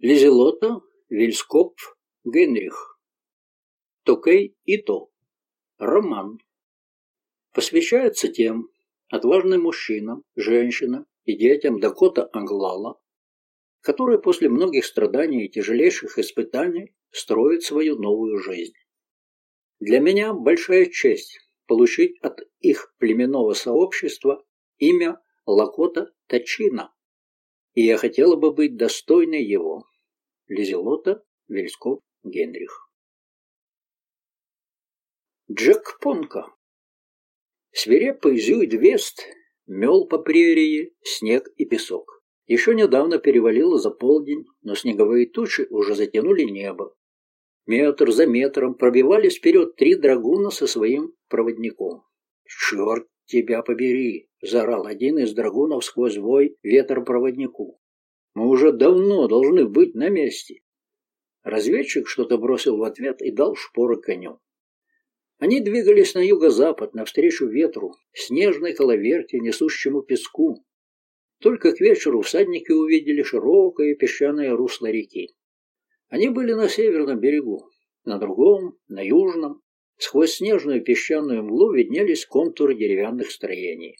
Лизелота, Вильскопф, Генрих. Токей Ито. Роман. Посвящается тем отважным мужчинам, женщинам и детям Дакота Англала, которые после многих страданий и тяжелейших испытаний строят свою новую жизнь. Для меня большая честь получить от их племенного сообщества имя Лакота Тачина, и я хотела бы быть достойной его. Лизелота Вельсков Генрих. Джек Понка. Свирепый Зюит-Вест мел по прерии снег и песок. Еще недавно перевалило за полдень, но снеговые тучи уже затянули небо. Метр за метром пробивались вперед три драгуна со своим проводником. «Черт тебя побери!» — заорал один из драгунов сквозь вой ветер проводнику. Мы уже давно должны быть на месте. Разведчик что-то бросил в ответ и дал шпоры коню. Они двигались на юго-запад, навстречу ветру, снежной коловерте, несущему песку. Только к вечеру всадники увидели широкое песчаное русло реки. Они были на северном берегу, на другом, на южном. Сквозь снежную песчаную мглу виднелись контуры деревянных строений.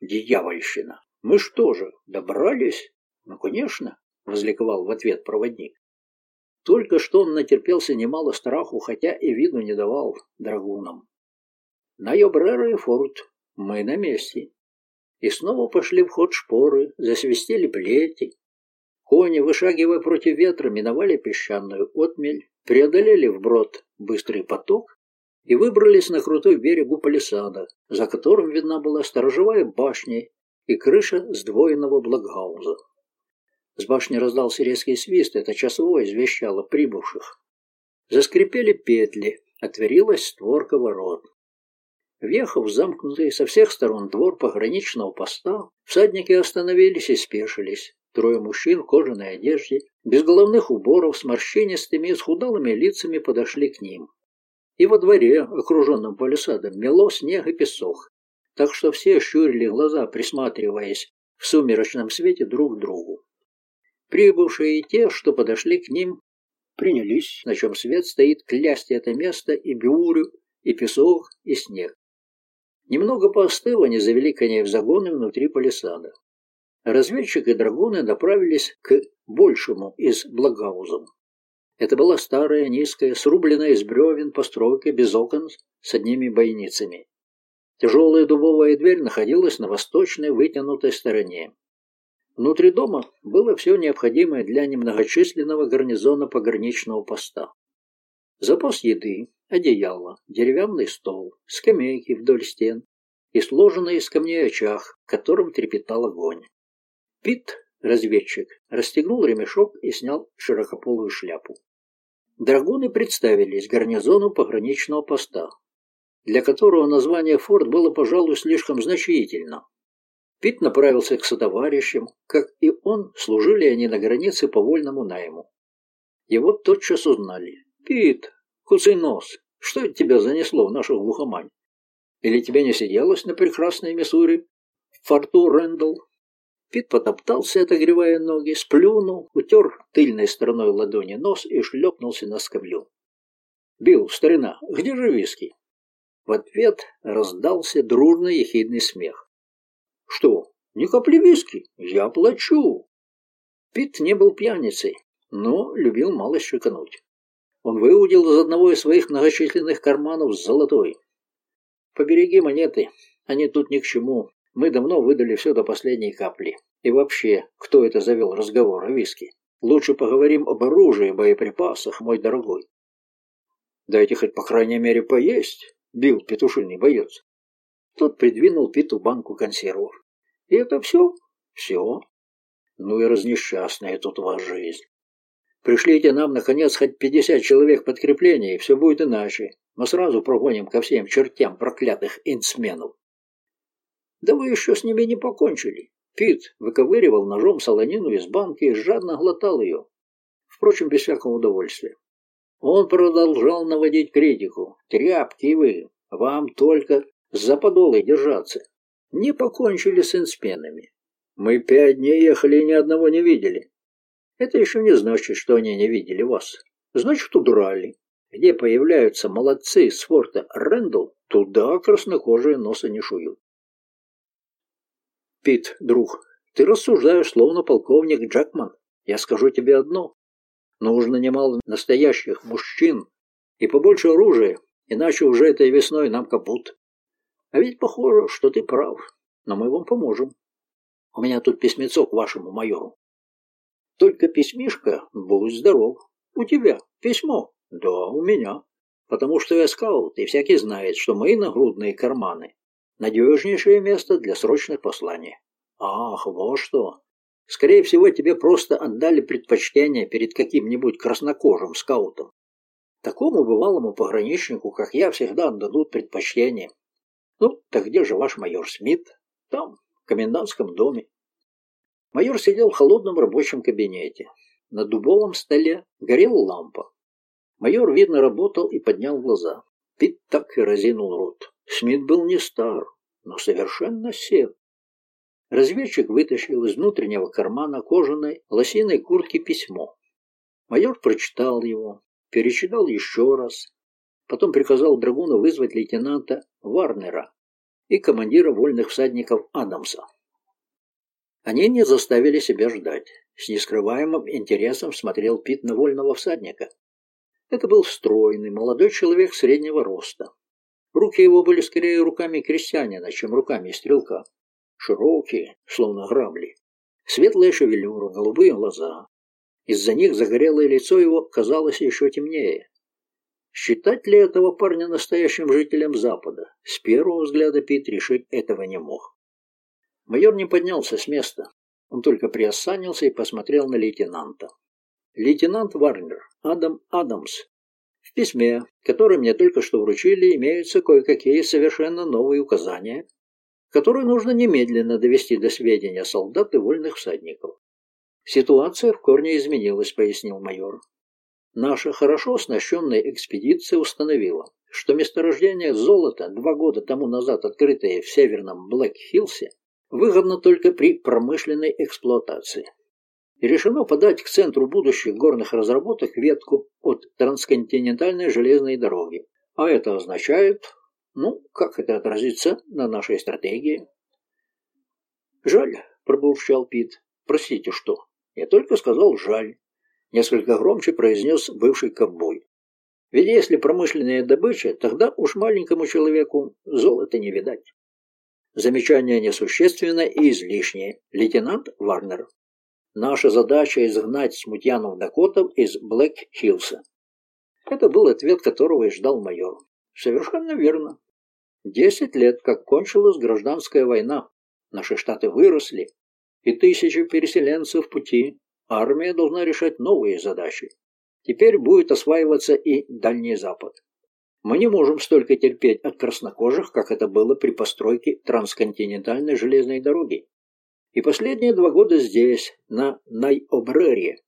Дьявольщина! Мы что же, добрались? «Ну, конечно», — возликовал в ответ проводник. Только что он натерпелся немало страху, хотя и виду не давал драгунам. На Йобрера и Форт мы на месте. И снова пошли в ход шпоры, засвистели плети. Кони, вышагивая против ветра, миновали песчаную отмель, преодолели вброд быстрый поток и выбрались на крутой берегу палисада, за которым видна была сторожевая башня и крыша сдвоенного благауза. С башни раздался резкий свист, это часовое извещало прибывших. Заскрипели петли, отворилась створка ворот. Въехав в замкнутый со всех сторон двор пограничного поста, всадники остановились и спешились. Трое мужчин в кожаной одежде, без головных уборов, с морщинистыми и схудалыми лицами подошли к ним. И во дворе, окруженном палисадом, мело снег и песок, так что все щурили глаза, присматриваясь в сумеречном свете друг к другу. Прибывшие и те, что подошли к ним, принялись, на чем свет стоит, клясть это место и бюрю, и песок, и снег. Немного поостыв, они завели коней в загоны внутри палисада. Разведчик и драгуны направились к большему из благаузов. Это была старая, низкая, срубленная из бревен постройка без окон с одними бойницами. Тяжелая дубовая дверь находилась на восточной вытянутой стороне. Внутри дома было все необходимое для немногочисленного гарнизона пограничного поста. Запас еды, одеяло, деревянный стол, скамейки вдоль стен и сложенный из камней очаг, которым трепетал огонь. Пит, разведчик, расстегнул ремешок и снял широкополую шляпу. Драгуны представились гарнизону пограничного поста, для которого название форт было, пожалуй, слишком значительно, Пит направился к сотоварищам, как и он, служили они на границе по вольному найму. Его тотчас узнали. «Пит, куцый нос, что это тебя занесло в нашу глухомань? Или тебе не сиделось на прекрасной Миссури, в форту Рэндалл?» Пит потоптался, отогревая ноги, сплюнул, утер тыльной стороной ладони нос и шлепнулся на скамью. «Билл, старина, где же виски?» В ответ раздался дружный ехидный смех. Что, не капли виски? Я плачу. Пит не был пьяницей, но любил мало щекануть. Он выудил из одного из своих многочисленных карманов золотой. «Побереги монеты, они тут ни к чему. Мы давно выдали все до последней капли. И вообще, кто это завел разговор о виске? Лучше поговорим об оружии боеприпасах, мой дорогой». «Дайте хоть по крайней мере поесть», — бил петушиный боец. Тот придвинул Питу банку консервов. И это все? Все. Ну и разнесчастная тут у вас жизнь. Пришлите нам, наконец, хоть пятьдесят человек подкрепления, и все будет иначе. Мы сразу прогоним ко всем чертям проклятых инсменов. Да вы еще с ними не покончили. Пит выковыривал ножом солонину из банки и жадно глотал ее. Впрочем, без всякого удовольствия. Он продолжал наводить критику. «Тряпки вы! Вам только за подолой держаться не покончили с инспенами. Мы пять дней ехали и ни одного не видели. Это еще не значит, что они не видели вас. Значит, удрали. Где появляются молодцы из форта Рэндалл, туда краснокожие носа не шуют. Пит, друг, ты рассуждаешь, словно полковник Джекман. Я скажу тебе одно. Нужно немало настоящих мужчин и побольше оружия, иначе уже этой весной нам капут. А ведь похоже, что ты прав, но мы вам поможем. У меня тут письмецо к вашему майору. Только письмишко, будь здоров. У тебя письмо? Да, у меня. Потому что я скаут, и всякий знает, что мои нагрудные карманы – надежнейшее место для срочных посланий. Ах, вот что. Скорее всего, тебе просто отдали предпочтение перед каким-нибудь краснокожим скаутом. Такому бывалому пограничнику, как я, всегда отдадут предпочтение. Ну, так где же ваш майор Смит? Там, в комендантском доме. Майор сидел в холодном рабочем кабинете. На дубовом столе горела лампа. Майор, видно, работал и поднял глаза. Пит так и разинул рот. Смит был не стар, но совершенно сел. Разведчик вытащил из внутреннего кармана кожаной лосиной куртки письмо. Майор прочитал его, перечитал еще раз, потом приказал Драгуну вызвать лейтенанта Варнера и командира вольных всадников Адамса. Они не заставили себя ждать. С нескрываемым интересом смотрел Пит на вольного всадника. Это был стройный, молодой человек среднего роста. Руки его были скорее руками крестьянина, чем руками стрелка широкие, словно грабли. Светлая шевелюра, голубые глаза. Из-за них загорелое лицо его казалось еще темнее. Считать ли этого парня настоящим жителем Запада? С первого взгляда Пит решить этого не мог. Майор не поднялся с места. Он только приосанился и посмотрел на лейтенанта. Лейтенант Варнер, Адам Адамс. В письме, которое мне только что вручили, имеются кое-какие совершенно новые указания которую нужно немедленно довести до сведения солдат и вольных всадников. Ситуация в корне изменилась, пояснил майор. Наша хорошо оснащенная экспедиция установила, что месторождение золота, два года тому назад открытое в северном Блэк-Хиллсе, выгодно только при промышленной эксплуатации. И решено подать к центру будущих горных разработок ветку от трансконтинентальной железной дороги. А это означает ну, как это отразится на нашей стратегии? Жаль, пробурчал Пит. Простите, что? Я только сказал жаль. Несколько громче произнес бывший ковбой. Ведь если промышленная добыча, тогда уж маленькому человеку золота не видать. Замечание несущественное и излишнее. Лейтенант Варнер. Наша задача изгнать смутьянов Дакотов из Блэк-Хиллса. Это был ответ, которого и ждал майор. Совершенно верно. Десять лет, как кончилась гражданская война. Наши штаты выросли, и тысячи переселенцев в пути. Армия должна решать новые задачи. Теперь будет осваиваться и Дальний Запад. Мы не можем столько терпеть от краснокожих, как это было при постройке трансконтинентальной железной дороги. И последние два года здесь, на Найобрере.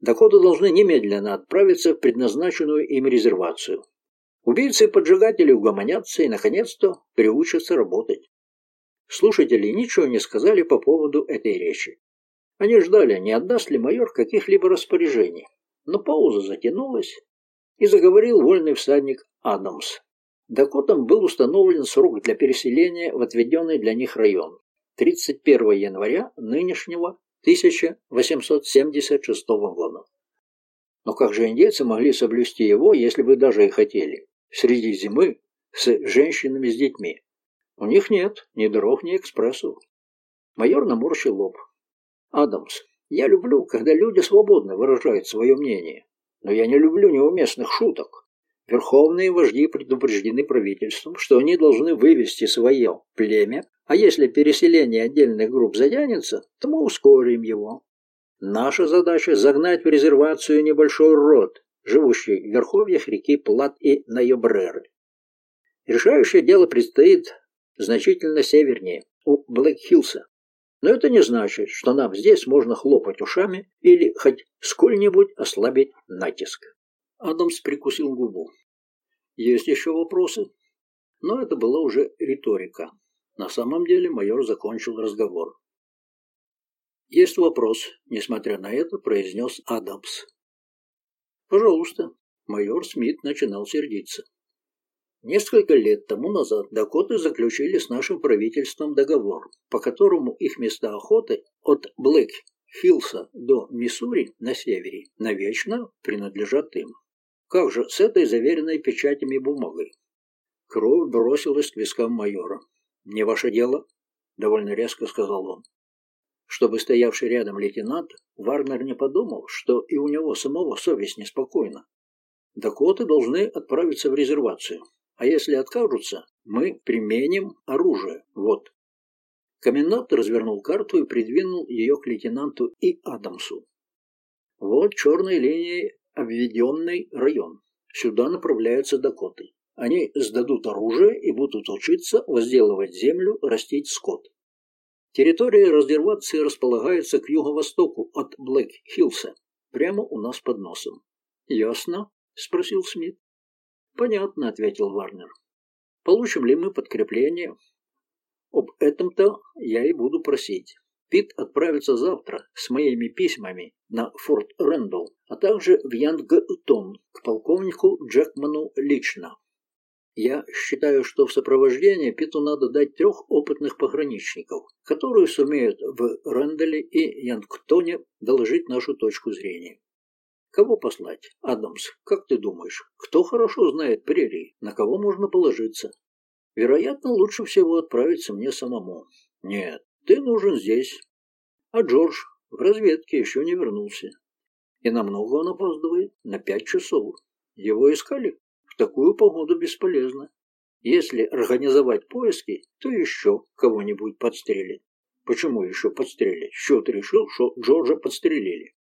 Доходы должны немедленно отправиться в предназначенную им резервацию. Убийцы и поджигатели угомонятся и, наконец-то, приучатся работать. Слушатели ничего не сказали по поводу этой речи. Они ждали, не отдаст ли майор каких-либо распоряжений. Но пауза затянулась, и заговорил вольный всадник Адамс. Дакотам был установлен срок для переселения в отведенный для них район. 31 января нынешнего 1876 года. Но как же индейцы могли соблюсти его, если бы даже и хотели? среди зимы с женщинами с детьми. У них нет ни дорог, ни экспрессов. Майор наморщил лоб. Адамс, я люблю, когда люди свободно выражают свое мнение, но я не люблю неуместных шуток. Верховные вожди предупреждены правительством, что они должны вывести свое племя, а если переселение отдельных групп затянется, то мы ускорим его. Наша задача – загнать в резервацию небольшой род, живущий в верховьях реки Плат и Найобреры. Решающее дело предстоит значительно севернее, у Блэк-Хиллса. Но это не значит, что нам здесь можно хлопать ушами или хоть сколь-нибудь ослабить натиск. Адамс прикусил губу. Есть еще вопросы? Но это была уже риторика. На самом деле майор закончил разговор. Есть вопрос, несмотря на это, произнес Адамс. Пожалуйста. Майор Смит начинал сердиться. Несколько лет тому назад Дакоты заключили с нашим правительством договор, по которому их места охоты от Блэк Хилса до Миссури на севере навечно принадлежат им. Как же с этой заверенной печатями бумагой? Кровь бросилась к вискам майора. «Не ваше дело», — довольно резко сказал он. Чтобы стоявший рядом лейтенант, Варнер не подумал, что и у него самого совесть неспокойна. Дакоты должны отправиться в резервацию, а если откажутся, мы применим оружие. Вот. Комендант развернул карту и придвинул ее к лейтенанту и Адамсу. Вот черной линией обведенный район. Сюда направляются Дакоты. Они сдадут оружие и будут учиться возделывать землю, растить скот. Территория резервации располагается к юго-востоку от Блэк-Хиллса, прямо у нас под носом. «Ясно?» – спросил Смит. «Понятно», – ответил Варнер. «Получим ли мы подкрепление?» «Об этом-то я и буду просить. Пит отправится завтра с моими письмами на Форт Рэндалл, а также в Янгтон к полковнику Джекману лично. Я считаю, что в сопровождение Питу надо дать трех опытных пограничников, которые сумеют в Рэндале и Янгтоне доложить нашу точку зрения. Кого послать? Адамс, как ты думаешь, кто хорошо знает прерии, на кого можно положиться? Вероятно, лучше всего отправиться мне самому. Нет, ты нужен здесь. А Джордж в разведке еще не вернулся. И намного он опаздывает, на пять часов. Его искали? В такую погоду бесполезно. Если организовать поиски, то еще кого-нибудь подстрелит. Почему еще подстрелить? Что ты решил, что Джорджа подстрелили?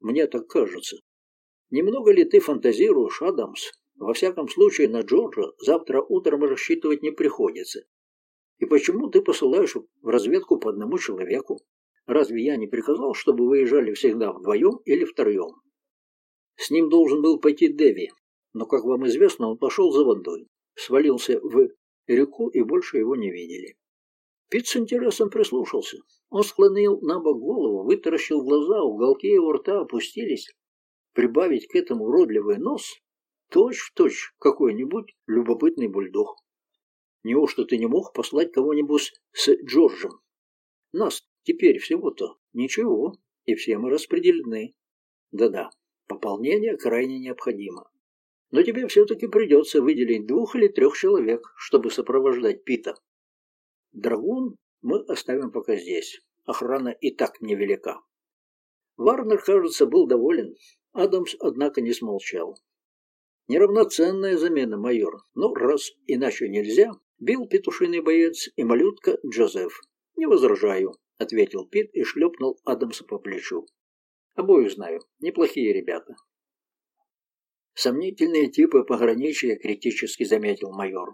Мне так кажется. Немного ли ты фантазируешь, Адамс? Во всяком случае, на Джорджа завтра утром рассчитывать не приходится. И почему ты посылаешь в разведку по одному человеку? Разве я не приказал, чтобы выезжали всегда вдвоем или втроем? С ним должен был пойти Дэви, но, как вам известно, он пошел за водой, свалился в реку и больше его не видели. Пит с интересом прислушался. Он склонил на бок голову, вытаращил глаза, уголки его рта опустились. Прибавить к этому уродливый нос точь-в-точь какой-нибудь любопытный бульдог. Неужто ты не мог послать кого-нибудь с Джорджем? Нас теперь всего-то ничего, и все мы распределены. Да-да, пополнение крайне необходимо. Но тебе все-таки придется выделить двух или трех человек, чтобы сопровождать Пита. Драгун мы оставим пока здесь. Охрана и так невелика. Варнер, кажется, был доволен. Адамс, однако, не смолчал. Неравноценная замена, майор. Но раз иначе нельзя, бил петушиный боец и малютка Джозеф. Не возражаю, ответил Пит и шлепнул Адамса по плечу. Обоих знаю. Неплохие ребята. Сомнительные типы пограничья критически заметил майор.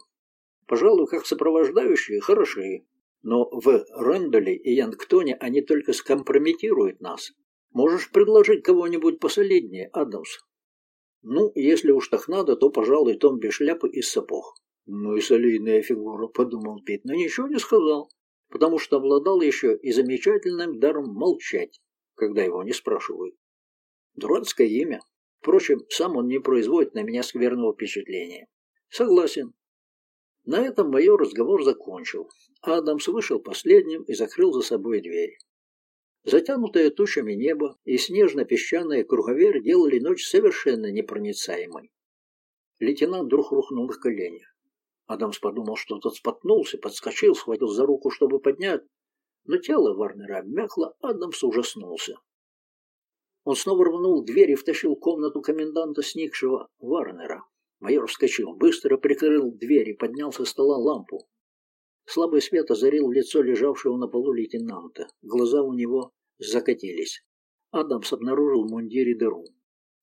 Пожалуй, как сопровождающие хороши, но в Рэндале и Янгтоне они только скомпрометируют нас. Можешь предложить кого-нибудь посолиднее, Адамс? Ну, если уж так надо, то, пожалуй, Том без шляпы и сапог. Ну и солидная фигура, подумал Пит, но ничего не сказал, потому что обладал еще и замечательным даром молчать, когда его не спрашивают. Дурацкое имя, Впрочем, сам он не производит на меня скверного впечатления. Согласен. На этом майор разговор закончил. Адамс вышел последним и закрыл за собой дверь. Затянутое тучами небо и снежно-песчаная круговерь делали ночь совершенно непроницаемой. Лейтенант вдруг рухнул на коленях. Адамс подумал, что тот споткнулся, подскочил, схватил за руку, чтобы поднять, но тело Варнера обмякло, Адамс ужаснулся. Он снова рванул дверь и втащил комнату коменданта сникшего Варнера. Майор вскочил, быстро прикрыл дверь и поднял со стола лампу. Слабый свет озарил лицо лежавшего на полу лейтенанта. Глаза у него закатились. Адамс обнаружил в мундире дыру.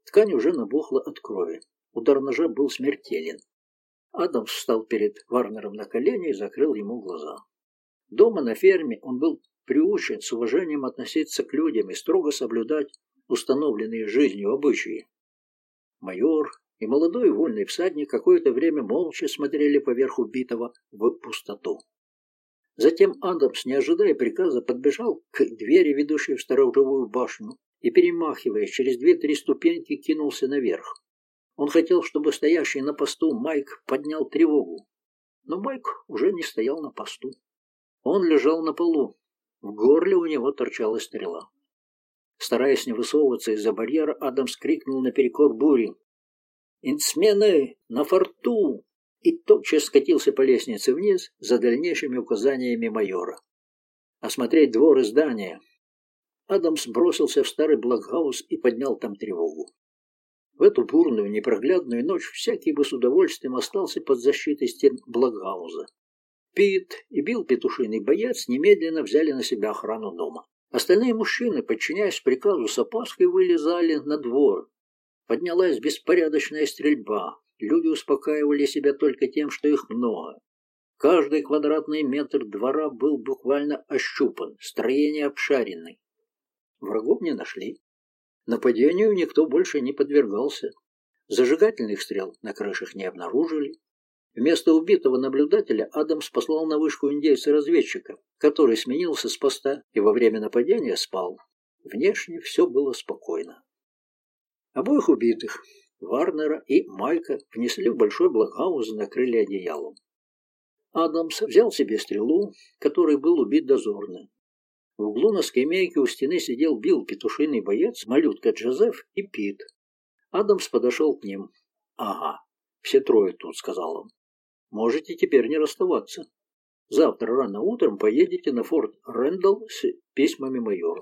Ткань уже набухла от крови. Удар ножа был смертелен. Адамс встал перед Варнером на колени и закрыл ему глаза. Дома на ферме он был приучен с уважением относиться к людям и строго соблюдать установленные жизнью обычаи. Майор и молодой вольный всадник какое-то время молча смотрели поверх убитого в пустоту. Затем Адамс, не ожидая приказа, подбежал к двери, ведущей в сторожевую башню, и, перемахивая через две-три ступеньки, кинулся наверх. Он хотел, чтобы стоящий на посту Майк поднял тревогу. Но Майк уже не стоял на посту. Он лежал на полу. В горле у него торчала стрела. Стараясь не высовываться из-за барьера, Адамс крикнул наперекор бури. «Инсмены! На форту!» И тотчас скатился по лестнице вниз за дальнейшими указаниями майора. Осмотреть двор и здание. Адамс бросился в старый Блокгаус и поднял там тревогу. В эту бурную, непроглядную ночь всякий бы с удовольствием остался под защитой стен Блокгауза. Пит и Билл Петушиный боец немедленно взяли на себя охрану дома. Остальные мужчины, подчиняясь приказу с опаской, вылезали на двор. Поднялась беспорядочная стрельба. Люди успокаивали себя только тем, что их много. Каждый квадратный метр двора был буквально ощупан, строение обшаренное. Врагов не нашли. Нападению никто больше не подвергался. Зажигательных стрел на крышах не обнаружили. Вместо убитого наблюдателя Адамс послал на вышку индейца-разведчика, который сменился с поста и во время нападения спал. Внешне все было спокойно. Обоих убитых, Варнера и Майка, внесли в большой блокхаус и накрыли одеялом. Адамс взял себе стрелу, которой был убит дозорный. В углу на скамейке у стены сидел Билл, петушиный боец, малютка Джозеф и Пит. Адамс подошел к ним. «Ага, все трое тут», — сказал он. Можете теперь не расставаться. Завтра рано утром поедете на форт Рэндалл с письмами майора.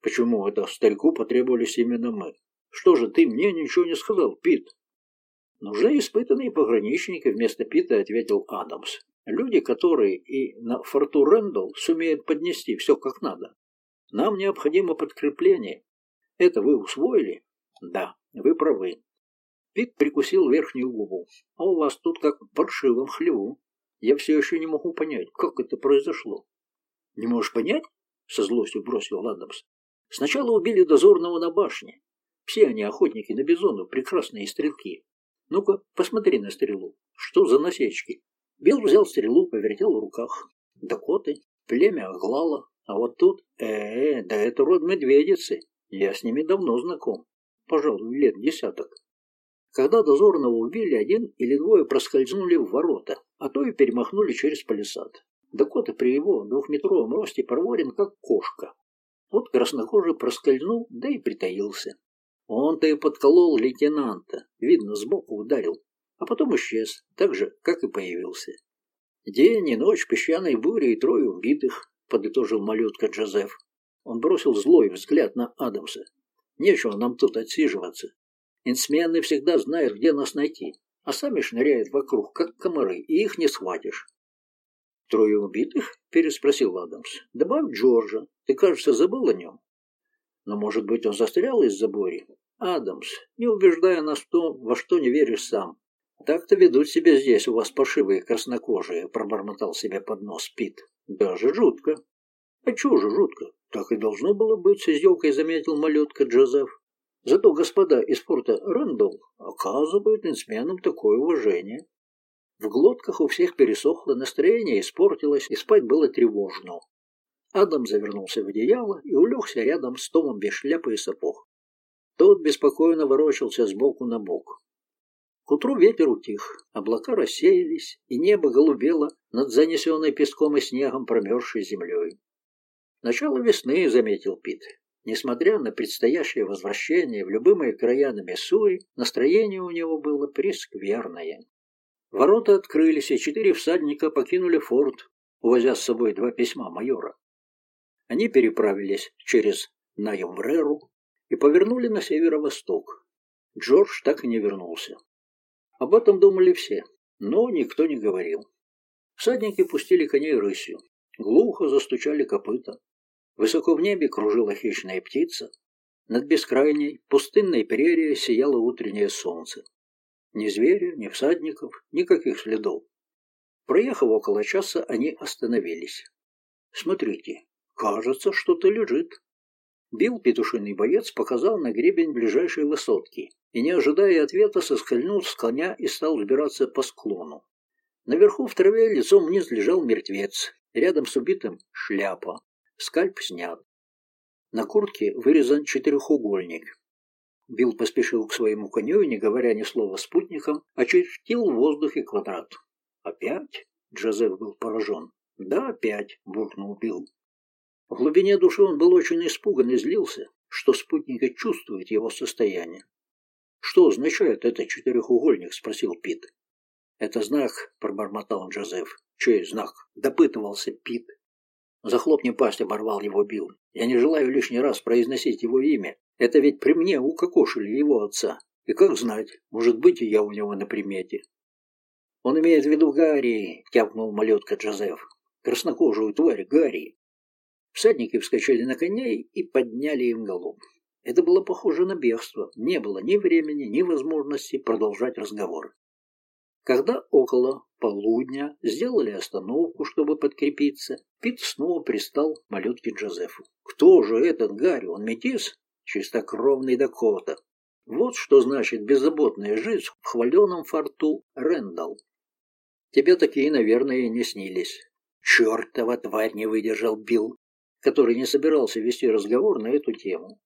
Почему это старику потребовались именно мы? Что же ты мне ничего не сказал, Пит? Нужны испытанные пограничники, вместо Пита ответил Адамс. Люди, которые и на форту Рэндалл сумеют поднести все как надо. Нам необходимо подкрепление. Это вы усвоили? Да, вы правы. Пит прикусил верхнюю губу. «А у вас тут как в паршивом хлеву. Я все еще не могу понять, как это произошло». «Не можешь понять?» — со злостью бросил Ладомс. «Сначала убили дозорного на башне. Все они охотники на бизонов, прекрасные стрелки. Ну-ка, посмотри на стрелу. Что за насечки?» Билл взял стрелу, повертел в руках. Дакоты, племя Аглала. А вот тут, э, -э да это род медведицы. Я с ними давно знаком. Пожалуй, лет десяток. Когда дозорного убили, один или двое проскользнули в ворота, а то и перемахнули через палисад. Дакота при его двухметровом росте проворен, как кошка. Вот краснокожий проскользнул, да и притаился. Он-то и подколол лейтенанта, видно, сбоку ударил, а потом исчез, так же, как и появился. День и ночь, песчаной бури и трое убитых, подытожил малютка Джозеф. Он бросил злой взгляд на Адамса. Нечего нам тут отсиживаться. Инсмены всегда знают, где нас найти, а сами шныряют вокруг, как комары, и их не схватишь. «Трое убитых?» – переспросил Адамс. «Добавь Джорджа. Ты, кажется, забыл о нем». «Но, может быть, он застрял из-за бури?» «Адамс, не убеждая нас в том, во что не веришь сам. Так-то ведут себя здесь у вас пошивые краснокожие», – пробормотал себе под нос Пит. «Даже жутко». «А чего же жутко? Так и должно было быть», – с издевкой заметил малютка Джозеф. Зато господа из форта Рэндалл оказывают инсменам такое уважение. В глотках у всех пересохло, настроение испортилось, и спать было тревожно. Адам завернулся в одеяло и улегся рядом с Томом без шляпы и сапог. Тот беспокойно ворочался с боку на бок. К утру ветер утих, облака рассеялись, и небо голубело над занесенной песком и снегом промерзшей землей. «Начало весны», — заметил Пит. Несмотря на предстоящее возвращение в любимые края на Миссури, настроение у него было прескверное. Ворота открылись, и четыре всадника покинули форт, увозя с собой два письма майора. Они переправились через Найомреру и повернули на северо-восток. Джордж так и не вернулся. Об этом думали все, но никто не говорил. Всадники пустили коней рысью. Глухо застучали копыта. Высоко в небе кружила хищная птица. Над бескрайней пустынной прерией сияло утреннее солнце. Ни зверя, ни всадников, никаких следов. Проехав около часа, они остановились. «Смотрите, кажется, что-то лежит». Бил петушиный боец показал на гребень ближайшей высотки и, не ожидая ответа, соскользнул с коня и стал взбираться по склону. Наверху в траве лицом вниз лежал мертвец, Рядом с убитым шляпа. Скальп снят. На куртке вырезан четырехугольник. Билл поспешил к своему коню и, не говоря ни слова спутникам, очертил в воздухе квадрат. «Опять?» — Джозеф был поражен. «Да, опять», — буркнул Билл. В глубине души он был очень испуган и злился, что спутники чувствуют его состояние. «Что означает этот четырехугольник?» — спросил Пит. «Это знак», — пробормотал Джозеф. «Чей знак?» — допытывался Пит. «Захлопни пасть», — оборвал его Билл. «Я не желаю лишний раз произносить его имя. Это ведь при мне укокошили его отца. И как знать, может быть, и я у него на примете». «Он имеет в виду Гарри», — тяпнул малютка Джозеф. «Краснокожую тварь Гарри». Всадники вскочили на коней и подняли им голову. Это было похоже на бегство. Не было ни времени, ни возможности продолжать разговор. Когда около полудня сделали остановку, чтобы подкрепиться, Пит снова пристал к малютке Джозефу. «Кто же этот Гарри? Он метис? Чистокровный Дакота. Вот что значит беззаботная жизнь в хваленом форту Рэндалл. Тебе такие, наверное, не снились». «Чертова тварь!» не выдержал Билл, который не собирался вести разговор на эту тему.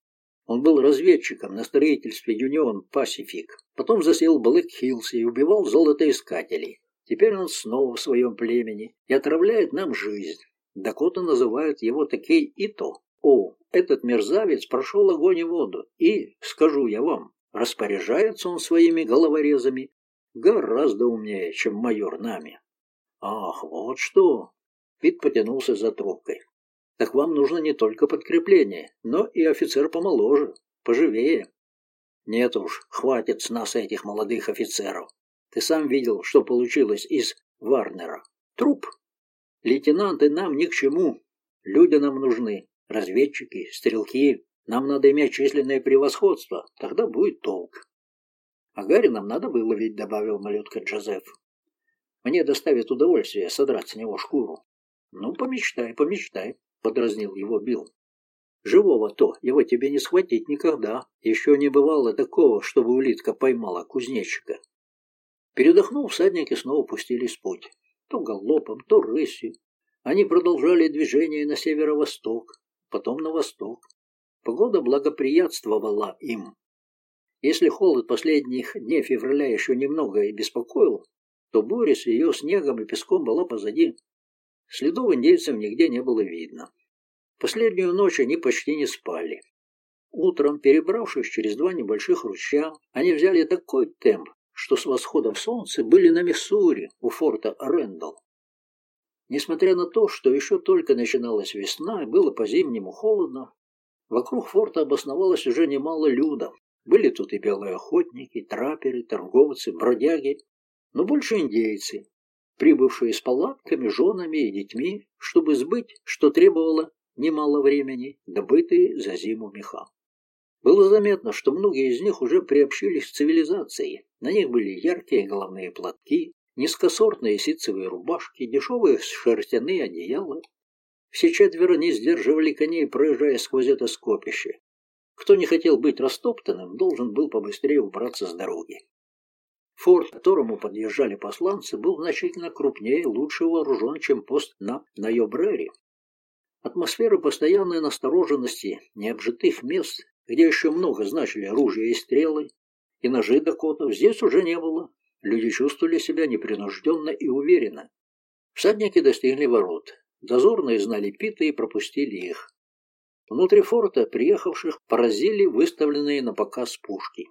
Он был разведчиком на строительстве Union Pacific, потом засел в Блэк-Хиллсе и убивал золотоискателей. Теперь он снова в своем племени и отравляет нам жизнь. Дакота называют его Токей Ито. О, этот мерзавец прошел огонь и воду, и, скажу я вам, распоряжается он своими головорезами гораздо умнее, чем майор нами. Ах, вот что! Пит потянулся за трубкой так вам нужно не только подкрепление, но и офицер помоложе, поживее. Нет уж, хватит с нас этих молодых офицеров. Ты сам видел, что получилось из Варнера. Труп. Лейтенанты нам ни к чему. Люди нам нужны. Разведчики, стрелки. Нам надо иметь численное превосходство. Тогда будет толк. А Гарри нам надо выловить, добавил малютка Джозеф. Мне доставит удовольствие содрать с него шкуру. Ну, помечтай, помечтай подразнил его Билл. Живого-то его тебе не схватить никогда. Еще не бывало такого, чтобы улитка поймала кузнечика. Передохнув, всадники снова пустились в путь. То галопом, то рысью. Они продолжали движение на северо-восток, потом на восток. Погода благоприятствовала им. Если холод последних дней февраля еще немного и беспокоил, то буря с ее снегом и песком была позади. Следов индейцев нигде не было видно. Последнюю ночь они почти не спали. Утром, перебравшись через два небольших ручья, они взяли такой темп, что с восходом солнца были на Миссури у форта Рэндалл. Несмотря на то, что еще только начиналась весна и было по-зимнему холодно, вокруг форта обосновалось уже немало люда. Были тут и белые охотники, траперы, торговцы, бродяги, но больше индейцы, прибывшие с палатками, женами и детьми, чтобы сбыть, что требовало немало времени, добытые за зиму меха. Было заметно, что многие из них уже приобщились к цивилизации. На них были яркие головные платки, низкосортные ситцевые рубашки, дешевые шерстяные одеяла. Все четверо не сдерживали коней, проезжая сквозь это скопище. Кто не хотел быть растоптанным, должен был побыстрее убраться с дороги. Форт, которому подъезжали посланцы, был значительно крупнее и лучше вооружен, чем пост на Найобрере. Атмосфера постоянной настороженности необжитых мест, где еще много значили оружие и стрелы, и ножи Дакотов, здесь уже не было. Люди чувствовали себя непринужденно и уверенно. Всадники достигли ворот. Дозорные знали Пита и пропустили их. Внутри форта приехавших поразили выставленные на показ пушки.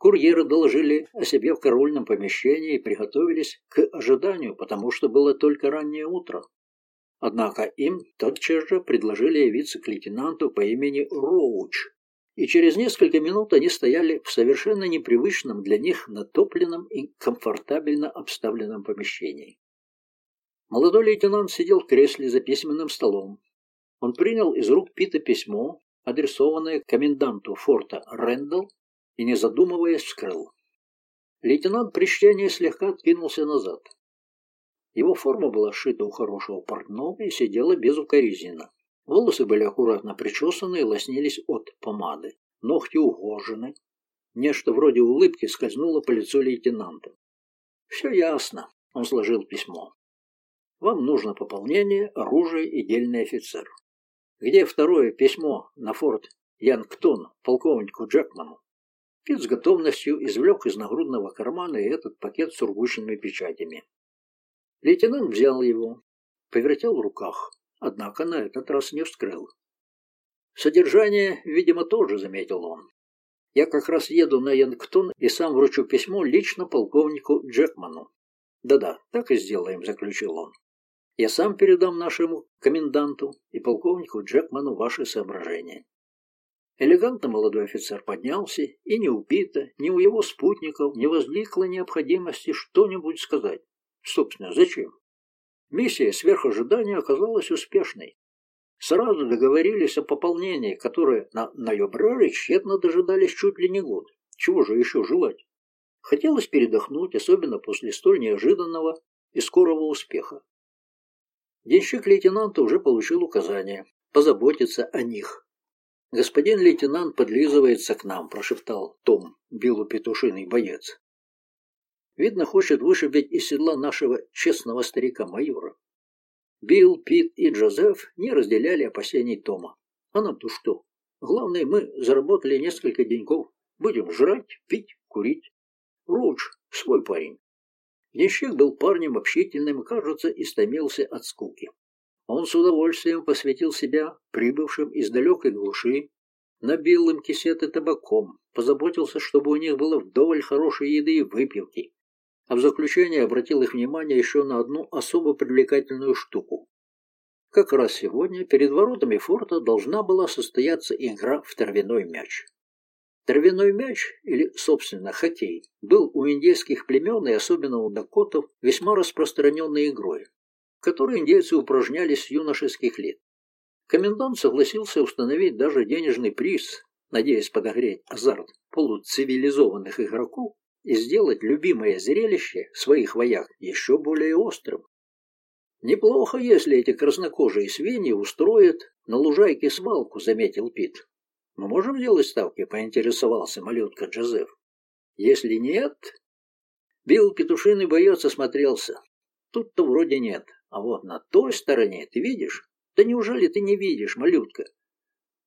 Курьеры доложили о себе в караульном помещении и приготовились к ожиданию, потому что было только раннее утро. Однако им тотчас же предложили явиться к лейтенанту по имени Роуч, и через несколько минут они стояли в совершенно непривычном для них натопленном и комфортабельно обставленном помещении. Молодой лейтенант сидел в кресле за письменным столом. Он принял из рук Пита письмо, адресованное коменданту форта Рэндалл, и, не задумываясь, вскрыл. Лейтенант при чтении слегка откинулся назад. Его форма была сшита у хорошего портного и сидела безукоризненно. Волосы были аккуратно причесаны и лоснились от помады. Ногти ухожены. Нечто вроде улыбки скользнуло по лицу лейтенанта. «Все ясно», — он сложил письмо. Вам нужно пополнение, оружие и дельный офицер. Где второе письмо на форт Янгтон полковнику Джекману? Пит с готовностью извлек из нагрудного кармана этот пакет с ургученными печатями. Лейтенант взял его, повертел в руках, однако на этот раз не вскрыл. Содержание, видимо, тоже заметил он. Я как раз еду на Янгтон и сам вручу письмо лично полковнику Джекману. Да-да, так и сделаем, заключил он. Я сам передам нашему коменданту и полковнику Джекману ваши соображения. Элегантно молодой офицер поднялся, и ни у ни у его спутников не возникло необходимости что-нибудь сказать. Собственно, зачем? Миссия сверх ожидания оказалась успешной. Сразу договорились о пополнении, которое на Найобраре тщетно дожидались чуть ли не год. Чего же еще желать? Хотелось передохнуть, особенно после столь неожиданного и скорого успеха. Денщик лейтенанта уже получил указание позаботиться о них. «Господин лейтенант подлизывается к нам», – прошептал Том, Биллу петушиный боец. «Видно, хочет вышибить из седла нашего честного старика-майора». Билл, Пит и Джозеф не разделяли опасений Тома. А нам-то что? Главное, мы заработали несколько деньков. Будем жрать, пить, курить. Рудж – свой парень. Денщик был парнем общительным кажется, истомился от скуки. Он с удовольствием посвятил себя прибывшим из далекой глуши, набил им кисеты табаком, позаботился, чтобы у них было вдоволь хорошей еды и выпивки, а в заключение обратил их внимание еще на одну особо привлекательную штуку. Как раз сегодня перед воротами форта должна была состояться игра в травяной мяч. Травяной мяч, или, собственно, хоккей, был у индейских племен и особенно у дакотов весьма распространенной игрой, в которой индейцы упражнялись с юношеских лет. Комендант согласился установить даже денежный приз, надеясь подогреть азарт полуцивилизованных игроков и сделать любимое зрелище своих вояк еще более острым. «Неплохо, если эти краснокожие свиньи устроят на лужайке свалку», — заметил Пит. «Мы можем делать ставки?» — поинтересовался малютка Джозеф. «Если нет...» Билл Петушиный боец осмотрелся. Тут-то вроде нет. А вот на той стороне, ты видишь? Да неужели ты не видишь, малютка?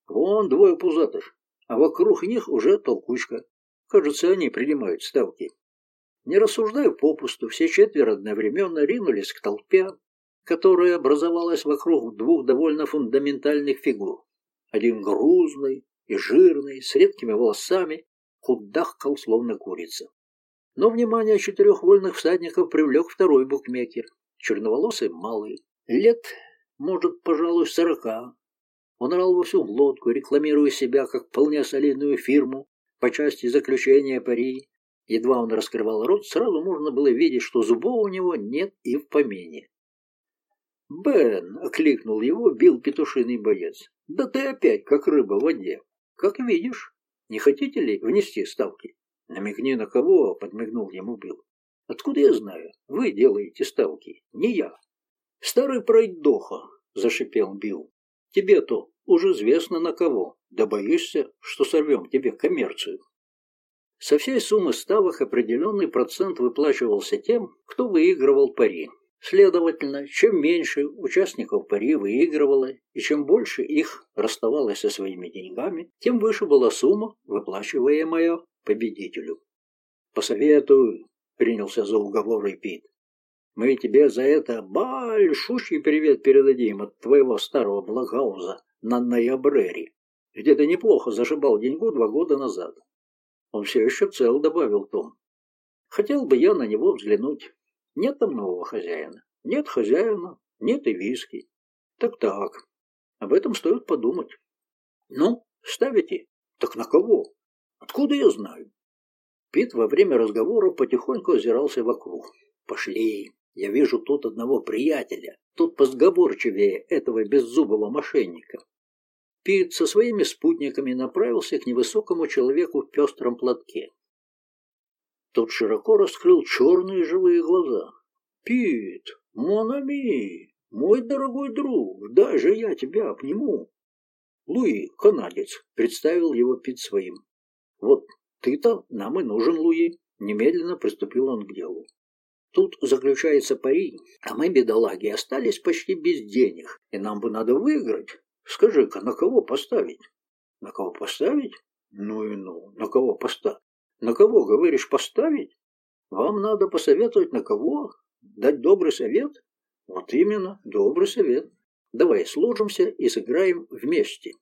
Вон двое пузатых, а вокруг них уже толкучка. Кажется, они принимают ставки. Не рассуждая попусту, все четверо одновременно ринулись к толпе, которая образовалась вокруг двух довольно фундаментальных фигур. Один грузный и жирный, с редкими волосами, худахкал, словно курица. Но внимание четырех вольных всадников привлек второй букмекер, черноволосый малый, лет, может, пожалуй, сорока. Он орал во всю глотку, рекламируя себя как вполне солидную фирму, по части заключения пари. Едва он раскрывал рот, сразу можно было видеть, что зубов у него нет и в помине. «Бен!» — окликнул его, бил петушиный боец. «Да ты опять как рыба в воде. Как видишь. Не хотите ли внести ставки?» «Намекни на кого?» — подмигнул ему Билл. «Откуда я знаю? Вы делаете ставки, не я». «Старый пройдоха!» — зашипел Билл. «Тебе-то уже известно на кого. Да боишься, что сорвем тебе коммерцию. Со всей суммы ставок определенный процент выплачивался тем, кто выигрывал пари. Следовательно, чем меньше участников пари выигрывало, и чем больше их расставалось со своими деньгами, тем выше была сумма, выплачиваемая победителю. «Посоветую», — принялся за уговоры Пит. «Мы тебе за это большущий привет передадим от твоего старого Благауза на Ноябрере где ты неплохо зашибал деньгу два года назад. Он все еще цел, добавил Том. Хотел бы я на него взглянуть. Нет там нового хозяина. Нет хозяина, нет и виски. Так-так, об этом стоит подумать. Ну, ставите? Так на кого? Откуда я знаю? Пит во время разговора потихоньку озирался вокруг. Пошли, я вижу тут одного приятеля. Тут позговорчивее этого беззубого мошенника. Пит со своими спутниками направился к невысокому человеку в пестром платке. Тот широко раскрыл черные живые глаза. «Пит, Монами, мой дорогой друг, даже я тебя обниму!» «Луи, канадец», — представил его Пит своим. «Вот ты-то нам и нужен, Луи», — немедленно приступил он к делу. Тут заключается пари, а мы, бедолаги, остались почти без денег, и нам бы надо выиграть. Скажи-ка, на кого поставить? На кого поставить? Ну и ну, на кого поставить? На кого, говоришь, поставить? Вам надо посоветовать на кого? Дать добрый совет? Вот именно, добрый совет. Давай сложимся и сыграем вместе.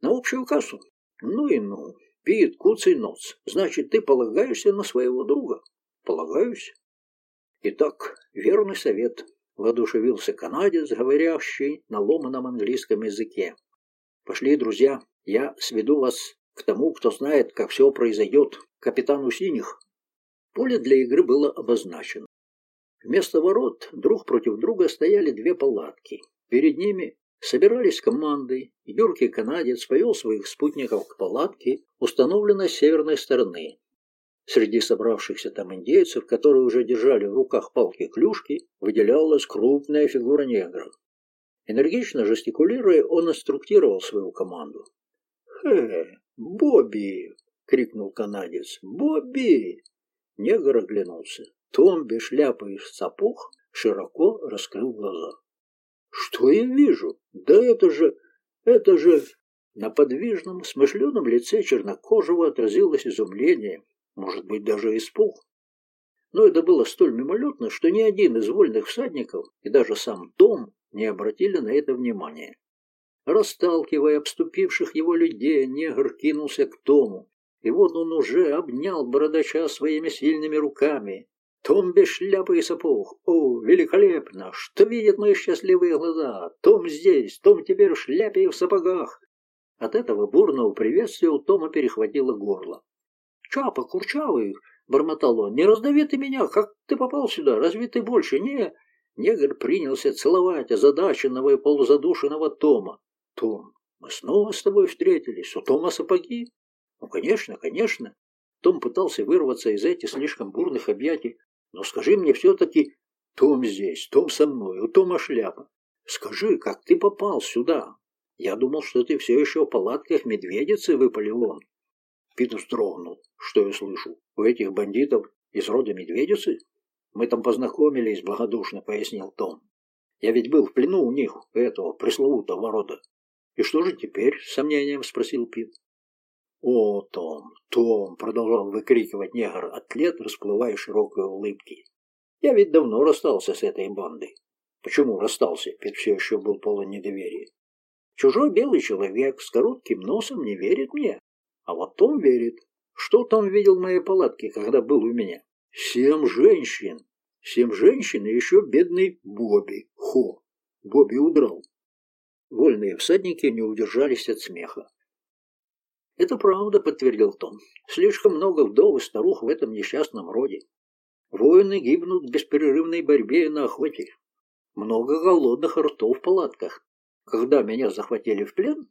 На общую кассу? Ну и ну. Пит, куцый нос. Значит, ты полагаешься на своего друга? Полагаюсь. Итак, верный совет. Воодушевился канадец, говорящий на ломаном английском языке. Пошли, друзья, я сведу вас к тому, кто знает, как все произойдет, капитану синих. Поле для игры было обозначено. Вместо ворот друг против друга стояли две палатки. Перед ними собирались команды. Юркий канадец повел своих спутников к палатке, установленной с северной стороны. Среди собравшихся там индейцев, которые уже держали в руках палки-клюшки, выделялась крупная фигура негра. Энергично жестикулируя, он инструктировал свою команду. «Хе, Бобби!» — крикнул канадец. «Бобби!» Негр оглянулся. Том без шляпы и сапог широко раскрыл глаза. «Что я вижу? Да это же... это же...» На подвижном, смышленом лице чернокожего отразилось изумление, может быть, даже испуг. Но это было столь мимолетно, что ни один из вольных всадников и даже сам Том не обратили на это внимания. Расталкивая обступивших его людей, негр кинулся к Тому, и вот он уже обнял бородача своими сильными руками. Том без шляпы и сапог. О, великолепно! Что видят мои счастливые глаза? Том здесь, Том теперь в шляпе и в сапогах. От этого бурного приветствия у Тома перехватило горло. «Чапа, курчавый!» — бормотал он. «Не раздави ты меня! Как ты попал сюда? Разве ты больше не...» Негр принялся целовать озадаченного и полузадушенного Тома. «Том, мы снова с тобой встретились. У Тома сапоги?» «Ну, конечно, конечно». Том пытался вырваться из этих слишком бурных объятий. «Но скажи мне все-таки, Том здесь, Том со мной, у Тома шляпа. Скажи, как ты попал сюда? Я думал, что ты все еще в палатках медведицы, выпалил он. Пит вздрогнул. Что я слышу? У этих бандитов из рода медведицы? Мы там познакомились, благодушно пояснил Том. Я ведь был в плену у них, этого пресловутого рода. И что же теперь? С сомнением спросил Пит. О, Том, Том, продолжал выкрикивать негр-атлет, расплывая широкой улыбки. Я ведь давно расстался с этой бандой. Почему расстался? Пит все еще был полон недоверия. Чужой белый человек с коротким носом не верит мне. А вот Том верит. Что Том видел в моей палатке, когда был у меня? Семь женщин. Семь женщин и еще бедный Бобби. Хо. Бобби удрал. Вольные всадники не удержались от смеха. «Это правда», — подтвердил Том. «Слишком много вдов и старух в этом несчастном роде. Воины гибнут в беспрерывной борьбе и на охоте. Много голодных ртов в палатках. Когда меня захватили в плен,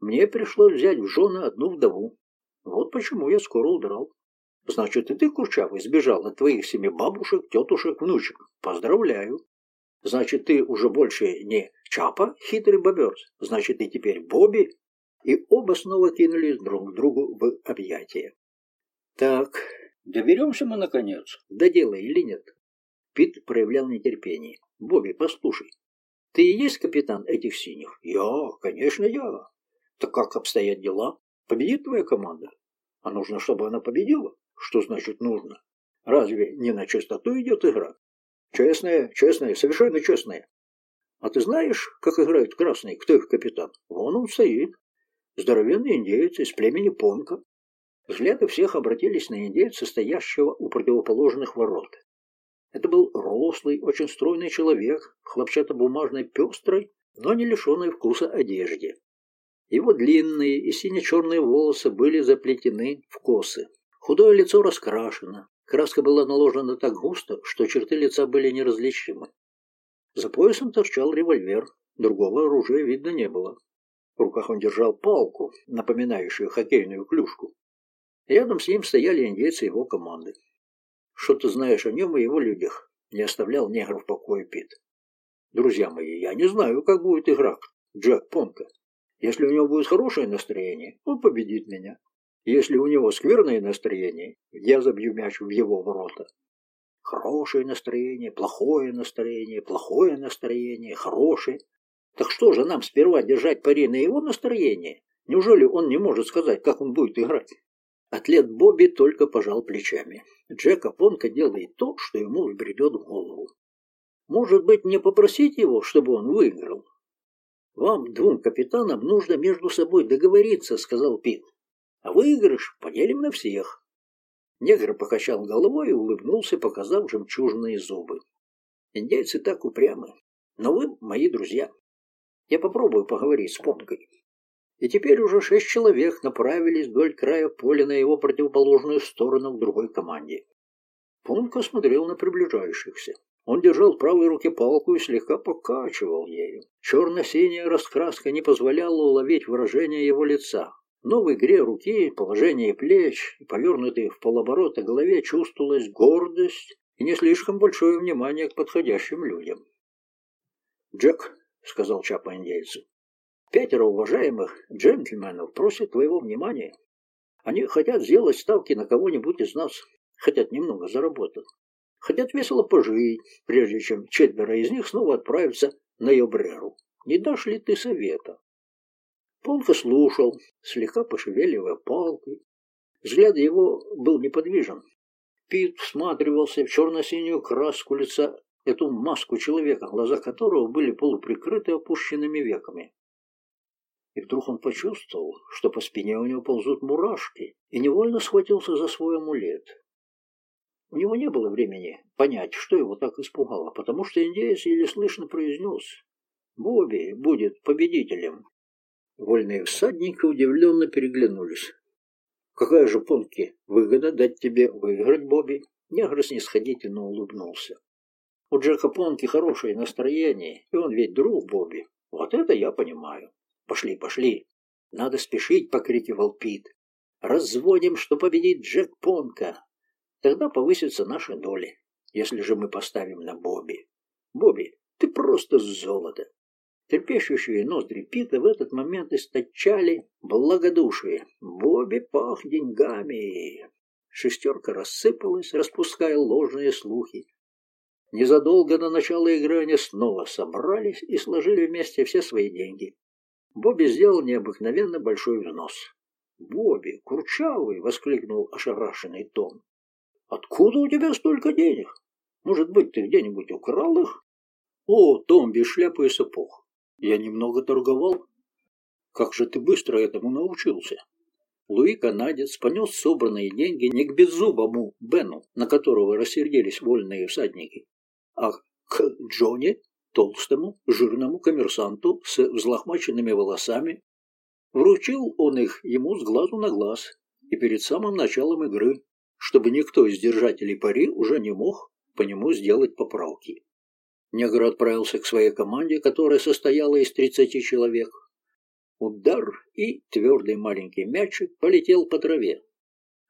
мне пришлось взять в жены одну вдову. Вот почему я скоро удрал. Значит, и ты, Курчавый, сбежал от твоих семи бабушек, тетушек, внучек. Поздравляю. Значит, ты уже больше не Чапа, хитрый бобер. Значит, ты теперь Бобби. И оба снова кинулись друг к другу в объятия. Так, доберемся мы, наконец, до дела или нет? Пит проявлял нетерпение. Бобби, послушай, ты и есть капитан этих синих? Я, конечно, я. Так как обстоят дела? Победит твоя команда? А нужно, чтобы она победила? Что значит нужно? Разве не на чистоту идет игра? Честная, честная, совершенно честная. А ты знаешь, как играют красные? Кто их капитан? Вон он стоит. Здоровенный индеец из племени Понка. Взгляды всех обратились на индейца, стоящего у противоположных ворот. Это был рослый, очень стройный человек, хлопчатобумажной пестрой, но не лишенной вкуса одежде. Его длинные и сине-черные волосы были заплетены в косы. Худое лицо раскрашено. Краска была наложена так густо, что черты лица были неразличимы. За поясом торчал револьвер. Другого оружия видно не было. В руках он держал палку, напоминающую хоккейную клюшку. Рядом с ним стояли индейцы его команды. «Что ты знаешь о нем и его людях?» Не оставлял негра в покое Пит. «Друзья мои, я не знаю, как будет игра Джек Понка. Если у него будет хорошее настроение, он победит меня. Если у него скверное настроение, я забью мяч в его ворота. Хорошее настроение, плохое настроение, плохое настроение, хорошее. Так что же нам сперва держать пари на его настроение? Неужели он не может сказать, как он будет играть? Атлет Бобби только пожал плечами. Джека Понка делает то, что ему взбредет в голову. Может быть, не попросить его, чтобы он выиграл? Вам, двум капитанам, нужно между собой договориться, сказал Пит. А выигрыш поделим на всех. Негр покачал головой и улыбнулся, показав жемчужные зубы. Индейцы так упрямы. Но вы мои друзья. Я попробую поговорить с Понкой. И теперь уже шесть человек направились вдоль края поля на его противоположную сторону в другой команде. Понка смотрел на приближающихся. Он держал в правой руке палку и слегка покачивал ею. Черно-синяя раскраска не позволяла уловить выражение его лица. Но в игре руки, положении плеч и повернутой в полоборота голове чувствовалась гордость и не слишком большое внимание к подходящим людям. «Джек», — сказал Чапа индейцу, — «пятеро уважаемых джентльменов просят твоего внимания. Они хотят сделать ставки на кого-нибудь из нас, хотят немного заработать. Хотят весело пожить, прежде чем четверо из них снова отправятся на Йобреру. Не дашь ли ты совета? Полка слушал, слегка пошевеливая палкой. Взгляд его был неподвижен. Пит всматривался в черно-синюю краску лица, эту маску человека, глаза которого были полуприкрыты опущенными веками. И вдруг он почувствовал, что по спине у него ползут мурашки, и невольно схватился за свой амулет. У него не было времени понять, что его так испугало, потому что индеец еле слышно произнес «Бобби будет победителем». Вольные всадники удивленно переглянулись. «Какая же, Понки, выгода дать тебе выиграть, Бобби?» Негр снисходительно улыбнулся. «У Джека Понки хорошее настроение, и он ведь друг Бобби. Вот это я понимаю. Пошли, пошли. Надо спешить», — покрикивал Пит. «Разводим, что победит Джек Понка. Тогда повысятся наши доли, если же мы поставим на Бобби. Бобби, ты просто золото. Терпещущие ноздри Пита в этот момент источали благодушие. Бобби пах деньгами. Шестерка рассыпалась, распуская ложные слухи. Незадолго до начала игры они снова собрались и сложили вместе все свои деньги. Бобби сделал необыкновенно большой взнос. «Бобби, курчавый!» — воскликнул ошарашенный Том. Откуда у тебя столько денег? Может быть, ты где-нибудь украл их? О, Том, без шляпы и сапог. Я немного торговал. Как же ты быстро этому научился? Луи Канадец понес собранные деньги не к беззубому Бену, на которого рассердились вольные всадники, а к Джонни, толстому, жирному коммерсанту с взлохмаченными волосами. Вручил он их ему с глазу на глаз и перед самым началом игры, чтобы никто из держателей пари уже не мог по нему сделать поправки. Негр отправился к своей команде, которая состояла из 30 человек. Удар, и твердый маленький мячик полетел по траве.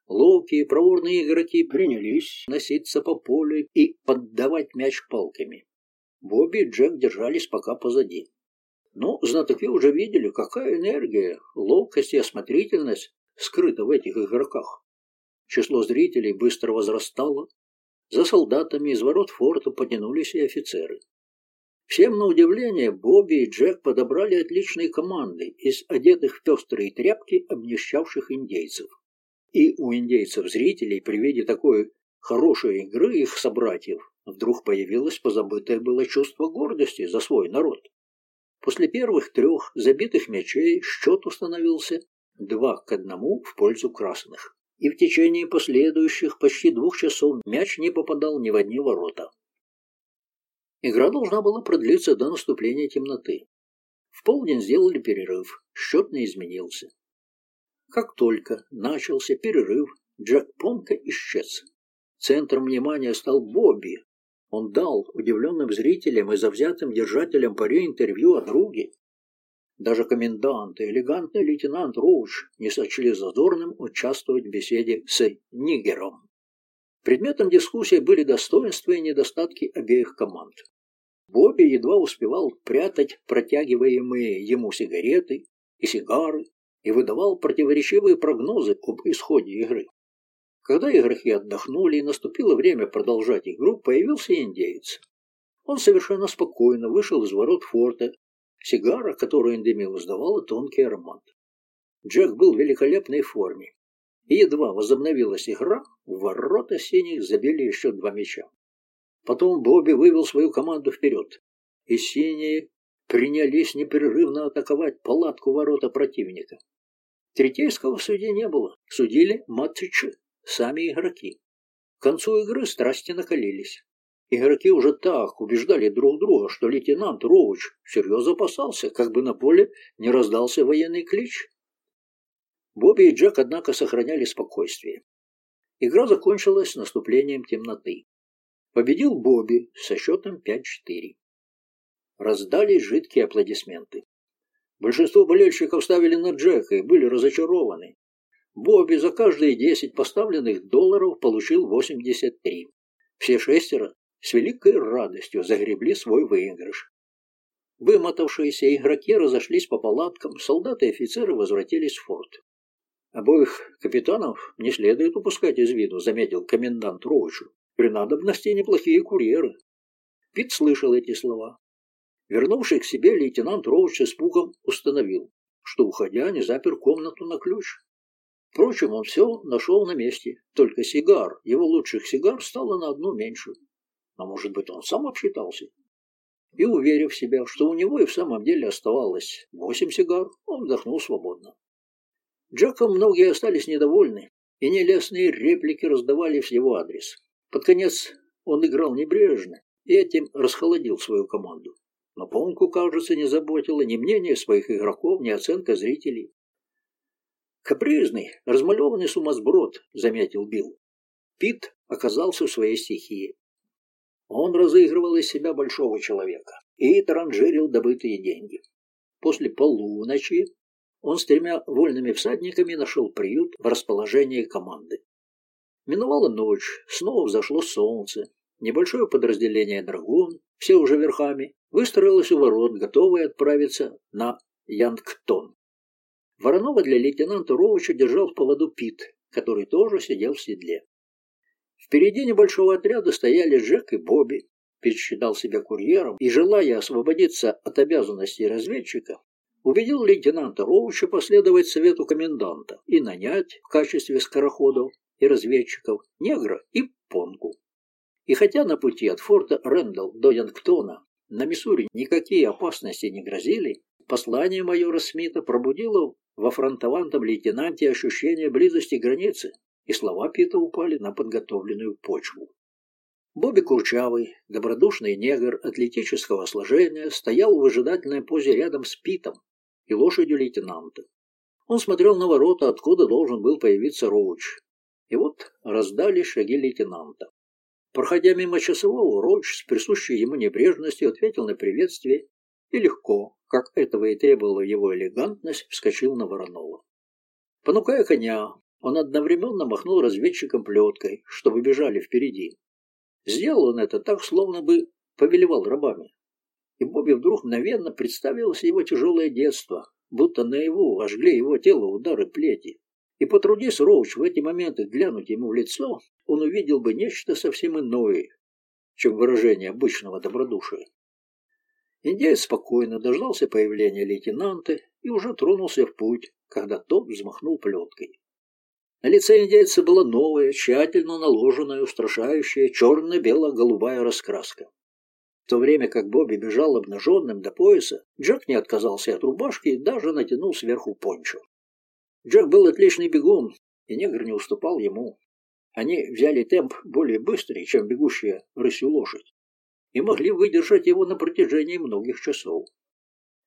Ловкие проворные игроки принялись носиться по полю и поддавать мяч палками. Бобби и Джек держались пока позади. Но знатоки уже видели, какая энергия, ловкость и осмотрительность скрыта в этих игроках. Число зрителей быстро возрастало. За солдатами из ворот форта потянулись и офицеры. Всем на удивление Бобби и Джек подобрали отличные команды из одетых в пестрые тряпки обнищавших индейцев. И у индейцев-зрителей при виде такой хорошей игры их собратьев вдруг появилось позабытое было чувство гордости за свой народ. После первых трех забитых мячей счет установился два к одному в пользу красных и в течение последующих почти двух часов мяч не попадал ни в одни ворота. Игра должна была продлиться до наступления темноты. В полдень сделали перерыв, счет не изменился. Как только начался перерыв, Джек Понка исчез. Центром внимания стал Бобби. Он дал удивленным зрителям и завзятым держателям пари интервью о друге, даже комендант и элегантный лейтенант Роуч не сочли зазорным участвовать в беседе с Нигером. Предметом дискуссии были достоинства и недостатки обеих команд. Бобби едва успевал прятать протягиваемые ему сигареты и сигары и выдавал противоречивые прогнозы об исходе игры. Когда игроки отдохнули и наступило время продолжать игру, появился индеец. Он совершенно спокойно вышел из ворот форта. Сигара, которую он дымил, издавала тонкий аромат. Джек был в великолепной форме. И едва возобновилась игра, в ворота синих забили еще два мяча. Потом Бобби вывел свою команду вперед. И синие принялись непрерывно атаковать палатку ворота противника. Третейского судьи не было. Судили матчи, сами игроки. К концу игры страсти накалились. Игроки уже так убеждали друг друга, что лейтенант Роуч серьезно опасался, как бы на поле не раздался военный клич. Бобби и Джек, однако, сохраняли спокойствие. Игра закончилась наступлением темноты. Победил Бобби со счетом 5-4. Раздались жидкие аплодисменты. Большинство болельщиков ставили на Джека и были разочарованы. Бобби за каждые 10 поставленных долларов получил 83. Все шестеро с великой радостью загребли свой выигрыш. Вымотавшиеся игроки разошлись по палаткам, солдаты и офицеры возвратились в форт. «Обоих капитанов не следует упускать из виду», — заметил комендант Роучу. «При надобности неплохие курьеры». Пит слышал эти слова. Вернувший к себе лейтенант Роуч с испугом установил, что, уходя, не запер комнату на ключ. Впрочем, он все нашел на месте, только сигар, его лучших сигар, стало на одну меньше. А может быть, он сам обсчитался? И, уверив себя, что у него и в самом деле оставалось восемь сигар, он вдохнул свободно. Джеком многие остались недовольны, и нелестные реплики раздавали в его адрес. Под конец он играл небрежно и этим расхолодил свою команду. Но Понку, кажется, не заботило ни мнение своих игроков, ни оценка зрителей. «Капризный, размалеванный сумасброд», — заметил Билл. Пит оказался в своей стихии. Он разыгрывал из себя большого человека и транжирил добытые деньги. После полуночи он с тремя вольными всадниками нашел приют в расположении команды. Миновала ночь, снова взошло солнце. Небольшое подразделение «Драгун», все уже верхами, выстроилось у ворот, готовое отправиться на Янгтон. Воронова для лейтенанта Ровича держал в поводу Пит, который тоже сидел в седле. Впереди небольшого отряда стояли Джек и Бобби. Пит считал себя курьером и, желая освободиться от обязанностей разведчика, убедил лейтенанта Роуча последовать совету коменданта и нанять в качестве скороходов и разведчиков негра и понку. И хотя на пути от форта Рэндалл до Янгтона на Миссури никакие опасности не грозили, послание майора Смита пробудило во фронтовантом лейтенанте ощущение близости границы, и слова Пита упали на подготовленную почву. Бобби Курчавый, добродушный негр атлетического сложения, стоял в выжидательной позе рядом с Питом и лошадью лейтенанта. Он смотрел на ворота, откуда должен был появиться Роуч. И вот раздали шаги лейтенанта. Проходя мимо часового, Роуч с присущей ему небрежностью ответил на приветствие и легко, как этого и требовала его элегантность, вскочил на Воронова. Понукая коня, он одновременно махнул разведчикам плеткой, чтобы бежали впереди. Сделал он это так, словно бы повелевал рабами. И Бобби вдруг мгновенно представилось его тяжелое детство, будто наяву ожгли его тело удары плети. И потрудись Роуч в эти моменты глянуть ему в лицо, он увидел бы нечто совсем иное, чем выражение обычного добродушия. Индеец спокойно дождался появления лейтенанта и уже тронулся в путь, когда тот взмахнул плеткой. На лице индейца была новая, тщательно наложенная, устрашающая черно-бело-голубая раскраска. В то время как Бобби бежал обнаженным до пояса, Джек не отказался от рубашки и даже натянул сверху пончо. Джек был отличный бегун, и негр не уступал ему. Они взяли темп более быстрый, чем бегущая рысью лошадь, и могли выдержать его на протяжении многих часов.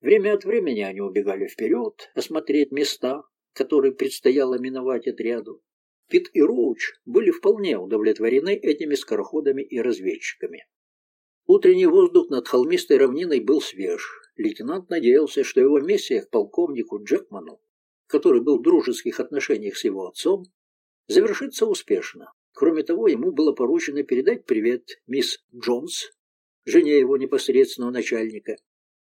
Время от времени они убегали вперед, осмотреть места, которые предстояло миновать отряду. Пит и Роуч были вполне удовлетворены этими скороходами и разведчиками. Утренний воздух над холмистой равниной был свеж. Лейтенант надеялся, что его миссия к полковнику Джекману который был в дружеских отношениях с его отцом, завершится успешно. Кроме того, ему было поручено передать привет мисс Джонс, жене его непосредственного начальника.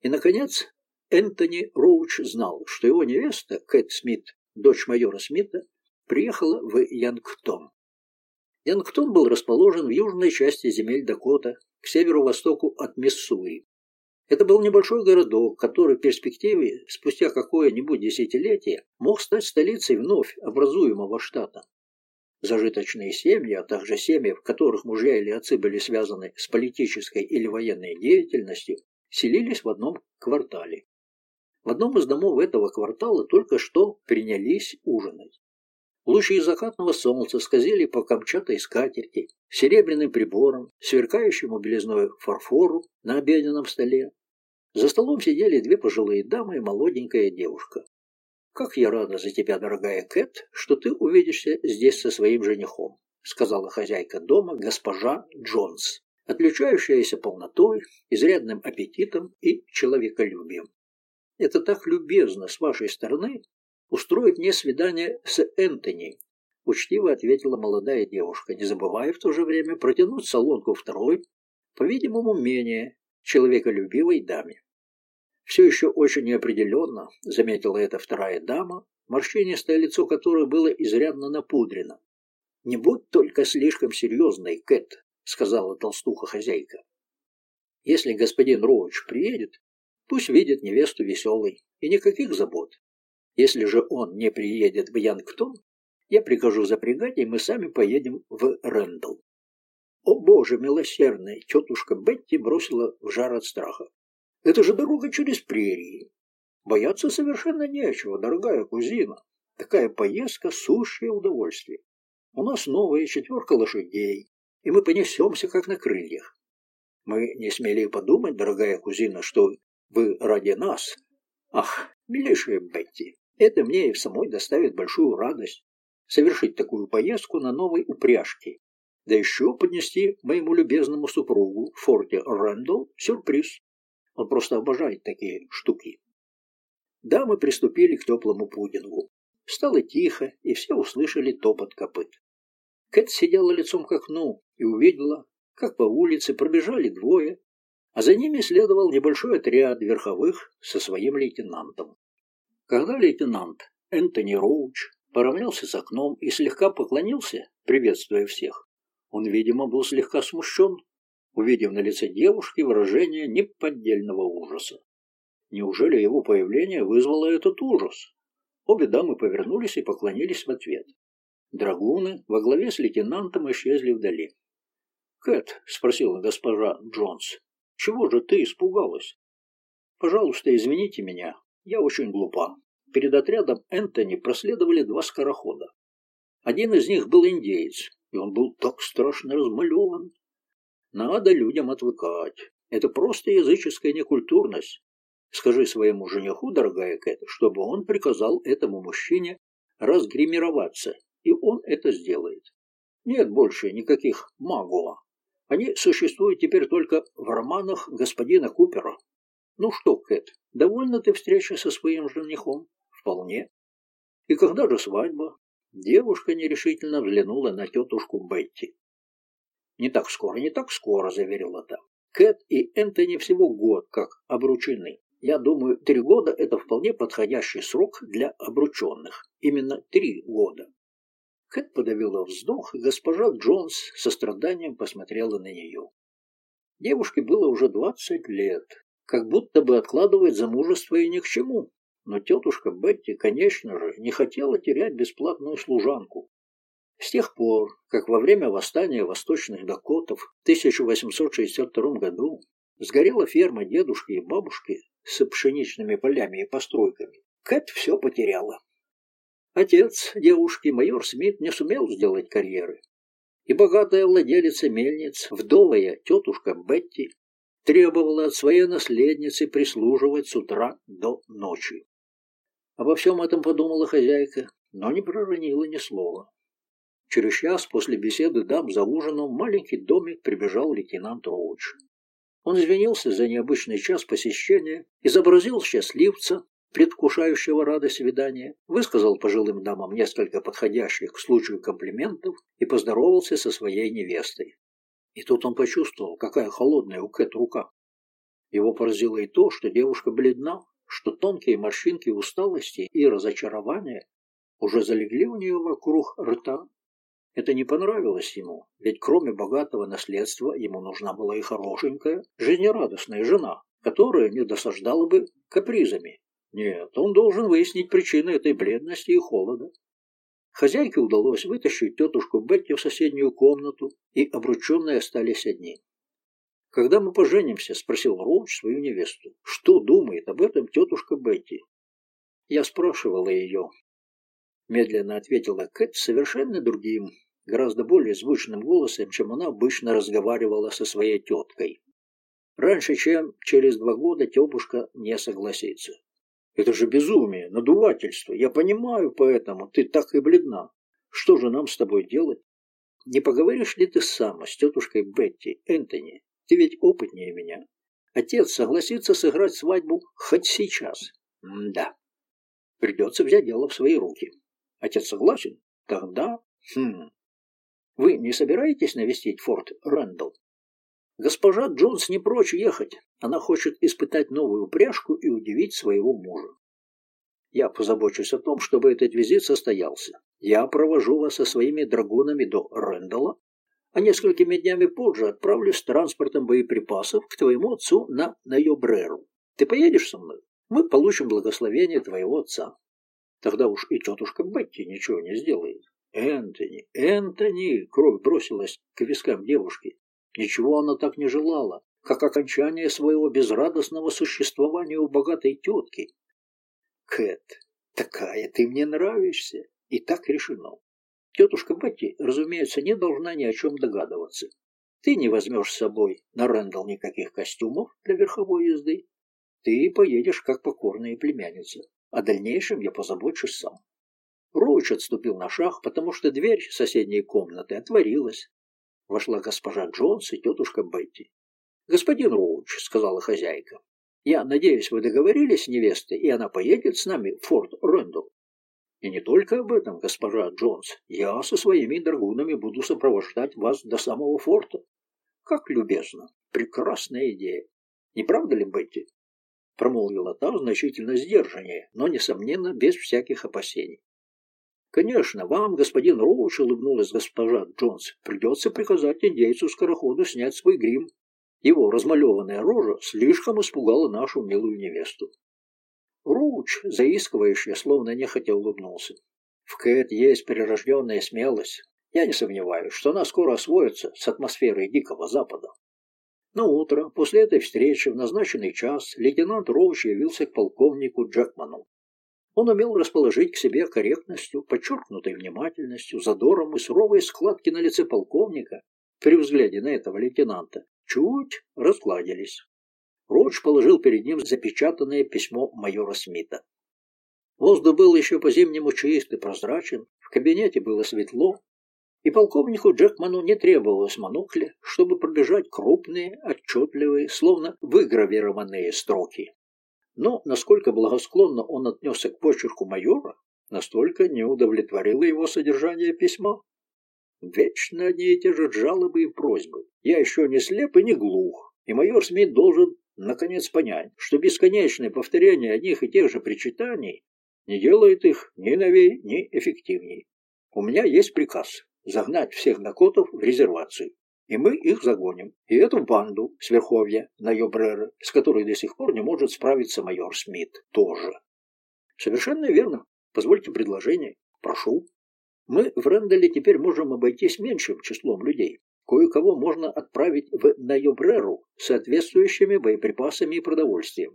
И, наконец, Энтони Роуч знал, что его невеста, Кэт Смит, дочь майора Смита, приехала в Янгтон. Янгтон был расположен в южной части земель Дакота, к северо-востоку от Миссури. Это был небольшой городок, который в перспективе, спустя какое-нибудь десятилетие, мог стать столицей вновь образуемого штата. Зажиточные семьи, а также семьи, в которых мужья или отцы были связаны с политической или военной деятельностью, селились в одном квартале. В одном из домов этого квартала только что принялись ужинать. Лучи закатного солнца скользили по камчатой скатерти, серебряным прибором, сверкающему белизной фарфору на обеденном столе. За столом сидели две пожилые дамы и молоденькая девушка. «Как я рада за тебя, дорогая Кэт, что ты увидишься здесь со своим женихом», сказала хозяйка дома госпожа Джонс, отличающаяся полнотой, изрядным аппетитом и человеколюбием. «Это так любезно с вашей стороны устроить мне свидание с Энтони», учтиво ответила молодая девушка, не забывая в то же время протянуть солонку второй, по-видимому, менее человеколюбивой даме. Все еще очень неопределенно, заметила эта вторая дама, морщинистое лицо которой было изрядно напудрено. «Не будь только слишком серьезной, Кэт», — сказала толстуха-хозяйка. «Если господин Роуч приедет, пусть видит невесту веселой, и никаких забот. Если же он не приедет в Янгтон, я прикажу запрягать, и мы сами поедем в Рэндалл». «О, Боже милосердный!» — тетушка Бетти бросила в жар от страха. Это же дорога через прерии. Бояться совершенно нечего, дорогая кузина. Такая поездка – сущее удовольствие. У нас новая четверка лошадей, и мы понесемся, как на крыльях. Мы не смели подумать, дорогая кузина, что вы ради нас. Ах, милейшая Бетти, это мне и самой доставит большую радость совершить такую поездку на новой упряжке, да еще поднести моему любезному супругу в форте Рэндалл сюрприз. Он просто обожает такие штуки. Да, мы приступили к теплому пудингу. Стало тихо, и все услышали топот копыт. Кэт сидела лицом к окну и увидела, как по улице пробежали двое, а за ними следовал небольшой отряд верховых со своим лейтенантом. Когда лейтенант Энтони Роуч поравнялся с окном и слегка поклонился, приветствуя всех, он, видимо, был слегка смущен увидев на лице девушки выражение неподдельного ужаса. Неужели его появление вызвало этот ужас? Обе дамы повернулись и поклонились в ответ. Драгуны во главе с лейтенантом исчезли вдали. «Кэт», — спросила госпожа Джонс, — «чего же ты испугалась?» «Пожалуйста, извините меня, я очень глупа. Перед отрядом Энтони проследовали два скорохода. Один из них был индеец, и он был так страшно размалеван, надо людям отвыкать. Это просто языческая некультурность. Скажи своему жениху, дорогая Кэт, чтобы он приказал этому мужчине разгримироваться, и он это сделает. Нет больше никаких магуа. Они существуют теперь только в романах господина Купера. Ну что, Кэт, довольна ты встречей со своим женихом? Вполне. И когда же свадьба? Девушка нерешительно взглянула на тетушку Бетти. «Не так скоро, не так скоро», — заверила та. «Кэт и Энтони всего год как обручены. Я думаю, три года — это вполне подходящий срок для обрученных. Именно три года». Кэт подавила вздох, и госпожа Джонс со страданием посмотрела на нее. Девушке было уже двадцать лет, как будто бы откладывать замужество и ни к чему. Но тетушка Бетти, конечно же, не хотела терять бесплатную служанку, с тех пор, как во время восстания восточных дакотов в 1862 году сгорела ферма дедушки и бабушки с пшеничными полями и постройками, Кэт все потеряла. Отец девушки, майор Смит, не сумел сделать карьеры. И богатая владелица мельниц, вдовая тетушка Бетти, требовала от своей наследницы прислуживать с утра до ночи. Обо всем этом подумала хозяйка, но не проронила ни слова. Через час после беседы дам за ужином в маленький домик прибежал лейтенант Роуч. Он извинился за необычный час посещения, изобразил счастливца, предвкушающего радость свидания, высказал пожилым дамам несколько подходящих к случаю комплиментов и поздоровался со своей невестой. И тут он почувствовал, какая холодная у Кэт рука. Его поразило и то, что девушка бледна, что тонкие морщинки усталости и разочарования уже залегли у нее вокруг рта Это не понравилось ему, ведь кроме богатого наследства ему нужна была и хорошенькая, жизнерадостная жена, которая не досаждала бы капризами. Нет, он должен выяснить причины этой бледности и холода. Хозяйке удалось вытащить тетушку Бетти в соседнюю комнату, и обрученные остались одни. «Когда мы поженимся?» – спросил Роуч свою невесту. «Что думает об этом тетушка Бетти?» Я спрашивала ее. Медленно ответила Кэт совершенно другим, гораздо более звучным голосом, чем она обычно разговаривала со своей теткой. Раньше, чем через два года, тетушка не согласится. Это же безумие, надувательство. Я понимаю, поэтому ты так и бледна. Что же нам с тобой делать? Не поговоришь ли ты сама с тетушкой Бетти, Энтони? Ты ведь опытнее меня. Отец согласится сыграть свадьбу хоть сейчас. М да. Придется взять дело в свои руки. Отец согласен? Тогда... Хм. Вы не собираетесь навестить форт Рэндалл? Госпожа Джонс не прочь ехать. Она хочет испытать новую упряжку и удивить своего мужа. Я позабочусь о том, чтобы этот визит состоялся. Я провожу вас со своими драгунами до Рэндалла, а несколькими днями позже отправлюсь с транспортом боеприпасов к твоему отцу на Найобреру. Ты поедешь со мной? Мы получим благословение твоего отца. Тогда уж и тетушка Бетти ничего не сделает. Энтони, Энтони! Кровь бросилась к вискам девушки. Ничего она так не желала, как окончание своего безрадостного существования у богатой тетки. Кэт, такая ты мне нравишься. И так решено. Тетушка Бетти, разумеется, не должна ни о чем догадываться. Ты не возьмешь с собой на Рэндалл никаких костюмов для верховой езды. Ты поедешь как покорная племянница. О дальнейшем я позабочусь сам. Роуч отступил на шаг, потому что дверь соседней комнаты отворилась, Вошла госпожа Джонс и тетушка Бетти. «Господин Роуч», — сказала хозяйка, — «я надеюсь, вы договорились с невестой, и она поедет с нами в Форт Рэндалл». «И не только об этом, госпожа Джонс. Я со своими драгунами буду сопровождать вас до самого форта». «Как любезно! Прекрасная идея! Не правда ли, Бетти?» Промолвила та значительно сдержаннее, но, несомненно, без всяких опасений. «Конечно, вам, господин Роуч, — улыбнулась госпожа Джонс, — придется приказать индейцу-скороходу снять свой грим. Его размалеванная рожа слишком испугала нашу милую невесту». Роуч, заискивающий, словно нехотя улыбнулся. «В Кэт есть прирожденная смелость. Я не сомневаюсь, что она скоро освоится с атмосферой Дикого Запада». На утро, после этой встречи, в назначенный час, лейтенант Роуч явился к полковнику Джекману. Он умел расположить к себе корректностью, подчеркнутой внимательностью, задором и суровые складки на лице полковника при взгляде на этого лейтенанта чуть разгладились. Роуч положил перед ним запечатанное письмо майора Смита. Воздух был еще по-зимнему чист и прозрачен, в кабинете было светло, и полковнику Джекману не требовалось монокля, чтобы пробежать крупные, отчетливые, словно выгравированные строки. Но насколько благосклонно он отнесся к почерку майора, настолько не удовлетворило его содержание письма. Вечно одни и те же жалобы и просьбы. Я еще не слеп и не глух, и майор Смит должен наконец понять, что бесконечное повторение одних и тех же причитаний не делает их ни новей, ни эффективней. У меня есть приказ загнать всех дакотов в резервацию и мы их загоним. И эту банду с верховья на Йобрера, с которой до сих пор не может справиться майор Смит, тоже. Совершенно верно. Позвольте предложение. Прошу. Мы в Ренделе теперь можем обойтись меньшим числом людей. Кое-кого можно отправить в Найобреру с соответствующими боеприпасами и продовольствием.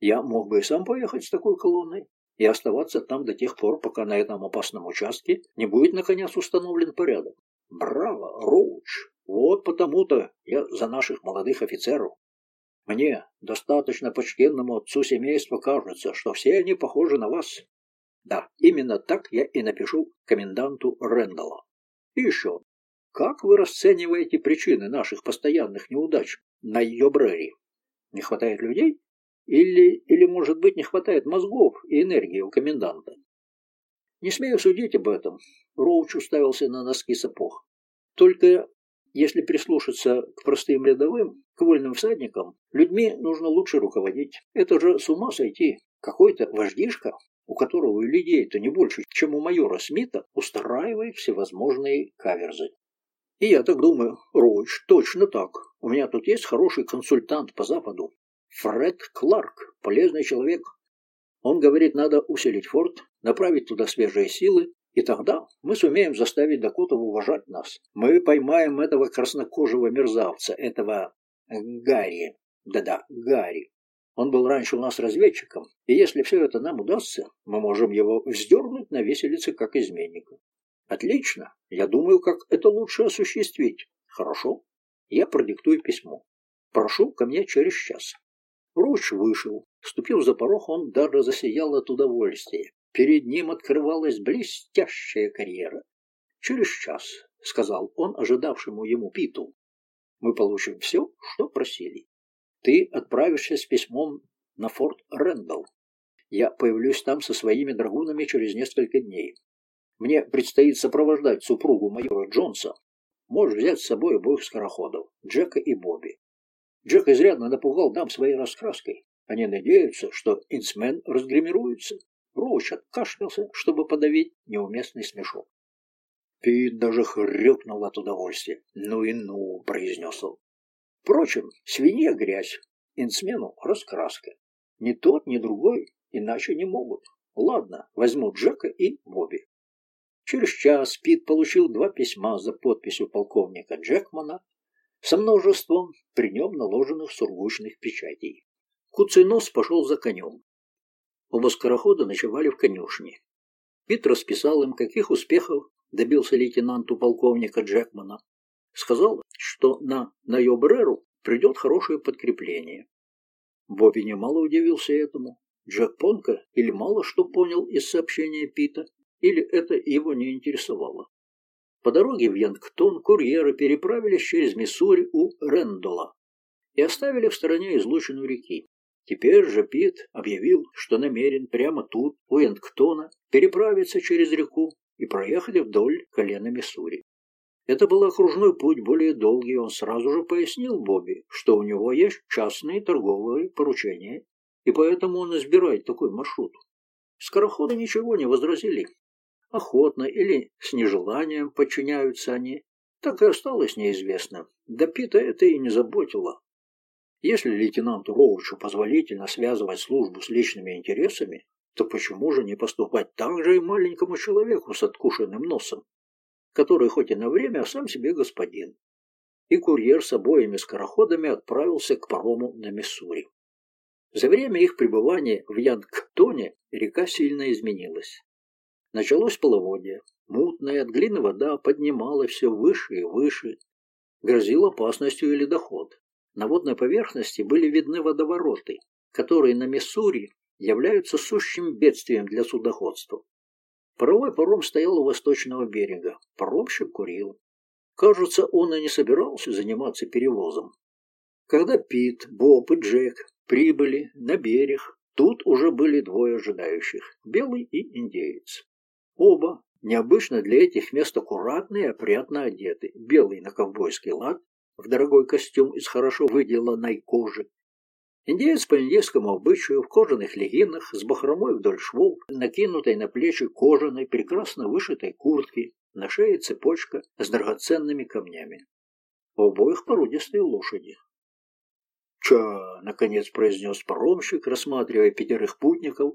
Я мог бы и сам поехать с такой колонной и оставаться там до тех пор, пока на этом опасном участке не будет наконец установлен порядок. Браво, Роуч! Вот потому-то я за наших молодых офицеров. Мне, достаточно почтенному отцу семейства, кажется, что все они похожи на вас. Да, именно так я и напишу коменданту Рэндалла. И еще, как вы расцениваете причины наших постоянных неудач на Йобрере? Не хватает людей? Или, или, может быть, не хватает мозгов и энергии у коменданта? Не смею судить об этом. Роуч уставился на носки сапог. Только если прислушаться к простым рядовым, к вольным всадникам, людьми нужно лучше руководить. Это же с ума сойти. Какой-то вождишка у которого у людей-то не больше, чем у майора Смита, устраивает всевозможные каверзы. И я так думаю, Роуч, точно так. У меня тут есть хороший консультант по Западу. Фред Кларк, полезный человек. Он говорит, надо усилить форт, направить туда свежие силы, и тогда мы сумеем заставить Дакотов уважать нас. Мы поймаем этого краснокожего мерзавца, этого Гарри. Да-да, Гарри. Он был раньше у нас разведчиком, и если все это нам удастся, мы можем его вздернуть на виселице как изменника. Отлично. Я думаю, как это лучше осуществить. Хорошо. Я продиктую письмо. Прошу ко мне через час. Руч вышел. Ступив за порог, он даже засиял от удовольствия. Перед ним открывалась блестящая карьера. «Через час», — сказал он ожидавшему ему Питу, — «мы получим все, что просили. Ты отправишься с письмом на форт Рэндалл. Я появлюсь там со своими драгунами через несколько дней. Мне предстоит сопровождать супругу майора Джонса. Можешь взять с собой обоих скороходов, Джека и Бобби. Джек изрядно напугал дам своей раскраской. Они надеются, что инсмен разгримируется. Роуч откашлялся, чтобы подавить неуместный смешок. Пит даже хрюкнул от удовольствия. «Ну и ну!» — произнес он. Впрочем, свинья грязь, инсмену раскраска. Ни тот, ни другой иначе не могут. Ладно, возьму Джека и Бобби. Через час Пит получил два письма за подписью полковника Джекмана со множеством при нем наложенных сургучных печатей. Куцинос пошел за конем. Оба скорохода ночевали в конюшне. Пит расписал им, каких успехов добился лейтенанту полковника Джекмана. Сказал, что на Найобреру придет хорошее подкрепление. Бобби немало удивился этому. Джек Понка или мало что понял из сообщения Пита, или это его не интересовало. По дороге в Янгтон курьеры переправились через Миссури у Рэндола и оставили в стороне излученную реки. Теперь же Пит объявил, что намерен прямо тут, у Янгтона, переправиться через реку и проехать вдоль колена Миссури. Это был окружной путь, более долгий, он сразу же пояснил Бобби, что у него есть частные торговые поручения, и поэтому он избирает такой маршрут. Скороходы ничего не возразили, охотно или с нежеланием подчиняются они, так и осталось неизвестно. Да Пита это и не заботило. Если лейтенанту Роучу позволительно связывать службу с личными интересами, то почему же не поступать так же и маленькому человеку с откушенным носом, который хоть и на время, а сам себе господин? И курьер с обоими скороходами отправился к парому на Миссури. За время их пребывания в Янгтоне река сильно изменилась. Началось половодье. Мутная от глины вода поднимала все выше и выше. Грозил опасностью и ледоход. На водной поверхности были видны водовороты, которые на Миссури являются сущим бедствием для судоходства. Паровой паром стоял у восточного берега. Паромщик курил. Кажется, он и не собирался заниматься перевозом. Когда Пит, Боб и Джек прибыли на берег, тут уже были двое ожидающих – белый и индеец. Оба, необычно для этих мест аккуратные опрятно одеты. Белый на ковбойский лад, в дорогой костюм из хорошо выделанной кожи. Индеец по индейскому обычаю в кожаных легинах с бахромой вдоль швов, накинутой на плечи кожаной, прекрасно вышитой куртки, на шее цепочка с драгоценными камнями. У обоих породистые лошади. «Ча!» — наконец произнес паромщик, рассматривая пятерых путников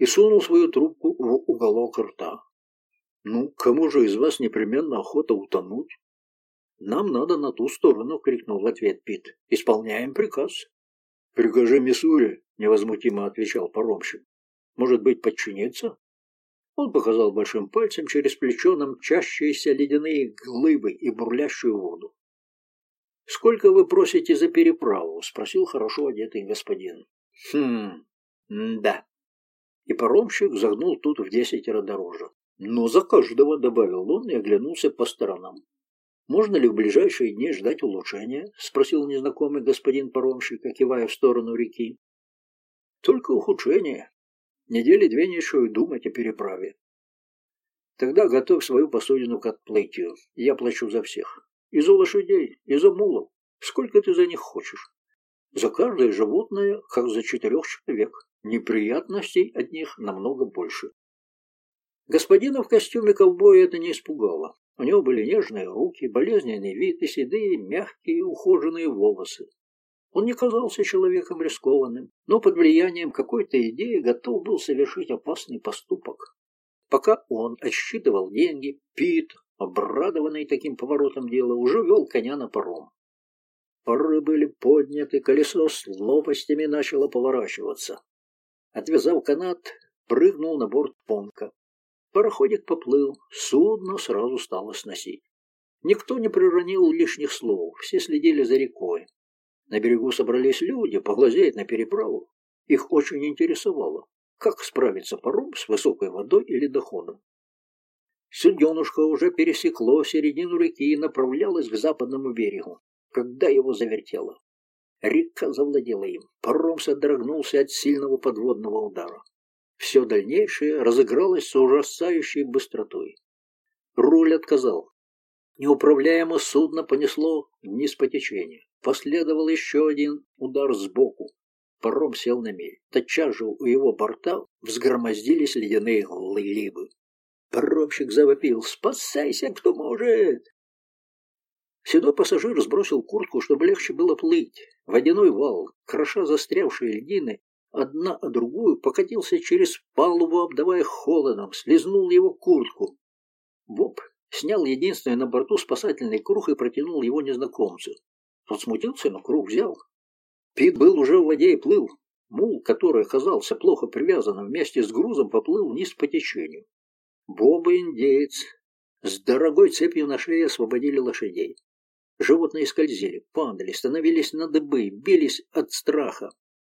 и сунул свою трубку в уголок рта. «Ну, кому же из вас непременно охота утонуть?» «Нам надо на ту сторону!» — крикнул в ответ Пит. «Исполняем приказ!» «Прикажи Миссури!» — невозмутимо отвечал паромщик. «Может быть, подчиниться?» Он показал большим пальцем через плечо нам чащиеся ледяные глыбы и бурлящую воду. «Сколько вы просите за переправу?» — спросил хорошо одетый господин. «Хм, да», и паромщик загнул тут в десятеро дороже. «Но за каждого», — добавил он и оглянулся по сторонам. «Можно ли в ближайшие дни ждать улучшения?» — спросил незнакомый господин паромщик, кивая в сторону реки. «Только ухудшение. Недели две не еще и думать о переправе. Тогда готовь свою посудину к отплытию. Я плачу за всех. И за лошадей, и за мулов. Сколько ты за них хочешь?» За каждое животное, как за четырех человек. Неприятностей от них намного больше. Господина в костюме ковбоя это не испугало. У него были нежные руки, болезненный вид и седые, мягкие, ухоженные волосы. Он не казался человеком рискованным, но под влиянием какой-то идеи готов был совершить опасный поступок. Пока он отсчитывал деньги, Пит, обрадованный таким поворотом дела, уже вел коня на паром. Пары были подняты, колесо с лопастями начало поворачиваться. Отвязав канат, прыгнул на борт понка. Пароходик поплыл, судно сразу стало сносить. Никто не проронил лишних слов, все следили за рекой. На берегу собрались люди, поглазеть на переправу. Их очень интересовало, как справиться паром с высокой водой или доходом. Суденушка уже пересекло середину реки и направлялось к западному берегу, когда его завертело. Река завладела им, паром содрогнулся от сильного подводного удара. Все дальнейшее разыгралось с ужасающей быстротой. Руль отказал. Неуправляемо судно понесло вниз по течению. Последовал еще один удар сбоку. Паром сел на мель. Тотчас же у его борта взгромоздились ледяные глыбы. Паромщик завопил «Спасайся, кто может!» Седой пассажир сбросил куртку, чтобы легче было плыть. Водяной вал, кроша застрявшие льдины, одна о другую, покатился через палубу, обдавая холодом, слезнул его куртку. Боб снял единственный на борту спасательный круг и протянул его незнакомцу. Тот смутился, но круг взял. Пит был уже в воде и плыл. Мул, который оказался плохо привязанным вместе с грузом, поплыл вниз по течению. Боб и индеец с дорогой цепью на шее освободили лошадей. Животные скользили, падали, становились на дыбы, бились от страха.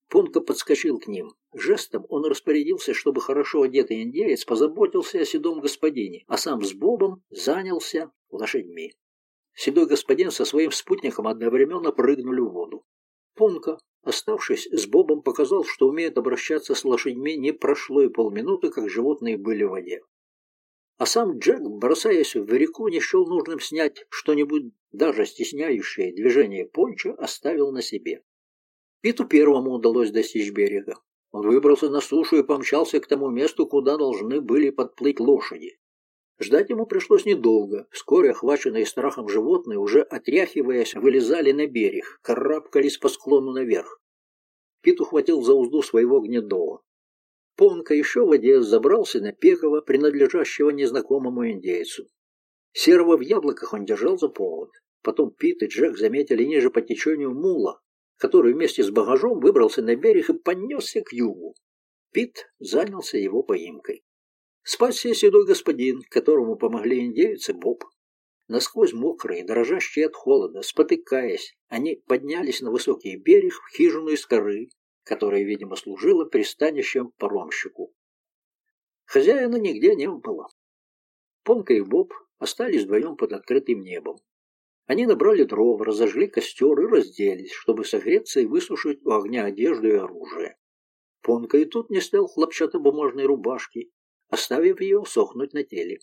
Понка подскочил к ним. Жестом он распорядился, чтобы хорошо одетый индеец позаботился о седом господине, а сам с Бобом занялся лошадьми. Седой господин со своим спутником одновременно прыгнули в воду. Понка, оставшись с Бобом, показал, что умеет обращаться с лошадьми, не прошло и полминуты, как животные были в воде. А сам Джек, бросаясь в реку, не счел нужным снять что-нибудь, даже стесняющее движение понча, оставил на себе. Питу первому удалось достичь берега. Он выбрался на сушу и помчался к тому месту, куда должны были подплыть лошади. Ждать ему пришлось недолго. Вскоре, охваченные страхом животные, уже отряхиваясь, вылезали на берег, карабкались по склону наверх. Пит ухватил за узду своего гнедого. Понка еще в воде забрался на Пекова, принадлежащего незнакомому индейцу. Серого в яблоках он держал за повод. Потом Пит и Джек заметили ниже по течению мула, который вместе с багажом выбрался на берег и понесся к югу. Пит занялся его поимкой. Спасся седой господин, которому помогли индейцы Боб. Насквозь мокрые, дрожащие от холода, спотыкаясь, они поднялись на высокий берег в хижину из коры, которая, видимо, служила пристанищем паромщику. Хозяина нигде не было. Помка и Боб остались вдвоем под открытым небом. Они набрали дров, разожгли костер и разделись, чтобы согреться и высушить у огня одежду и оружие. Понка и тут не снял хлопчатобумажной рубашки, оставив ее сохнуть на теле.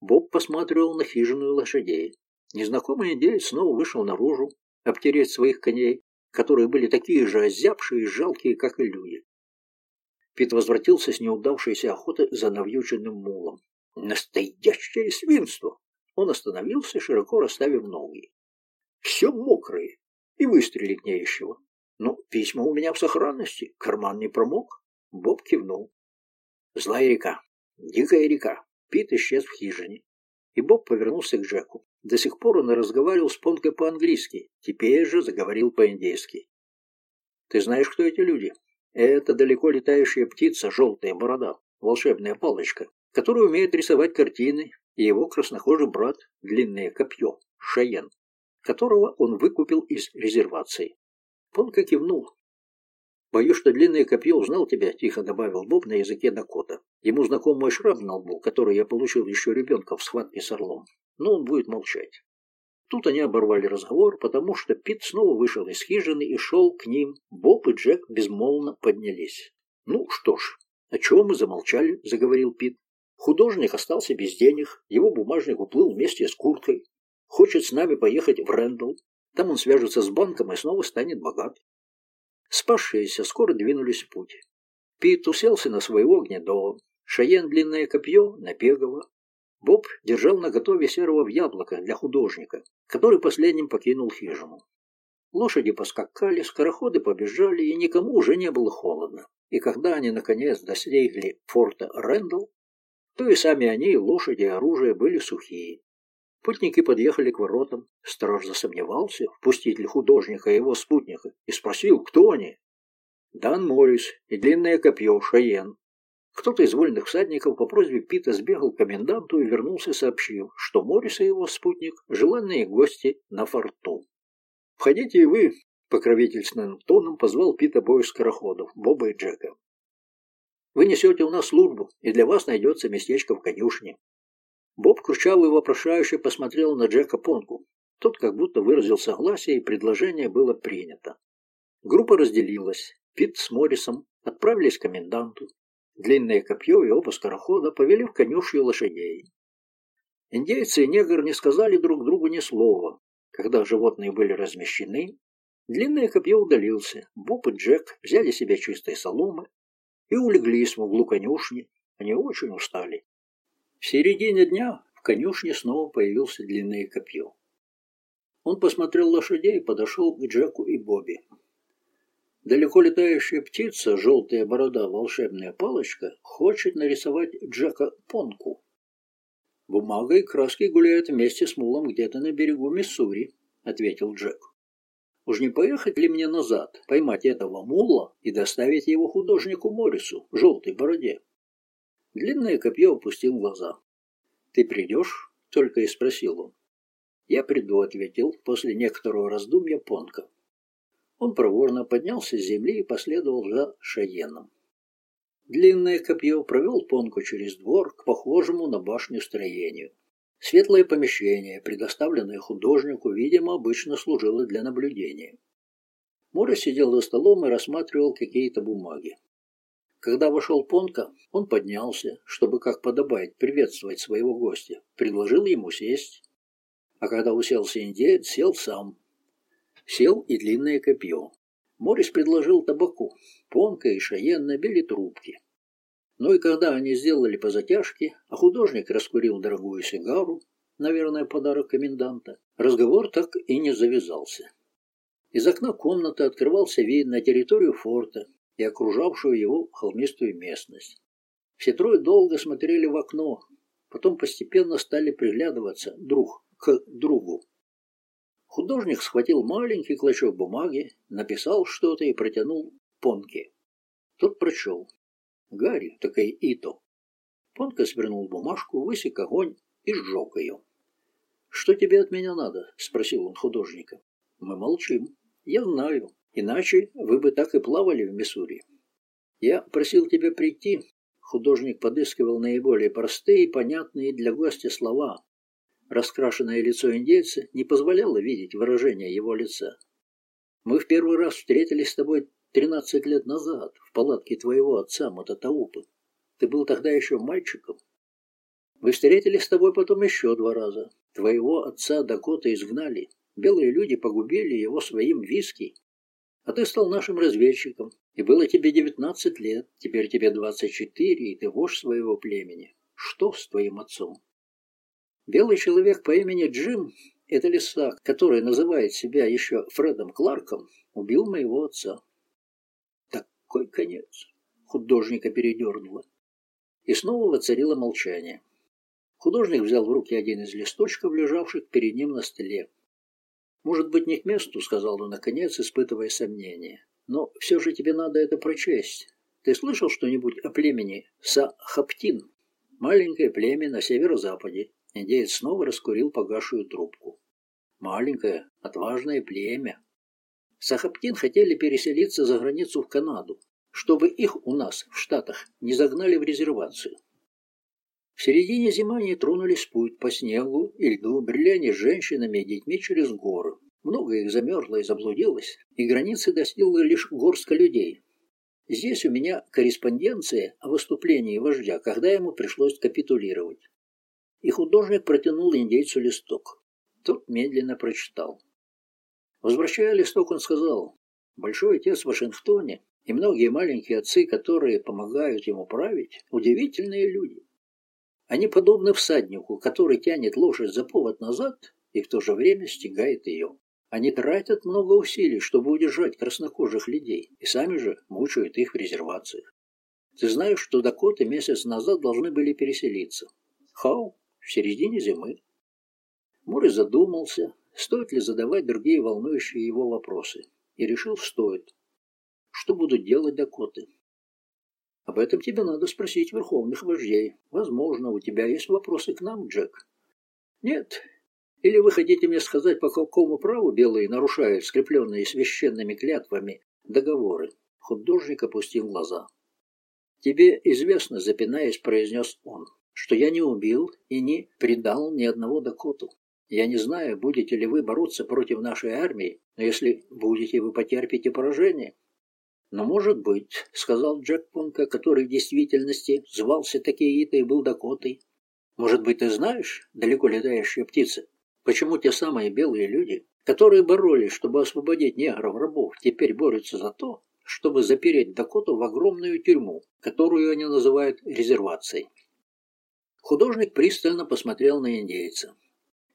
Боб посматривал на хижину лошадей. Незнакомый индеец снова вышел наружу, обтереть своих коней, которые были такие же озябшие и жалкие, как и люди. Пит возвратился с неудавшейся охоты за навьюченным мулом. Настоящее свинство! Он остановился, широко расставив ноги. Все мокрое, и выстрелить не из чего. Ну, письма у меня в сохранности, карман не промок. Боб кивнул. Злая река, дикая река. Пит исчез в хижине. И Боб повернулся к Джеку. До сих пор он разговаривал с Понкой по-английски, теперь же заговорил по-индейски. «Ты знаешь, кто эти люди? Это далеко летающая птица, желтая борода, волшебная палочка, которая умеет рисовать картины и его краснохожий брат Длинное Копье, Шаен, которого он выкупил из резервации. Понка кивнул. «Боюсь, что Длинное Копье узнал тебя», — тихо добавил Боб на языке Дакота. Ему знаком мой шрам на лбу, который я получил еще ребенка в схватке с орлом. Но он будет молчать. Тут они оборвали разговор, потому что Пит снова вышел из хижины и шел к ним. Боб и Джек безмолвно поднялись. «Ну что ж, о чем мы замолчали?» — заговорил Пит. Художник остался без денег, его бумажник уплыл вместе с курткой. Хочет с нами поехать в Рэндалл. Там он свяжется с банком и снова станет богат. Спасшиеся скоро двинулись в путь. Пит уселся на своего гнедого, Шаен длинное копье на Пегова. Боб держал на готове серого в яблоко для художника, который последним покинул хижину. Лошади поскакали, скороходы побежали, и никому уже не было холодно. И когда они, наконец, достигли форта Рэндалл, то и сами они, и лошади, и оружие были сухие. Путники подъехали к воротам. Страж засомневался, впустить ли художника и его спутника, и спросил, кто они. Дан Моррис и длинное копье Шаен. Кто-то из вольных всадников по просьбе Пита сбегал к коменданту и вернулся, сообщив, что Моррис и его спутник – желанные гости на форту. «Входите и вы», – покровительственным тоном позвал Пита бою скороходов, Боба и Джека. «Вы несете у нас службу, и для вас найдется местечко в конюшне». Боб Кручавый вопрошающе посмотрел на Джека Понку. Тот как будто выразил согласие, и предложение было принято. Группа разделилась. Пит с Моррисом отправились к коменданту. Длинное копье и оба скорохода повели в конюшью лошадей. Индейцы и негр не сказали друг другу ни слова. Когда животные были размещены, длинное копье удалился. Боб и Джек взяли себе чистой соломы и улеглись в углу конюшни. Они очень устали. В середине дня в конюшне снова появился длинное копье. Он посмотрел лошадей и подошел к Джеку и Бобби. Далеко летающая птица, желтая борода, волшебная палочка, хочет нарисовать Джека Понку. Бумага и краски гуляют вместе с мулом где-то на берегу Миссури, ответил Джек. Уж не поехать ли мне назад, поймать этого мула и доставить его художнику Морису в желтой бороде? Длинное копье опустил глаза. «Ты придешь?» — только и спросил он. «Я приду», — ответил после некоторого раздумья Понка. Он проворно поднялся с земли и последовал за Шаеном. Длинное копье провел Понку через двор к похожему на башню строению. Светлое помещение, предоставленное художнику, видимо, обычно служило для наблюдения. Мора сидел за столом и рассматривал какие-то бумаги. Когда вошел Понка, он поднялся, чтобы, как подобает, приветствовать своего гостя, предложил ему сесть. А когда уселся индеец, сел сам, Сел и длинное копье. Морис предложил табаку. Понка и Шаен набили трубки. Ну и когда они сделали по затяжке, а художник раскурил дорогую сигару, наверное, подарок коменданта, разговор так и не завязался. Из окна комнаты открывался вид на территорию форта и окружавшую его холмистую местность. Все трое долго смотрели в окно, потом постепенно стали приглядываться друг к другу. Художник схватил маленький клочок бумаги, написал что-то и протянул Понке. Тот прочел. Гарри, такая Ито. Понка свернул бумажку, высек огонь и сжег ее. «Что тебе от меня надо?» — спросил он художника. «Мы молчим. Я знаю. Иначе вы бы так и плавали в Миссури. Я просил тебя прийти». Художник подыскивал наиболее простые и понятные для гостя слова, Раскрашенное лицо индейца не позволяло видеть выражение его лица. «Мы в первый раз встретились с тобой тринадцать лет назад в палатке твоего отца Мататаупы. Ты был тогда еще мальчиком. Мы встретились с тобой потом еще два раза. Твоего отца Дакота изгнали. Белые люди погубили его своим виски. А ты стал нашим разведчиком. И было тебе девятнадцать лет. Теперь тебе двадцать четыре, и ты вождь своего племени. Что с твоим отцом? Белый человек по имени Джим, это лисак, который называет себя еще Фредом Кларком, убил моего отца. Такой конец. Художника передернуло. И снова воцарило молчание. Художник взял в руки один из листочков, лежавших перед ним на столе. «Может быть, не к месту», — сказал он, наконец, испытывая сомнения. «Но все же тебе надо это прочесть. Ты слышал что-нибудь о племени Сахаптин? Маленькое племя на северо-западе. Индеец снова раскурил погашую трубку. Маленькое, отважное племя. Сахаптин хотели переселиться за границу в Канаду, чтобы их у нас, в Штатах, не загнали в резервацию. В середине зимы они тронулись путь по снегу и льду, брели с женщинами и детьми через горы. Много их замерзло и заблудилось, и границы достигла лишь горстка людей. Здесь у меня корреспонденция о выступлении вождя, когда ему пришлось капитулировать и художник протянул индейцу листок. Тот медленно прочитал. Возвращая листок, он сказал, Большой отец в Вашингтоне и многие маленькие отцы, которые помогают ему править, удивительные люди. Они подобны всаднику, который тянет лошадь за повод назад и в то же время стегает ее. Они тратят много усилий, чтобы удержать краснокожих людей, и сами же мучают их в резервациях. Ты знаешь, что Дакоты месяц назад должны были переселиться. Хау, в середине зимы. Мури задумался, стоит ли задавать другие волнующие его вопросы, и решил, стоит. Что будут делать Дакоты? Об этом тебе надо спросить верховных вождей. Возможно, у тебя есть вопросы к нам, Джек. Нет. Или вы хотите мне сказать, по какому праву белые нарушают скрепленные священными клятвами договоры? Художник опустил глаза. «Тебе известно, запинаясь, произнес он, что я не убил и не предал ни одного Дакоту. Я не знаю, будете ли вы бороться против нашей армии, но если будете, вы потерпите поражение». «Но может быть», — сказал Джек Понка, который в действительности звался Такеитой и был Дакотой. «Может быть, ты знаешь, далеко летающая птица, почему те самые белые люди, которые боролись, чтобы освободить негров-рабов, теперь борются за то, чтобы запереть Дакоту в огромную тюрьму, которую они называют резервацией. Художник пристально посмотрел на индейца.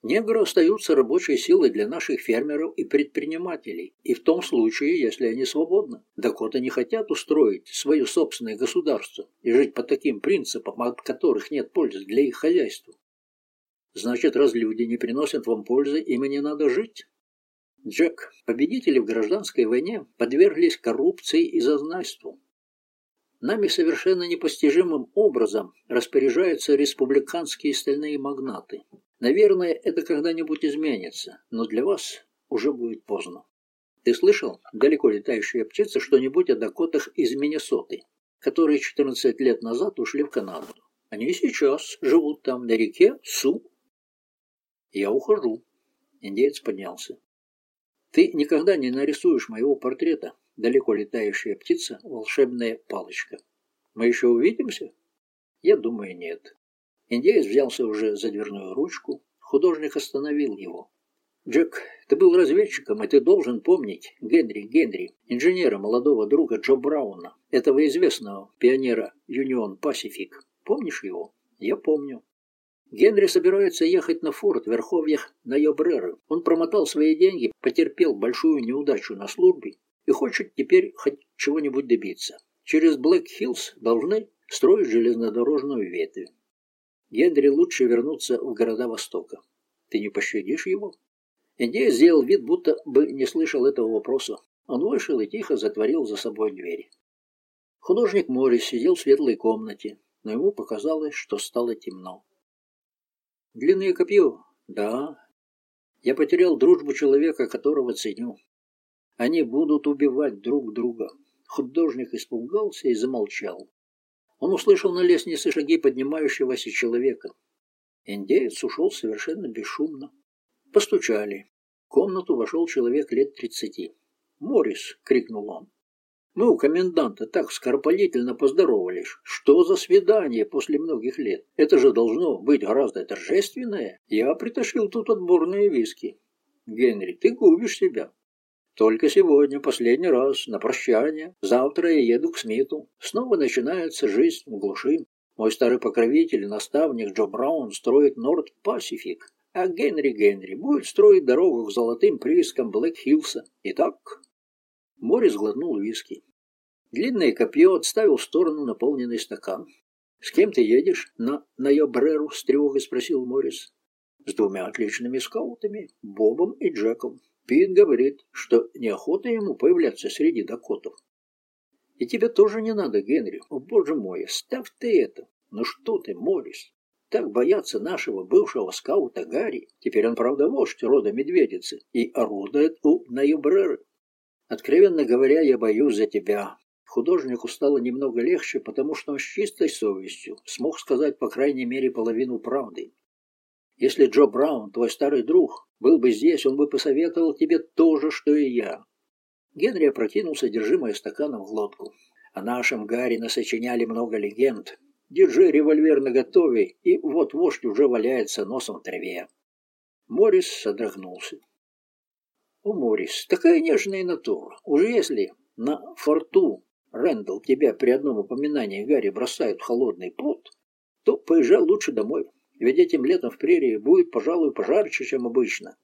Негры остаются рабочей силой для наших фермеров и предпринимателей, и в том случае, если они свободны. Дакоты не хотят устроить свое собственное государство и жить по таким принципам, от которых нет пользы для их хозяйства. Значит, раз люди не приносят вам пользы, им и не надо жить. Джек, победители в гражданской войне подверглись коррупции и зазнайству. Нами совершенно непостижимым образом распоряжаются республиканские стальные магнаты. Наверное, это когда-нибудь изменится, но для вас уже будет поздно. Ты слышал, далеко летающая птица, что-нибудь о Дакотах из Миннесоты, которые 14 лет назад ушли в Канаду? Они сейчас живут там на реке Су. Я ухожу. Индеец поднялся. Ты никогда не нарисуешь моего портрета, далеко летающая птица, волшебная палочка. Мы еще увидимся? Я думаю, нет. Индеец взялся уже за дверную ручку. Художник остановил его. «Джек, ты был разведчиком, и ты должен помнить Генри Генри, инженера, молодого друга Джо Брауна, этого известного пионера Юнион Пасифик. Помнишь его?» «Я помню. Генри собирается ехать на форт в верховьях на Йобреры. Он промотал свои деньги, потерпел большую неудачу на службе и хочет теперь хоть чего-нибудь добиться. Через Блэк-Хиллз должны строить железнодорожную ветвь. Генри лучше вернуться в города Востока. Ты не пощадишь его? Индеец сделал вид, будто бы не слышал этого вопроса. Он вышел и тихо затворил за собой двери. Художник Моррис сидел в светлой комнате, но ему показалось, что стало темно. Длинное копье? Да. Я потерял дружбу человека, которого ценю. Они будут убивать друг друга. Художник испугался и замолчал. Он услышал на лестнице шаги поднимающегося человека. Индеец ушел совершенно бесшумно. Постучали. В комнату вошел человек лет тридцати. «Моррис!» — крикнул он. Мы у коменданта так скоропалительно поздоровались. Что за свидание после многих лет? Это же должно быть гораздо торжественное. Я притащил тут отборные виски. Генри, ты губишь себя. Только сегодня, последний раз, на прощание. Завтра я еду к Смиту. Снова начинается жизнь в глуши. Мой старый покровитель наставник Джо Браун строит Норд Пасифик, а Генри Генри будет строить дорогу к золотым приискам Блэк-Хиллса. Итак, Морис глотнул виски. Длинное копье отставил в сторону наполненный стакан. «С кем ты едешь?» «На Найобреру?» — с тревогой спросил Морис. «С двумя отличными скаутами, Бобом и Джеком. Пит говорит, что неохота ему появляться среди дакотов». «И тебе тоже не надо, Генри. О, боже мой, ставь ты это!» «Ну что ты, Морис?» Так боятся нашего бывшего скаута Гарри. Теперь он, правда, вождь рода медведицы и орудует у Найобреры. Откровенно говоря, я боюсь за тебя. Художнику стало немного легче, потому что он с чистой совестью смог сказать по крайней мере половину правды. Если Джо Браун, твой старый друг, был бы здесь, он бы посоветовал тебе то же, что и я. Генри опрокинул содержимое стакана в глотку. О нашем Гарри насочиняли много легенд. Держи револьвер наготове, и вот вождь уже валяется носом в траве. Морис содрогнулся. О, Морис, такая нежная натура. Уже если на форту Рэндалл тебя при одном упоминании Гарри бросают холодный пот, то поезжай лучше домой, ведь этим летом в прерии будет, пожалуй, пожарче, чем обычно.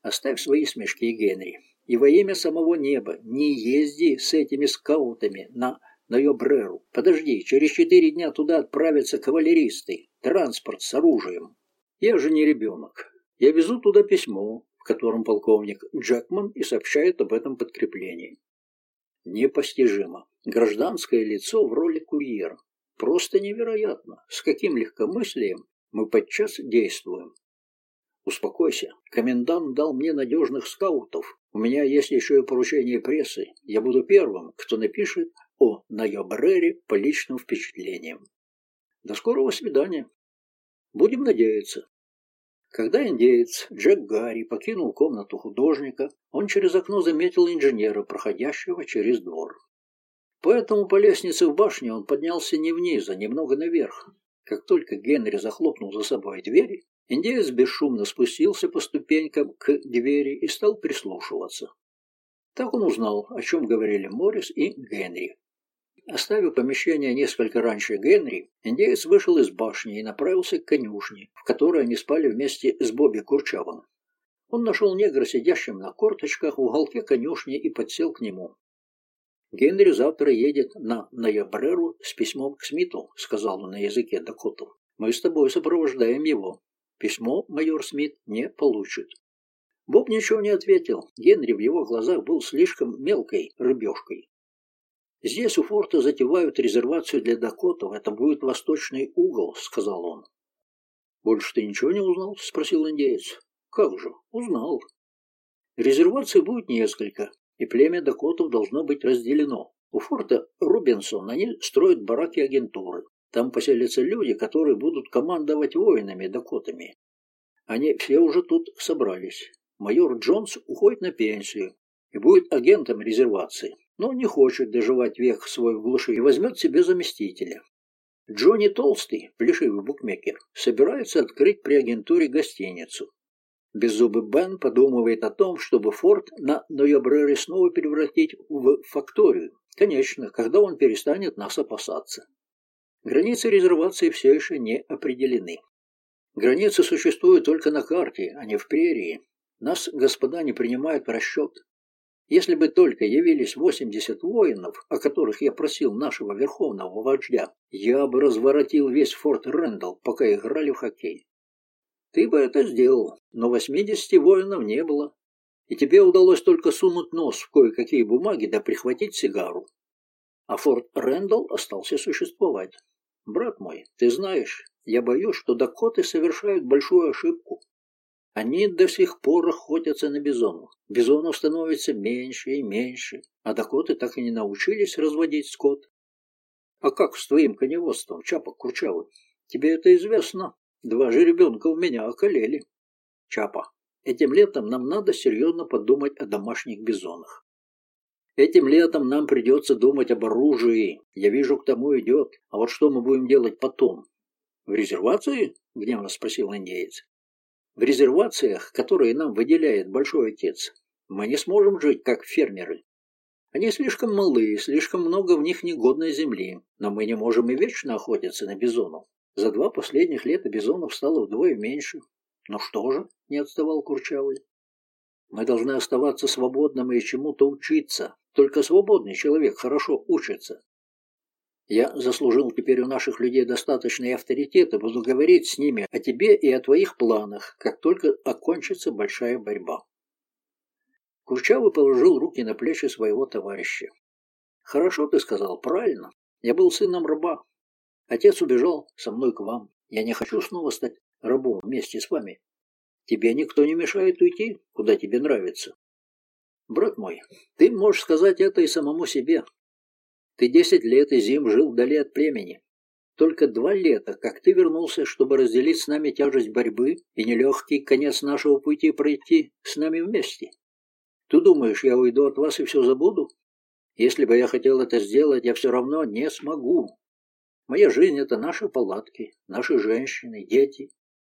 Оставь свои смешки, Генри, и во имя самого неба не езди с этими скаутами на Нойобреру. Подожди, через четыре дня туда отправятся кавалеристы, транспорт с оружием. Я же не ребенок. Я везу туда письмо, в котором полковник Джекман и сообщает об этом подкреплении. Непостижимо. Гражданское лицо в роли курьера. Просто невероятно, с каким легкомыслием мы подчас действуем. Успокойся. Комендант дал мне надежных скаутов. У меня есть еще и поручение прессы. Я буду первым, кто напишет о Найобрере по личным впечатлениям. До скорого свидания. Будем надеяться. Когда индеец Джек Гарри покинул комнату художника, он через окно заметил инженера, проходящего через двор. Поэтому по лестнице в башне он поднялся не вниз, а немного наверх. Как только Генри захлопнул за собой двери, индеец бесшумно спустился по ступенькам к двери и стал прислушиваться. Так он узнал, о чем говорили Моррис и Генри. Оставив помещение несколько раньше Генри, индеец вышел из башни и направился к конюшне, в которой они спали вместе с Бобби Курчавым. Он нашел негра, сидящим на корточках в уголке конюшни, и подсел к нему. «Генри завтра едет на Ноябреру с письмом к Смиту», — сказал он на языке дакотов. «Мы с тобой сопровождаем его. Письмо майор Смит не получит». Боб ничего не ответил. Генри в его глазах был слишком мелкой рыбешкой. «Здесь у форта затевают резервацию для дакотов. Это будет восточный угол», — сказал он. «Больше ты ничего не узнал?» — спросил индеец. «Как же? Узнал. Резерваций будет несколько, и племя дакотов должно быть разделено. У форта Рубинсон они строят бараки агентуры. Там поселятся люди, которые будут командовать воинами-дакотами. Они все уже тут собрались. Майор Джонс уходит на пенсию и будет агентом резервации но не хочет доживать век свой в глуши и возьмет себе заместителя. Джонни Толстый, плешивый букмекер, собирается открыть при агентуре гостиницу. Беззубый Бен подумывает о том, чтобы форт на Нойобрере снова превратить в факторию. Конечно, когда он перестанет нас опасаться. Границы резервации все еще не определены. Границы существуют только на карте, а не в прерии. Нас, господа, не принимают в расчет. Если бы только явились 80 воинов, о которых я просил нашего верховного вождя, я бы разворотил весь форт Рэндалл, пока играли в хоккей. Ты бы это сделал, но 80 воинов не было, и тебе удалось только сунуть нос в кое-какие бумаги да прихватить сигару. А форт Рэндалл остался существовать. Брат мой, ты знаешь, я боюсь, что дакоты совершают большую ошибку. Они до сих пор охотятся на бизонов. Бизонов становится меньше и меньше, а дакоты так и не научились разводить скот. А как с твоим коневодством, Чапа Курчавый? Тебе это известно. Два же ребенка у меня околели. Чапа, этим летом нам надо серьезно подумать о домашних бизонах. Этим летом нам придется думать об оружии. Я вижу, к тому идет. А вот что мы будем делать потом? В резервации? Гневно спросил индеец. В резервациях, которые нам выделяет Большой Отец, мы не сможем жить как фермеры. Они слишком малы, слишком много в них негодной земли, но мы не можем и вечно охотиться на бизонов. За два последних лета бизонов стало вдвое меньше. Ну что же, не отставал Курчавый. Мы должны оставаться свободными и чему-то учиться. Только свободный человек хорошо учится. Я заслужил теперь у наших людей достаточный авторитет и буду говорить с ними о тебе и о твоих планах, как только окончится большая борьба. Курчавый положил руки на плечи своего товарища. «Хорошо ты сказал, правильно. Я был сыном раба. Отец убежал со мной к вам. Я не хочу снова стать рабом вместе с вами. Тебе никто не мешает уйти, куда тебе нравится. Брат мой, ты можешь сказать это и самому себе, ты десять лет и зим жил вдали от племени. Только два лета, как ты вернулся, чтобы разделить с нами тяжесть борьбы и нелегкий конец нашего пути пройти с нами вместе. Ты думаешь, я уйду от вас и все забуду? Если бы я хотел это сделать, я все равно не смогу. Моя жизнь — это наши палатки, наши женщины, дети.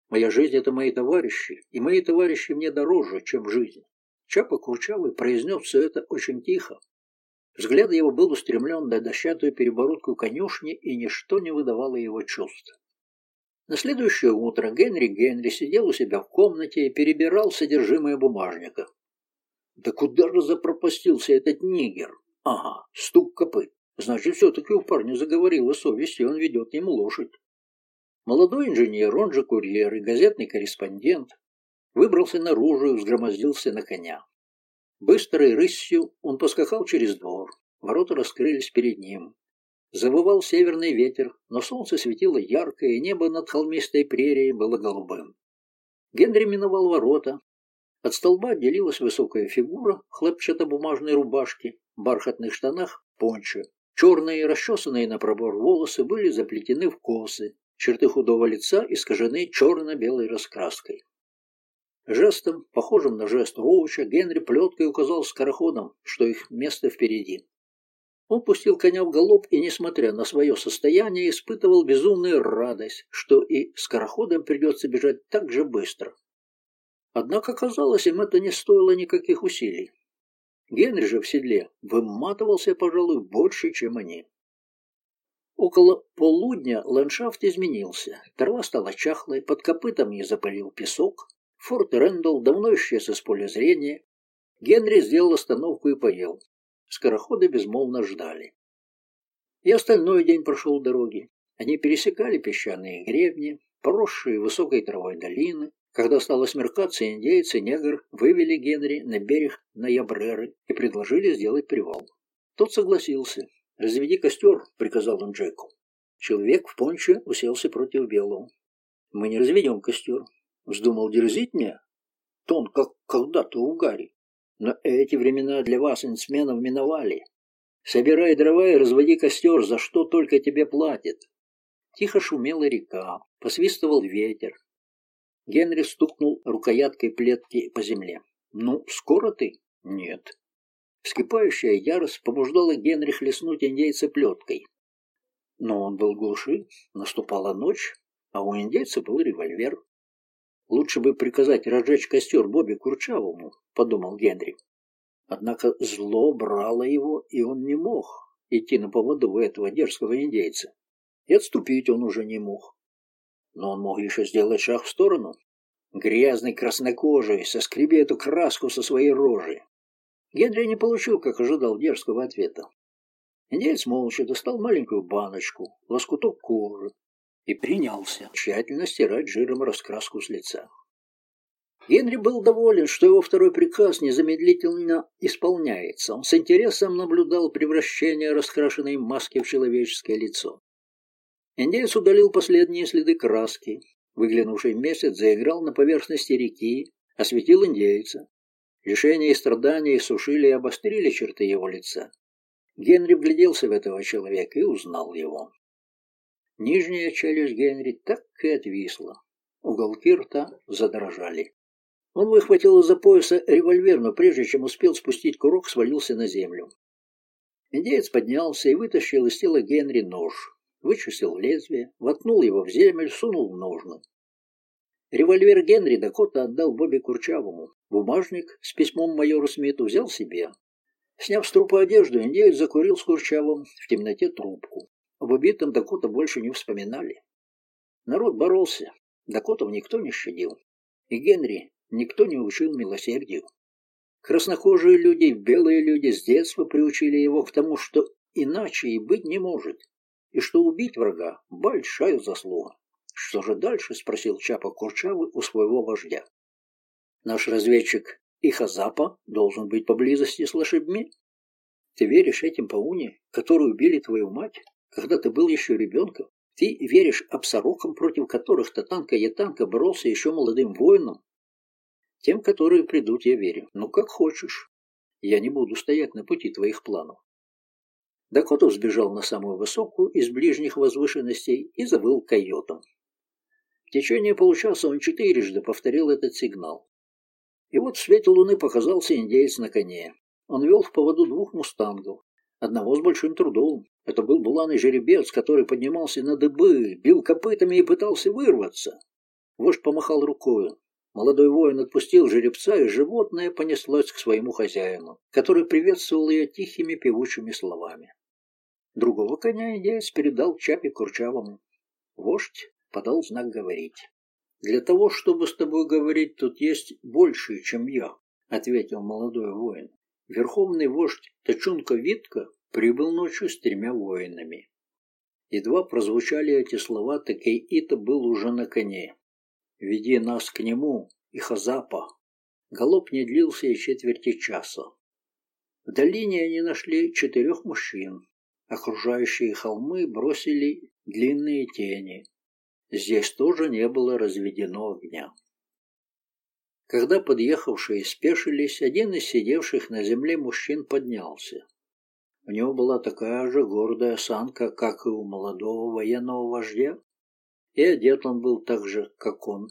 Моя жизнь — это мои товарищи, и мои товарищи мне дороже, чем жизнь. Чапа Курчавый произнес все это очень тихо. Взгляд его был устремлен на дощатую перебородку конюшни, и ничто не выдавало его чувств. На следующее утро Генри Генри сидел у себя в комнате и перебирал содержимое бумажника. Да куда же запропастился этот нигер? Ага, стук копыт. Значит, все-таки у парня заговорила совесть, и он ведет им лошадь. Молодой инженер, он же курьер и газетный корреспондент, выбрался наружу и взгромоздился на коня. Быстрой рысью он поскакал через двор. Ворота раскрылись перед ним. Завывал северный ветер, но солнце светило ярко, и небо над холмистой прерией было голубым. Генри миновал ворота. От столба отделилась высокая фигура хлопчатобумажной рубашке, бархатных штанах, пончо. Черные, расчесанные на пробор волосы были заплетены в косы, черты худого лица искажены черно-белой раскраской. Жестом, похожим на жест Роуча, Генри плеткой указал скороходам, что их место впереди. Он пустил коня в галоп и, несмотря на свое состояние, испытывал безумную радость, что и скороходам придется бежать так же быстро. Однако, казалось, им это не стоило никаких усилий. Генри же в седле выматывался, пожалуй, больше, чем они. Около полудня ландшафт изменился. Трава стала чахлой, под копытами запалил песок. Форт Рэндалл давно исчез из поля зрения. Генри сделал остановку и поел. Скороходы безмолвно ждали. И остальной день прошел дороги. Они пересекали песчаные гребни, поросшие высокой травой долины. Когда стало смеркаться, индейцы негр вывели Генри на берег Ноябреры и предложили сделать привал. Тот согласился. «Разведи костер», — приказал он Джеку. Человек в понче уселся против белого. «Мы не разведем костер», — вздумал дерзить мне. Тон, как когда-то у Гарри. Но эти времена для вас, инсменов, миновали. Собирай дрова и разводи костер, за что только тебе платят. Тихо шумела река, посвистывал ветер. Генри стукнул рукояткой плетки по земле. «Ну, скоро ты?» «Нет». Вскипающая ярость побуждала Генри хлестнуть индейца плеткой. Но он был глуши, наступала ночь, а у индейца был револьвер. Лучше бы приказать разжечь костер Бобби Курчавому, подумал Генри. Однако зло брало его, и он не мог идти на поводу у этого дерзкого индейца. И отступить он уже не мог. Но он мог еще сделать шаг в сторону. Грязный краснокожий, соскреби эту краску со своей рожи. Генри не получил, как ожидал, дерзкого ответа. Индеец молча достал маленькую баночку, лоскуток кожи, и принялся тщательно стирать жиром раскраску с лица. Генри был доволен, что его второй приказ незамедлительно исполняется. Он с интересом наблюдал превращение раскрашенной маски в человеческое лицо. Индеец удалил последние следы краски. Выглянувший месяц заиграл на поверхности реки, осветил индейца. Лишения и страдания сушили и обострили черты его лица. Генри вгляделся в этого человека и узнал его. Нижняя челюсть Генри так и отвисла. Уголки рта задрожали. Он выхватил из-за пояса револьвер, но прежде чем успел спустить курок, свалился на землю. Индеец поднялся и вытащил из тела Генри нож. Вычистил лезвие, воткнул его в землю, сунул в ножны. Револьвер Генри Дакота отдал Бобби Курчавому. Бумажник с письмом майору Смиту взял себе. Сняв с трупа одежду, индеец закурил с Курчавым в темноте трубку. Об убитом Дакота больше не вспоминали. Народ боролся, Дакотов никто не щадил. И Генри никто не учил милосердию. Краснокожие люди, белые люди с детства приучили его к тому, что иначе и быть не может, и что убить врага – большая заслуга. «Что же дальше?» – спросил Чапа Курчавый у своего вождя. «Наш разведчик Ихазапа должен быть поблизости с лошадьми. Ты веришь этим пауне, которые убили твою мать?» когда ты был еще ребенком, ты веришь обсорокам, против которых Татанка Ятанка боролся еще молодым воином? Тем, которые придут, я верю. Ну, как хочешь. Я не буду стоять на пути твоих планов. Дакотов сбежал на самую высокую из ближних возвышенностей и завыл койотом. В течение получаса он четырежды повторил этот сигнал. И вот в свете луны показался индеец на коне. Он вел в поводу двух мустангов, одного с большим трудом, это был буланый жеребец, который поднимался на дыбы, бил копытами и пытался вырваться. Вождь помахал рукой. Молодой воин отпустил жеребца, и животное понеслось к своему хозяину, который приветствовал ее тихими певучими словами. Другого коня индеец передал Чапе Курчавому. Вождь подал знак говорить. «Для того, чтобы с тобой говорить, тут есть больше, чем я», — ответил молодой воин. Верховный вождь Тачунка Витка прибыл ночью с тремя воинами. Едва прозвучали эти слова, Такей-Ита был уже на коне. «Веди нас к нему, Ихазапа!» Голоп не длился и четверти часа. В долине они нашли четырех мужчин. Окружающие холмы бросили длинные тени. Здесь тоже не было разведено огня. Когда подъехавшие спешились, один из сидевших на земле мужчин поднялся. У него была такая же гордая осанка, как и у молодого военного вождя, и одет он был так же, как он.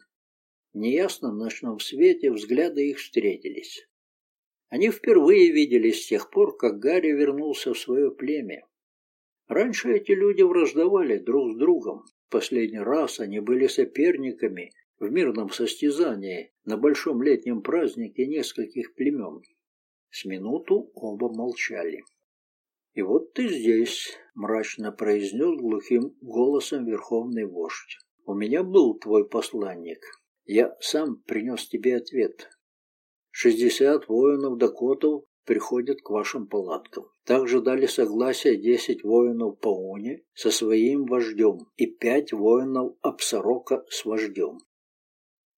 В неясном ночном свете взгляды их встретились. Они впервые виделись с тех пор, как Гарри вернулся в свое племя. Раньше эти люди враждовали друг с другом. Последний раз они были соперниками в мирном состязании на большом летнем празднике нескольких племен. С минуту оба молчали. «И вот ты здесь», — мрачно произнес глухим голосом верховный вождь. «У меня был твой посланник. Я сам принес тебе ответ. Шестьдесят воинов Дакотов приходят к вашим палаткам. Также дали согласие десять воинов Пауни со своим вождем и пять воинов Апсарока с вождем.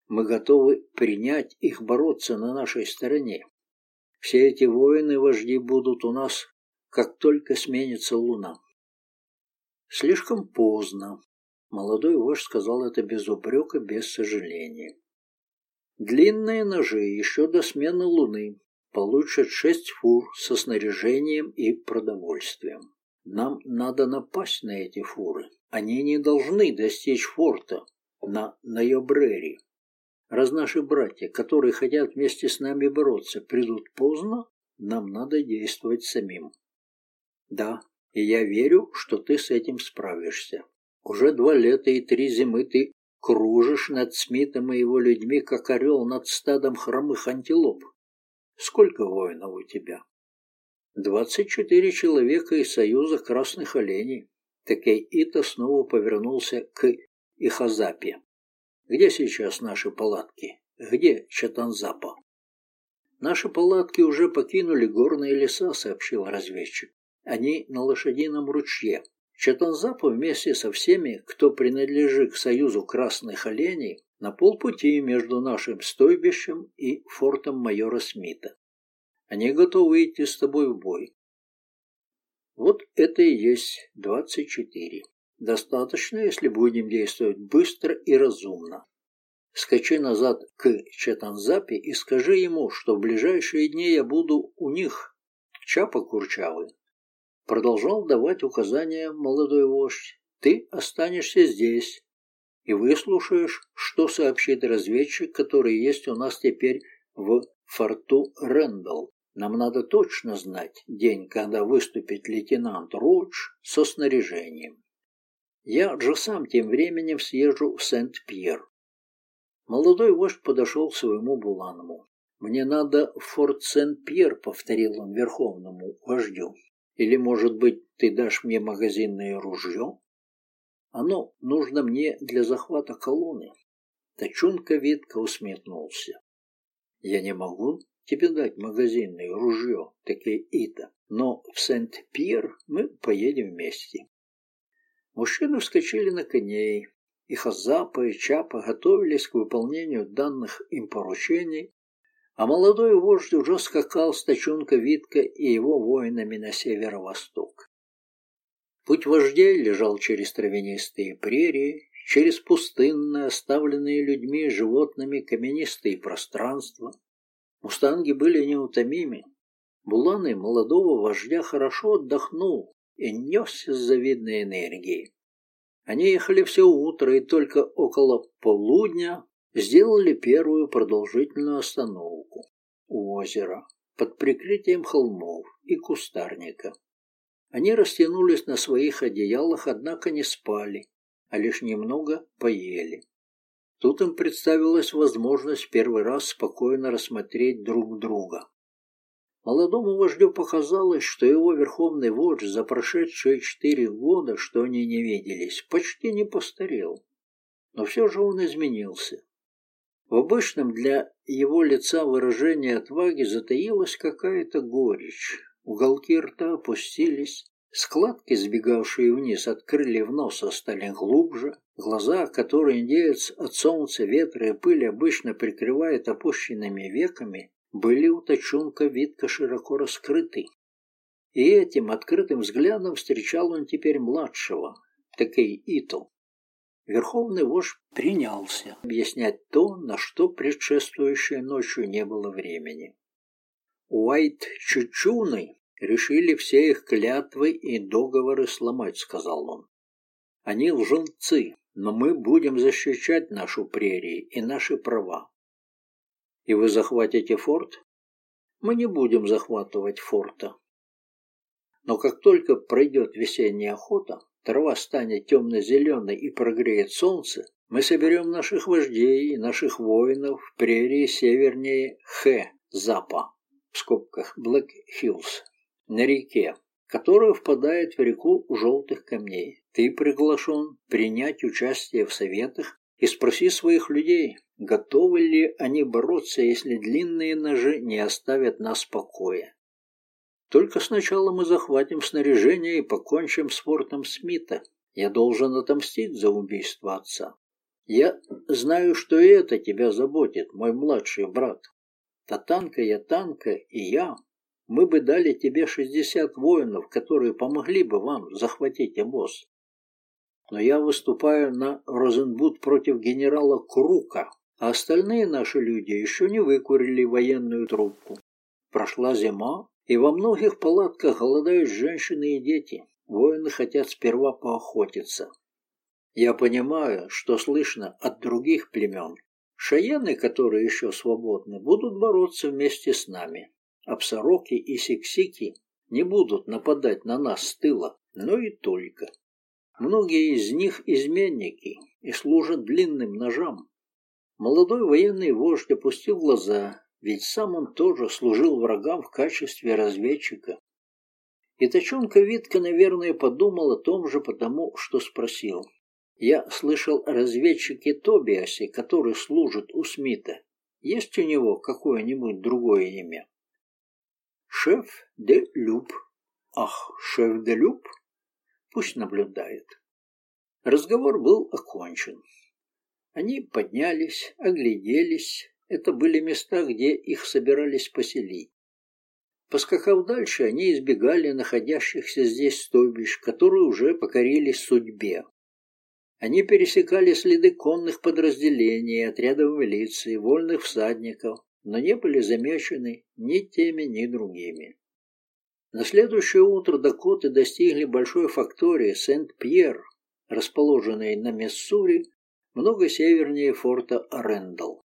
Мы готовы принять их бороться на нашей стороне. Все эти воины-вожди будут у нас как только сменится луна. Слишком поздно. Молодой вождь сказал это без упрека, без сожаления. Длинные ножи еще до смены луны получат шесть фур со снаряжением и продовольствием. Нам надо напасть на эти фуры. Они не должны достичь форта на Найобрере. Раз наши братья, которые хотят вместе с нами бороться, придут поздно, нам надо действовать самим. Да, и я верю, что ты с этим справишься. Уже два лета и три зимы ты кружишь над Смитом и его людьми, как орел над стадом хромых антилоп. Сколько воинов у тебя? Двадцать четыре человека из Союза Красных Оленей. Такей Ита снова повернулся к Ихазапе. Где сейчас наши палатки? Где Чатанзапа? Наши палатки уже покинули горные леса, сообщил разведчик. Они на лошадином ручье. Чатанзапа вместе со всеми, кто принадлежит к Союзу Красных Оленей, на полпути между нашим стойбищем и фортом майора Смита. Они готовы идти с тобой в бой. Вот это и есть 24. Достаточно, если будем действовать быстро и разумно. Скачи назад к Чатанзапе и скажи ему, что в ближайшие дни я буду у них, Чапа Курчавый, Продолжал давать указания молодой вождь. Ты останешься здесь и выслушаешь, что сообщит разведчик, который есть у нас теперь в форту Рэндалл. Нам надо точно знать день, когда выступит лейтенант Рудж со снаряжением. Я же сам тем временем съезжу в Сент-Пьер. Молодой вождь подошел к своему Буланому. «Мне надо в форт Сент-Пьер», — повторил он верховному вождю. Или, может быть, ты дашь мне магазинное ружье? Оно нужно мне для захвата колонны. Тачунка Витка усмехнулся. Я не могу тебе дать магазинное ружье, такие Ита, но в Сент-Пьер мы поедем вместе. Мужчины вскочили на коней, и Хазапа и Чапа готовились к выполнению данных им поручений, а молодой вождь уже скакал с Тачунка Витка и его воинами на северо-восток. Путь вождей лежал через травянистые прерии, через пустынные, оставленные людьми и животными каменистые пространства. Мустанги были неутомимы. Буланы молодого вождя хорошо отдохнул и несся с завидной энергией. Они ехали все утро, и только около полудня сделали первую продолжительную остановку у озера под прикрытием холмов и кустарника. Они растянулись на своих одеялах, однако не спали, а лишь немного поели. Тут им представилась возможность первый раз спокойно рассмотреть друг друга. Молодому вождю показалось, что его верховный вождь за прошедшие четыре года, что они не виделись, почти не постарел. Но все же он изменился. В обычном для его лица выражении отваги затаилась какая-то горечь. Уголки рта опустились, складки, сбегавшие вниз от крыльев носа, стали глубже, глаза, которые индеец от солнца, ветра и пыли обычно прикрывает опущенными веками, были у Тачунка Витка широко раскрыты. И этим открытым взглядом встречал он теперь младшего, Такей Итл. Верховный вождь принялся объяснять то, на что предшествующей ночью не было времени. Уайт Чучуны решили все их клятвы и договоры сломать, сказал он. Они лженцы, но мы будем защищать нашу прерии и наши права. И вы захватите форт? Мы не будем захватывать форта. Но как только пройдет весенняя охота, трава станет темно-зеленой и прогреет солнце, мы соберем наших вождей и наших воинов в прерии севернее Хэ, Запа, в скобках Блэк Хиллз, на реке, которая впадает в реку желтых камней. Ты приглашен принять участие в советах и спроси своих людей, готовы ли они бороться, если длинные ножи не оставят нас в покое. Только сначала мы захватим снаряжение и покончим с фортом Смита. Я должен отомстить за убийство отца. Я знаю, что и это тебя заботит, мой младший брат. Татанка, я танка и я. Мы бы дали тебе шестьдесят воинов, которые помогли бы вам захватить обоз. Но я выступаю на Розенбуд против генерала Крука, а остальные наши люди еще не выкурили военную трубку. Прошла зима, и во многих палатках голодают женщины и дети. Воины хотят сперва поохотиться. Я понимаю, что слышно от других племен. Шаены, которые еще свободны, будут бороться вместе с нами. Абсароки и сиксики не будут нападать на нас с тыла, но и только. Многие из них изменники и служат длинным ножам. Молодой военный вождь опустил глаза ведь сам он тоже служил врагам в качестве разведчика. И Точонка Витка, наверное, подумал о том же потому, что спросил. Я слышал о разведчике Тобиасе, который служит у Смита. Есть у него какое-нибудь другое имя? Шеф де Люб. Ах, шеф де Люб? Пусть наблюдает. Разговор был окончен. Они поднялись, огляделись, это были места, где их собирались поселить. Поскакав дальше, они избегали находящихся здесь стойбищ, которые уже покорились судьбе. Они пересекали следы конных подразделений, отрядов милиции, вольных всадников, но не были замечены ни теми, ни другими. На следующее утро Дакоты достигли большой фактории Сент-Пьер, расположенной на Миссури, много севернее форта Арендал.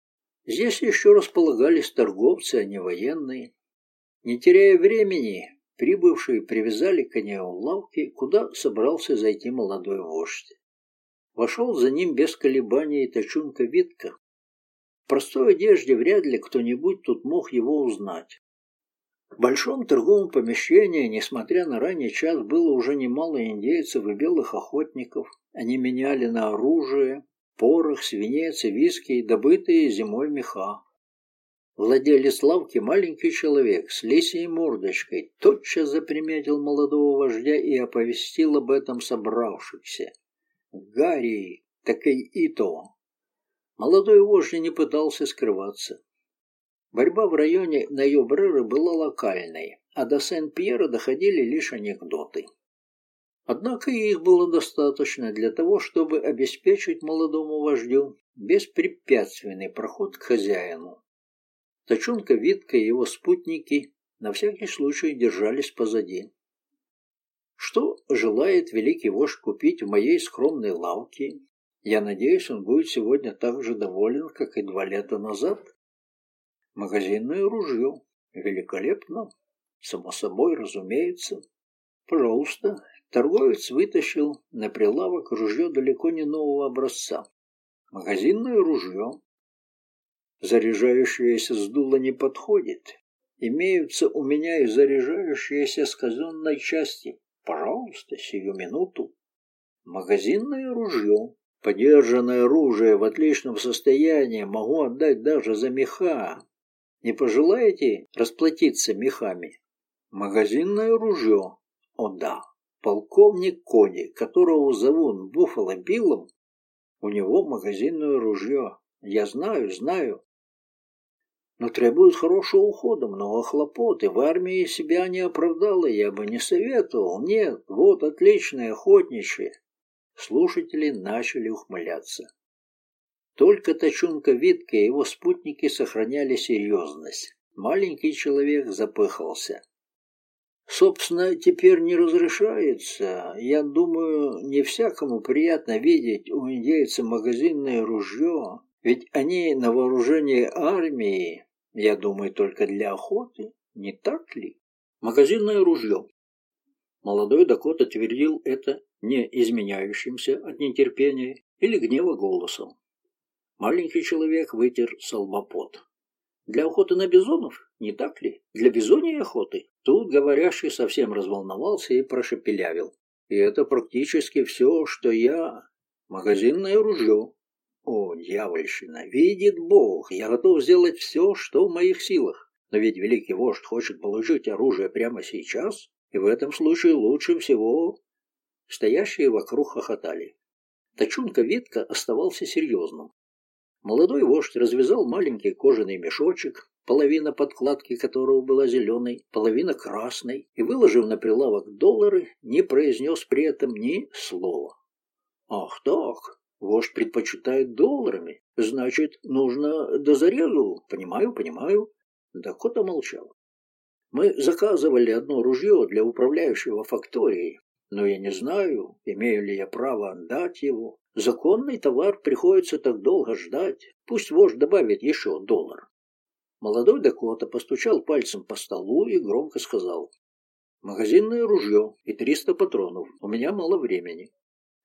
Здесь еще располагались торговцы, а не военные. Не теряя времени, прибывшие привязали коня у лавки, куда собрался зайти молодой вождь. Вошел за ним без колебаний Тачунка Витка. В простой одежде вряд ли кто-нибудь тут мог его узнать. В большом торговом помещении, несмотря на ранний час, было уже немало индейцев и белых охотников. Они меняли на оружие, порох, свинец и виски, добытые зимой меха. Владелец лавки, маленький человек с лисией мордочкой, тотчас заприметил молодого вождя и оповестил об этом собравшихся. «Гарри, так и то!» Молодой вождь не пытался скрываться. Борьба в районе Найобреры была локальной, а до Сен-Пьера доходили лишь анекдоты. Однако их было достаточно для того, чтобы обеспечить молодому вождю беспрепятственный проход к хозяину. Точунка, Витка и его спутники на всякий случай держались позади. Что желает великий вождь купить в моей скромной лавке? Я надеюсь, он будет сегодня так же доволен, как и два лета назад. Магазинное ружье. Великолепно. Само собой, разумеется. Пожалуйста, Торговец вытащил на прилавок ружье далеко не нового образца. Магазинное ружье. Заряжающееся с дула не подходит. Имеются у меня и заряжающиеся с казенной части. Пожалуйста, сию минуту. Магазинное ружье. Подержанное оружие в отличном состоянии могу отдать даже за меха. Не пожелаете расплатиться мехами? Магазинное ружье. О да, полковник Коди, которого зовут Буффало Биллом, у него магазинное ружье. Я знаю, знаю. Но требует хорошего ухода, много хлопот, и в армии себя не оправдала, я бы не советовал. Нет, вот отличные охотничьи. Слушатели начали ухмыляться. Только Точунка Витка и его спутники сохраняли серьезность. Маленький человек запыхался. Собственно, теперь не разрешается. Я думаю, не всякому приятно видеть у индейца магазинное ружье, ведь они на вооружении армии, я думаю, только для охоты, не так ли? Магазинное ружье. Молодой Дакота твердил это не изменяющимся от нетерпения или гнева голосом. Маленький человек вытер солбопот. Для охоты на бизонов, не так ли? Для бизоньей охоты? Тут говорящий совсем разволновался и прошепелявил. И это практически все, что я... Магазинное ружье. О, дьявольщина, видит Бог, я готов сделать все, что в моих силах. Но ведь великий вождь хочет положить оружие прямо сейчас, и в этом случае лучше всего... Стоящие вокруг хохотали. Тачунка Витка оставался серьезным. Молодой вождь развязал маленький кожаный мешочек, половина подкладки которого была зеленой, половина красной, и, выложив на прилавок доллары, не произнес при этом ни слова. «Ах так, вождь предпочитает долларами, значит, нужно до зарезу, понимаю, понимаю». Дакота молчал. «Мы заказывали одно ружье для управляющего факторией, но я не знаю, имею ли я право отдать его. Законный товар приходится так долго ждать. Пусть вождь добавит еще доллар. Молодой Дакота постучал пальцем по столу и громко сказал. «Магазинное ружье и триста патронов. У меня мало времени».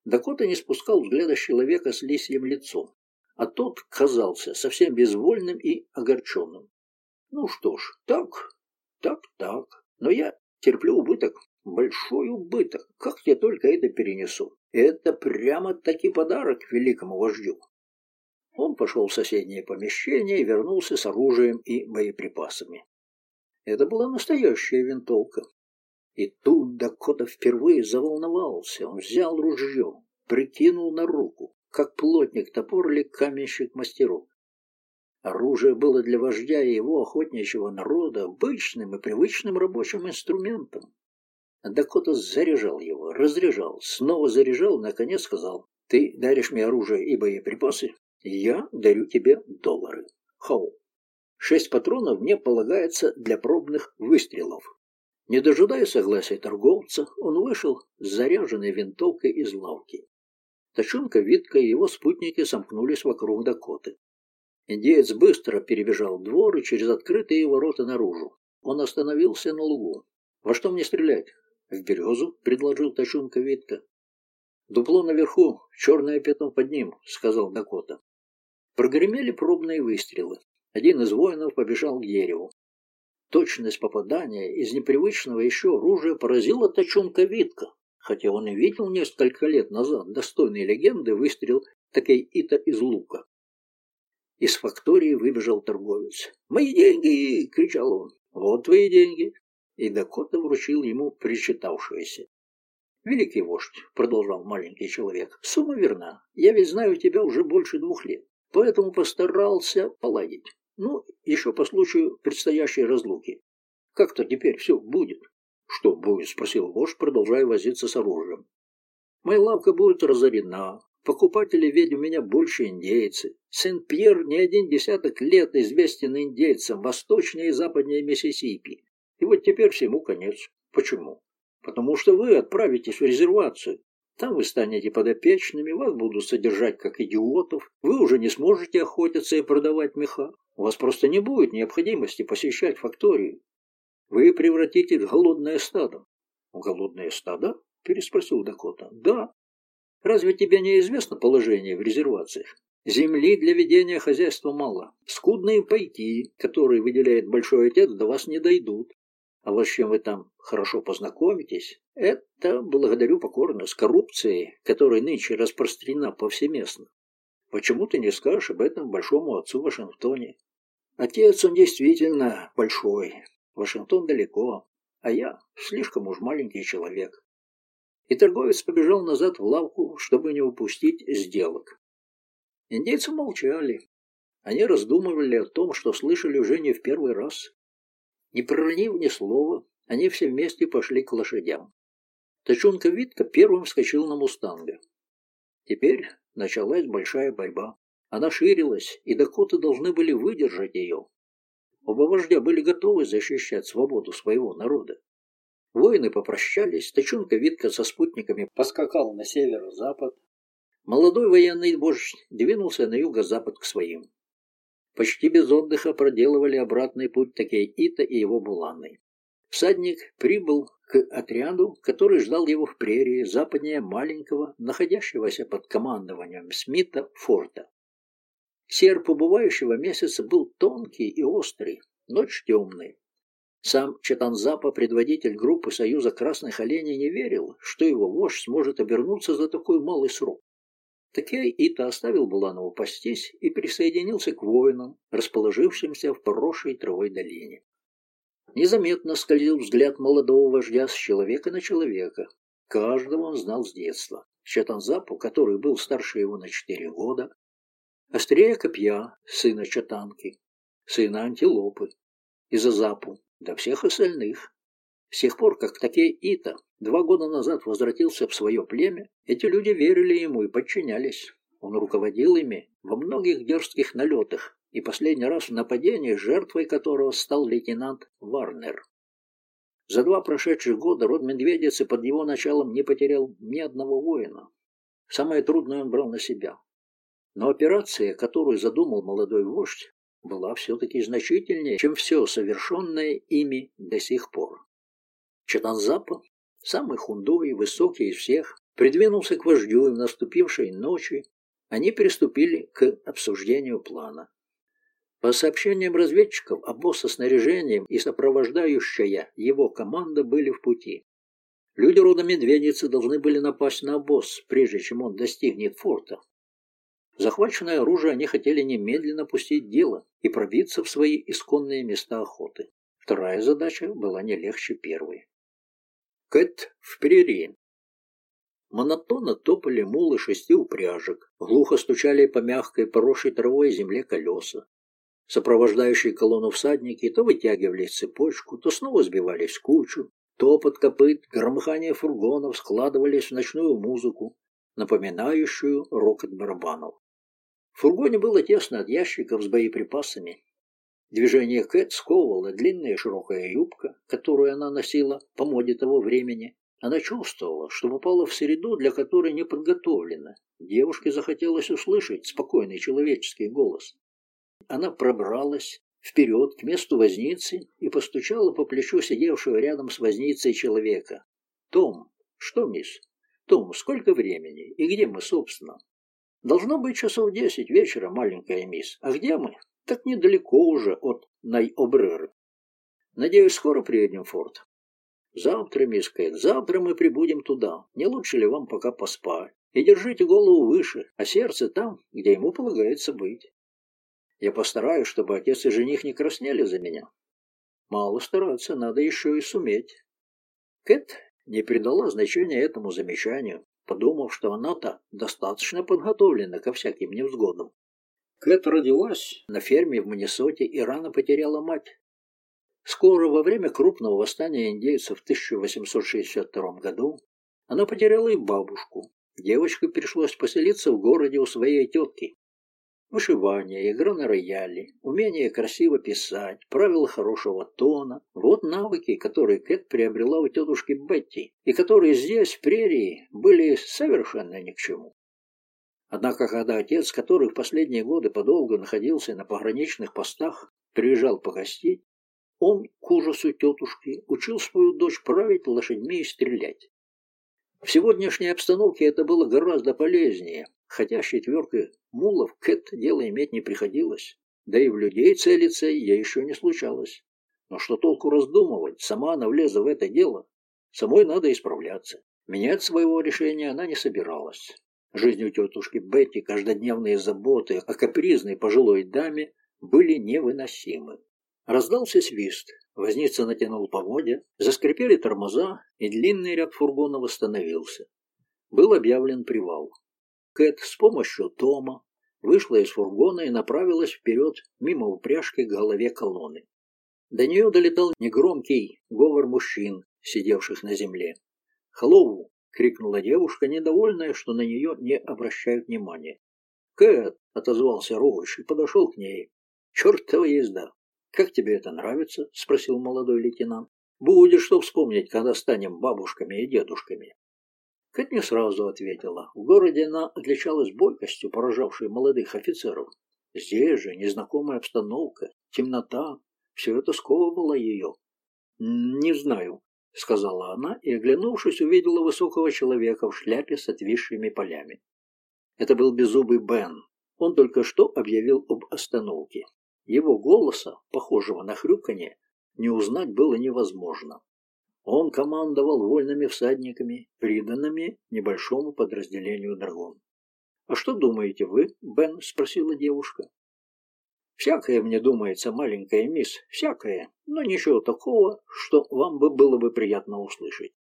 Дакота не спускал взгляда с человека с лисьим лицом, а тот казался совсем безвольным и огорченным. «Ну что ж, так, так, так, но я терплю убыток, большой убыток, как я только это перенесу. Это прямо-таки подарок великому вождю. Он пошел в соседнее помещение и вернулся с оружием и боеприпасами. Это была настоящая винтовка. И тут Дакота впервые заволновался. Он взял ружье, прикинул на руку, как плотник топор или каменщик мастеру. Оружие было для вождя и его охотничьего народа обычным и привычным рабочим инструментом. Дакота заряжал его, разряжал, снова заряжал, наконец сказал, «Ты даришь мне оружие и боеприпасы, я дарю тебе доллары. Хоу. Шесть патронов мне полагается для пробных выстрелов». Не дожидая согласия торговца, он вышел с заряженной винтовкой из лавки. Тачунка, Витка и его спутники сомкнулись вокруг Дакоты. Индеец быстро перебежал двор и через открытые ворота наружу. Он остановился на лугу. «Во что мне стрелять?» «В березу», — предложил Тачунка Витка. «Дупло наверху, черное пятно под ним», — сказал Дакота. Прогремели пробные выстрелы. Один из воинов побежал к дереву. Точность попадания из непривычного еще оружия поразила Тачунка Витка, хотя он и видел несколько лет назад достойной легенды выстрел Такей-Ита из лука. Из фактории выбежал торговец. «Мои деньги!» — кричал он. «Вот твои деньги!» И Дакота вручил ему причитавшееся. «Великий вождь», — продолжал маленький человек, — «сумма верна. Я ведь знаю тебя уже больше двух лет, поэтому постарался поладить. Ну, еще по случаю предстоящей разлуки. Как-то теперь все будет». «Что будет?» — спросил вождь, продолжая возиться с оружием. «Моя лавка будет разорена. Покупатели ведь у меня больше индейцы. Сент-Пьер не один десяток лет известен индейцам восточнее и западнее Миссисипи. И вот теперь всему конец. Почему? Потому что вы отправитесь в резервацию. Там вы станете подопечными, вас будут содержать как идиотов. Вы уже не сможете охотиться и продавать меха. У вас просто не будет необходимости посещать факторию. Вы превратитесь в голодное стадо. Голодное стадо? Переспросил Дакота. Да. Разве тебе не известно положение в резервациях? Земли для ведения хозяйства мало. Скудные пайки, которые выделяет большой отец, до вас не дойдут. А вот с чем вы там хорошо познакомитесь, это, благодарю покорно, с коррупцией, которая нынче распространена повсеместно. Почему ты не скажешь об этом большому отцу Вашингтоне? Отец он действительно большой. Вашингтон далеко, а я слишком уж маленький человек. И торговец побежал назад в лавку, чтобы не упустить сделок. Индейцы молчали. Они раздумывали о том, что слышали уже не в первый раз. Не проронив ни слова, они все вместе пошли к лошадям. Тачунка Витка первым вскочил на мустанга. Теперь началась большая борьба. Она ширилась, и дакоты должны были выдержать ее. Оба вождя были готовы защищать свободу своего народа. Воины попрощались, Тачунка Витка со спутниками поскакал на северо-запад, Молодой военный вождь двинулся на юго-запад к своим. Почти без отдыха проделывали обратный путь такие Ита и его буланы. Всадник прибыл к отряду, который ждал его в прерии западнее маленького, находящегося под командованием Смита, форта. Серп убывающего месяца был тонкий и острый, ночь темный. Сам Чатанзапа, предводитель группы Союза Красных Оленей, не верил, что его вождь сможет обернуться за такой малый срок. Такей Ита оставил Буланову пастись и присоединился к воинам, расположившимся в поросшей травой долине. Незаметно скользил взгляд молодого вождя с человека на человека. Каждого он знал с детства. Чатанзапу, который был старше его на четыре года, Острее копья, сына Чатанки, сына Антилопы, и Зазапу, до всех остальных. С тех пор, как Такей Ита два года назад возвратился в свое племя, эти люди верили ему и подчинялись. Он руководил ими во многих дерзких налетах, и последний раз в нападении, жертвой которого стал лейтенант Варнер. За два прошедших года род Медведицы под его началом не потерял ни одного воина. Самое трудное он брал на себя. Но операция, которую задумал молодой вождь, была все-таки значительнее, чем все совершенное ими до сих пор. Чатанзапа, самый худой и высокий из всех, придвинулся к вождю, и в наступившей ночи они приступили к обсуждению плана. По сообщениям разведчиков, обоз со снаряжением и сопровождающая его команда были в пути. Люди рода Медведицы должны были напасть на обоз, прежде чем он достигнет форта. Захваченное оружие они хотели немедленно пустить дело и пробиться в свои исконные места охоты. Вторая задача была не легче первой. Кэт в прерии. Монотонно топали мулы шести упряжек, глухо стучали по мягкой, поросшей травой земле колеса. Сопровождающие колонну всадники то вытягивались цепочку, то снова сбивались в кучу, топот копыт, громыхание фургонов складывались в ночную музыку, напоминающую рокот барабанов. В фургоне было тесно от ящиков с боеприпасами, Движение Кэт сковывала длинная широкая юбка, которую она носила по моде того времени. Она чувствовала, что попала в среду, для которой не подготовлена. Девушке захотелось услышать спокойный человеческий голос. Она пробралась вперед к месту возницы и постучала по плечу сидевшего рядом с возницей человека. «Том, что, мисс? Том, сколько времени? И где мы, собственно?» «Должно быть часов десять вечера, маленькая мисс. А где мы?» Так недалеко уже от Най-Обреры. Надеюсь, скоро приедем в форт. Завтра, мисс Кэт, завтра мы прибудем туда. Не лучше ли вам пока поспать? И держите голову выше, а сердце там, где ему полагается быть. Я постараюсь, чтобы отец и жених не краснели за меня. Мало стараться, надо еще и суметь. Кэт не придала значения этому замечанию, подумав, что она-то достаточно подготовлена ко всяким невзгодам. Кэт родилась на ферме в Миннесоте и рано потеряла мать. Скоро, во время крупного восстания индейцев в 1862 году, она потеряла и бабушку. Девочке пришлось поселиться в городе у своей тетки. Вышивание, игра на рояле, умение красиво писать, правила хорошего тона – вот навыки, которые Кэт приобрела у тетушки Бетти, и которые здесь, в прерии, были совершенно ни к чему. Однако, когда отец, который в последние годы подолгу находился на пограничных постах, приезжал погостить, он, к ужасу тетушки, учил свою дочь править лошадьми и стрелять. В сегодняшней обстановке это было гораздо полезнее, хотя с четверкой мулов Кэт дело иметь не приходилось. Да и в людей целиться ей еще не случалось. Но что толку раздумывать? Сама она влезла в это дело. Самой надо исправляться. Менять своего решения она не собиралась. Жизнь у тетушки Бетти, каждодневные заботы о капризной пожилой даме были невыносимы. Раздался свист. Возница натянул поводья, заскрипели тормоза, и длинный ряд фургонов остановился. Был объявлен привал. Кэт с помощью Тома вышла из фургона и направилась вперед мимо упряжки к голове колонны. До нее долетал негромкий говор мужчин, сидевших на земле. «Хлоу!» — крикнула девушка, недовольная, что на нее не обращают внимания. «Кэт!» — отозвался Роуч и подошел к ней. «Чертова езда! Как тебе это нравится?» — спросил молодой лейтенант. «Будет что вспомнить, когда станем бабушками и дедушками». Кэт не сразу ответила. В городе она отличалась бойкостью, поражавшей молодых офицеров. Здесь же незнакомая обстановка, темнота, все это сковывало ее. «Не знаю», — сказала она, и, оглянувшись, увидела высокого человека в шляпе с отвисшими полями. Это был беззубый Бен. Он только что объявил об остановке. Его голоса, похожего на хрюканье, не узнать было невозможно. Он командовал вольными всадниками, приданными небольшому подразделению драгон. «А что думаете вы, Бен?» — спросила девушка. «Всякое мне думается, маленькая мисс, всякое, но ничего такого, что вам бы было бы приятно услышать».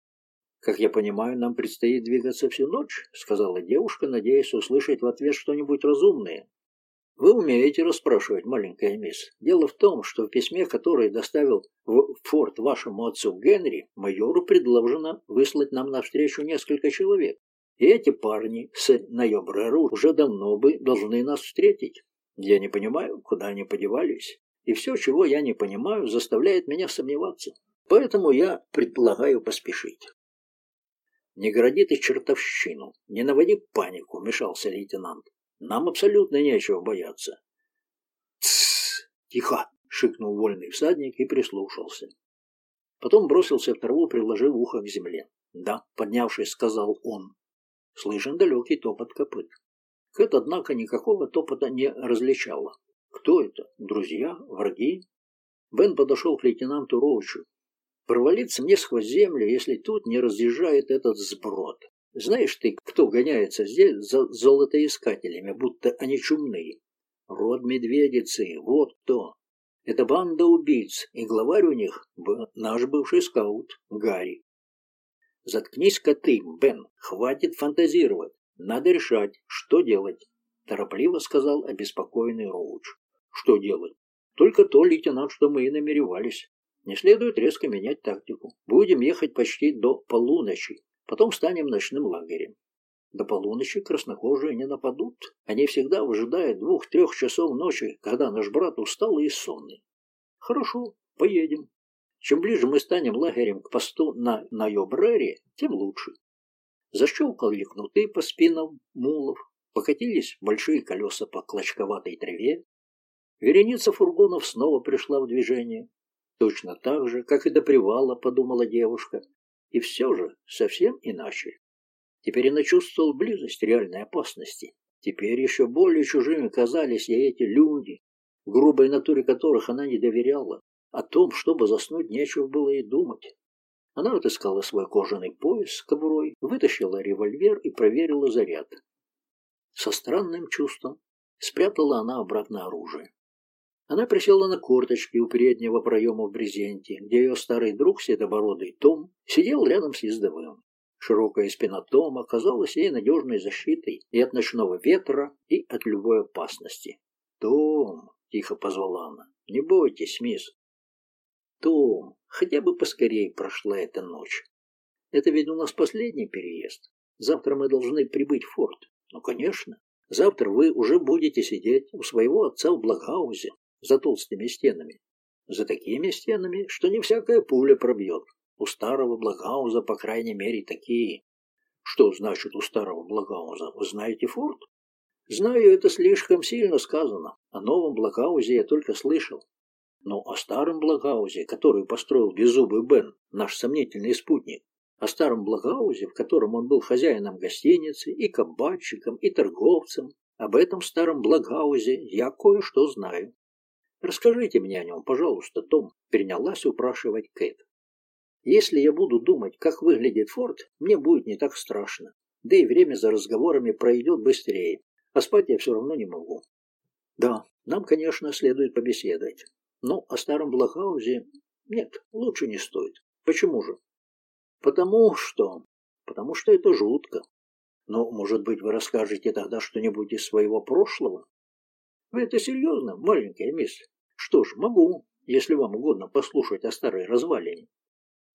«Как я понимаю, нам предстоит двигаться всю ночь», — сказала девушка, надеясь услышать в ответ что-нибудь разумное. Вы умеете расспрашивать, маленькая мисс. Дело в том, что в письме, которое доставил в форт вашему отцу Генри, майору предложено выслать нам навстречу несколько человек. И эти парни с Найобреру уже давно бы должны нас встретить. Я не понимаю, куда они подевались. И все, чего я не понимаю, заставляет меня сомневаться. Поэтому я предполагаю поспешить. «Не гради ты чертовщину, не наводи панику», — мешался лейтенант. Нам абсолютно нечего бояться. Тссс, тихо, шикнул вольный всадник и прислушался. Потом бросился в траву, приложив ухо к земле. Да, поднявшись, сказал он. Слышен далекий топот копыт. Кэт, однако, никакого топота не различала. Кто это? Друзья? Враги? Бен подошел к лейтенанту Роучу. Провалиться мне сквозь землю, если тут не разъезжает этот сброд. Знаешь ты, кто гоняется здесь за золотоискателями, будто они чумные? Род медведицы, вот кто. Это банда убийц, и главарь у них — наш бывший скаут Гарри. Заткнись-ка ты, Бен, хватит фантазировать. Надо решать, что делать, — торопливо сказал обеспокоенный Роуч. Что делать? Только то, лейтенант, что мы и намеревались. Не следует резко менять тактику. Будем ехать почти до полуночи, Потом станем ночным лагерем. До полуночи краснокожие не нападут. Они всегда выжидают двух-трех часов ночи, когда наш брат усталый и сонный. Хорошо, поедем. Чем ближе мы станем лагерем к посту на Найобрере, тем лучше. Защелкали кнуты по спинам мулов, покатились большие колеса по клочковатой траве. Вереница фургонов снова пришла в движение. Точно так же, как и до привала, подумала девушка, и все же совсем иначе. Теперь она чувствовал близость реальной опасности. Теперь еще более чужими казались ей эти люди, грубой натуре которых она не доверяла. О том, чтобы заснуть, нечего было и думать. Она отыскала свой кожаный пояс с кобурой, вытащила револьвер и проверила заряд. Со странным чувством спрятала она обратно оружие. Она присела на корточки у переднего проема в брезенте, где ее старый друг, седобородый Том, сидел рядом с ездовым. Широкая спина Тома казалась ей надежной защитой и от ночного ветра, и от любой опасности. «Том!» — тихо позвала она. «Не бойтесь, мисс!» «Том, хотя бы поскорее прошла эта ночь. Это ведь у нас последний переезд. Завтра мы должны прибыть в форт. Ну, конечно. Завтра вы уже будете сидеть у своего отца в Благаузе, за толстыми стенами. За такими стенами, что не всякая пуля пробьет. У старого Благауза, по крайней мере, такие. Что значит у старого Благауза? Вы знаете форт? Знаю, это слишком сильно сказано. О новом Благаузе я только слышал. Но о старом Благаузе, который построил беззубый Бен, наш сомнительный спутник, о старом Благаузе, в котором он был хозяином гостиницы и кабачиком, и торговцем, Об этом старом Благаузе я кое-что знаю. Расскажите мне о нем, пожалуйста, Том, принялась упрашивать Кэт. Если я буду думать, как выглядит форт, мне будет не так страшно. Да и время за разговорами пройдет быстрее. А спать я все равно не могу. Да, нам, конечно, следует побеседовать. Но о старом Блахаузе нет, лучше не стоит. Почему же? Потому что... Потому что это жутко. Но, может быть, вы расскажете тогда что-нибудь из своего прошлого? Вы это серьезно, маленькая мисс? Что ж, могу, если вам угодно послушать о старой развалине.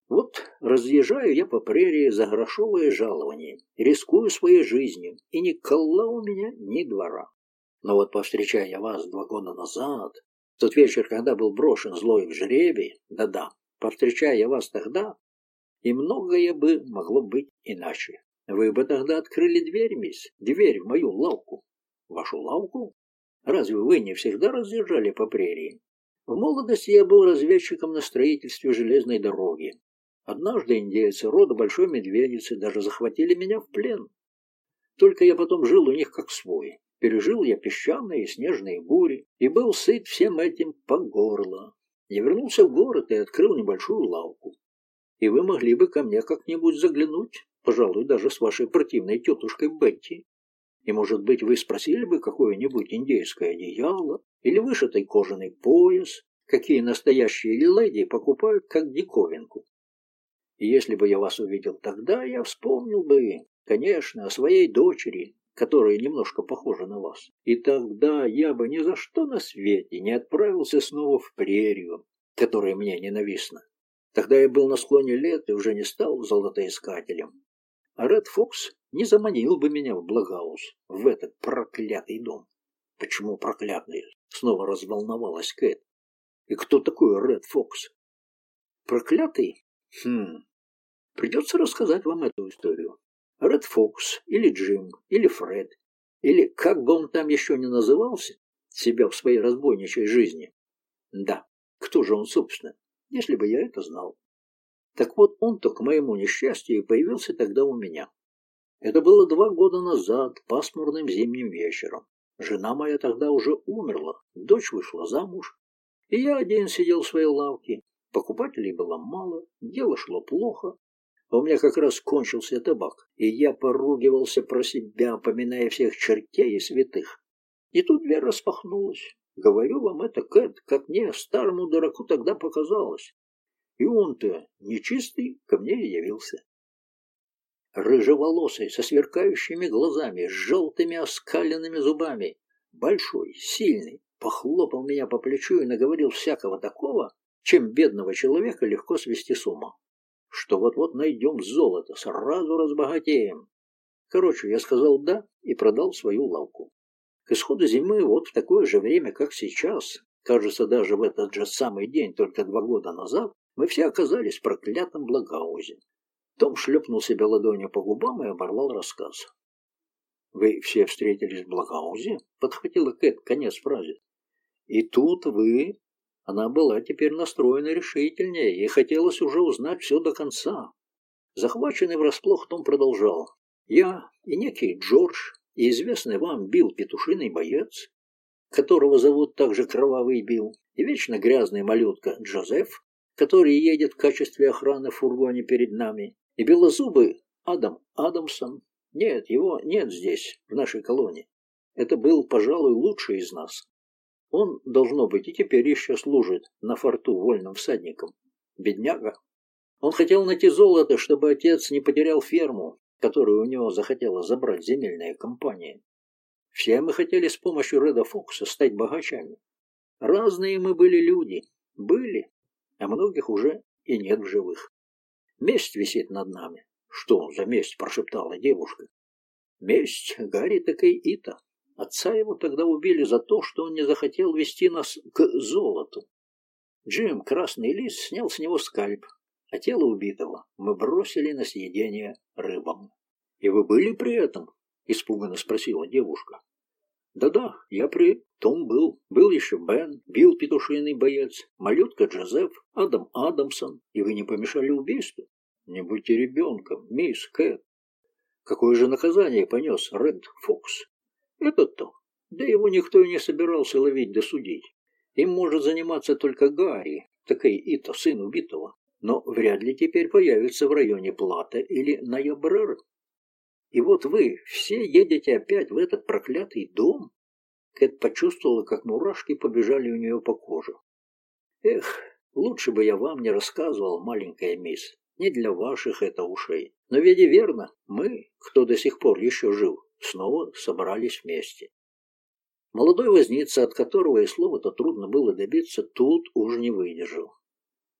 Вот разъезжаю я по прерии за грошовое жалование, рискую своей жизнью, и ни колла у меня, ни двора. Но вот повстречая вас два года назад, тот вечер, когда был брошен злой в жребий, да-да, повстречая вас тогда, и многое бы могло быть иначе. Вы бы тогда открыли дверь, мисс, дверь в мою лавку. Вашу лавку? Разве вы не всегда разъезжали по прерии? В молодости я был разведчиком на строительстве железной дороги. Однажды индейцы рода Большой Медведицы даже захватили меня в плен. Только я потом жил у них как свой. Пережил я песчаные и снежные бури и был сыт всем этим по горло. Я вернулся в город и открыл небольшую лавку. И вы могли бы ко мне как-нибудь заглянуть, пожалуй, даже с вашей противной тетушкой Бетти. И, может быть, вы спросили бы какое-нибудь индейское одеяло или вышитый кожаный пояс, какие настоящие леди покупают как диковинку. И если бы я вас увидел тогда, я вспомнил бы, конечно, о своей дочери, которая немножко похожа на вас. И тогда я бы ни за что на свете не отправился снова в прерию, которая мне ненавистна. Тогда я был на склоне лет и уже не стал золотоискателем. А Ред Фокс не заманил бы меня в Благаус, в этот проклятый дом. Почему проклятый? Снова разволновалась Кэт. И кто такой Ред Фокс? Проклятый? Хм. Придется рассказать вам эту историю. Ред Фокс, или Джим, или Фред, или как бы он там еще не назывался, себя в своей разбойничьей жизни. Да, кто же он, собственно, если бы я это знал. Так вот, он-то, к моему несчастью, появился тогда у меня. Это было два года назад, пасмурным зимним вечером. Жена моя тогда уже умерла, дочь вышла замуж, и я один сидел в своей лавке. Покупателей было мало, дело шло плохо, у меня как раз кончился табак, и я поругивался про себя, поминая всех чертей и святых. И тут дверь распахнулась. Говорю вам это, Кэт, как мне, старому дураку, тогда показалось. И он-то, нечистый, ко мне и явился. Рыжеволосый, со сверкающими глазами, с желтыми оскаленными зубами, большой, сильный, похлопал меня по плечу и наговорил всякого такого, чем бедного человека легко свести с ума что вот-вот найдем золото, сразу разбогатеем. Короче, я сказал «да» и продал свою лавку. К исходу зимы, вот в такое же время, как сейчас, кажется, даже в этот же самый день, только два года назад, мы все оказались в проклятом Благаузе. Том шлепнул себя ладонью по губам и оборвал рассказ. «Вы все встретились в Благаузе?» — подхватила Кэт конец фразы. «И тут вы она была теперь настроена решительнее, ей хотелось уже узнать все до конца. Захваченный врасплох Том продолжал. «Я и некий Джордж, и известный вам Билл Петушиный боец, которого зовут также Кровавый Билл, и вечно грязный малютка Джозеф, который едет в качестве охраны в фургоне перед нами, и белозубый Адам Адамсон. Нет, его нет здесь, в нашей колонии. Это был, пожалуй, лучший из нас. Он, должно быть, и теперь еще служит на форту вольным всадником. Бедняга. Он хотел найти золото, чтобы отец не потерял ферму, которую у него захотела забрать земельная компания. Все мы хотели с помощью Реда Фокса стать богачами. Разные мы были люди. Были. А многих уже и нет в живых. Месть висит над нами. Что за месть, прошептала девушка. Месть Гарри такой Ита. Отца его тогда убили за то, что он не захотел вести нас к золоту. Джим, красный лис, снял с него скальп, а тело убитого мы бросили на съедение рыбам. — И вы были при этом? — испуганно спросила девушка. Да-да, я при том был. Был еще Бен, Билл Петушиный боец, малютка Джозеф, Адам Адамсон. И вы не помешали убийству? Не будьте ребенком, мисс Кэт. Какое же наказание понес Ред Фокс? Этот-то. Да его никто и не собирался ловить да судить. Им может заниматься только Гарри, такой Ито, сын убитого. Но вряд ли теперь появится в районе Плата или Наябрер. И вот вы все едете опять в этот проклятый дом? Кэт почувствовала, как мурашки побежали у нее по коже. Эх, лучше бы я вам не рассказывал, маленькая мисс. Не для ваших это ушей. Но ведь и верно, мы, кто до сих пор еще жив, снова собрались вместе. Молодой возница, от которого и слова-то трудно было добиться, тут уж не выдержал.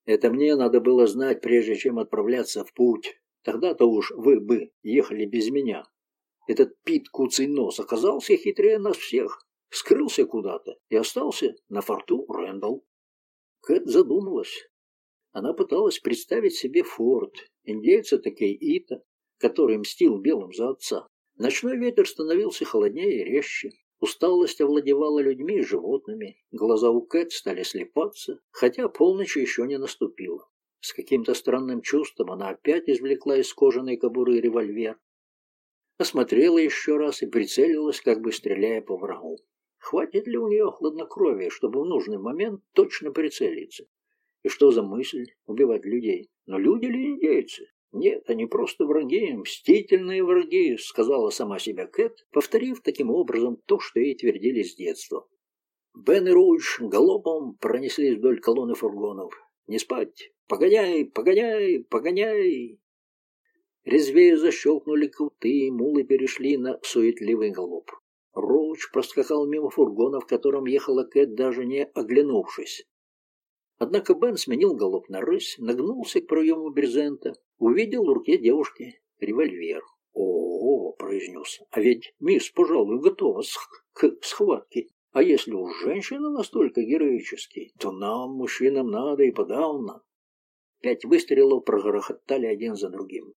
Это мне надо было знать, прежде чем отправляться в путь. Тогда-то уж вы бы ехали без меня. Этот Пит Куцый Нос оказался хитрее нас всех. Скрылся куда-то и остался на форту Рэндалл. Кэт задумалась. Она пыталась представить себе форт, индейца такие Ита, который мстил белым за отца. Ночной ветер становился холоднее и резче. Усталость овладевала людьми и животными. Глаза у Кэт стали слепаться, хотя полночь еще не наступила. С каким-то странным чувством она опять извлекла из кожаной кобуры револьвер. Осмотрела еще раз и прицелилась, как бы стреляя по врагу. Хватит ли у нее хладнокровия, чтобы в нужный момент точно прицелиться? И что за мысль убивать людей? Но люди ли индейцы? Нет, они просто враги, мстительные враги, сказала сама себя Кэт, повторив таким образом то, что ей твердили с детства. Бен и Рудж галопом пронеслись вдоль колонны фургонов. «Не спать! Погоняй, погоняй, погоняй!» Резвее защелкнули куты, и мулы перешли на суетливый галоп. Роуч проскакал мимо фургона, в котором ехала Кэт, даже не оглянувшись. Однако Бен сменил галоп на рысь, нагнулся к проему брезента, увидел в руке девушки револьвер. «О, -о, -о произнес, а ведь мисс, пожалуй, готова к схватке. А если уж женщина настолько героический, то нам, мужчинам, надо и подавно». Пять выстрелов прогрохотали один за другим.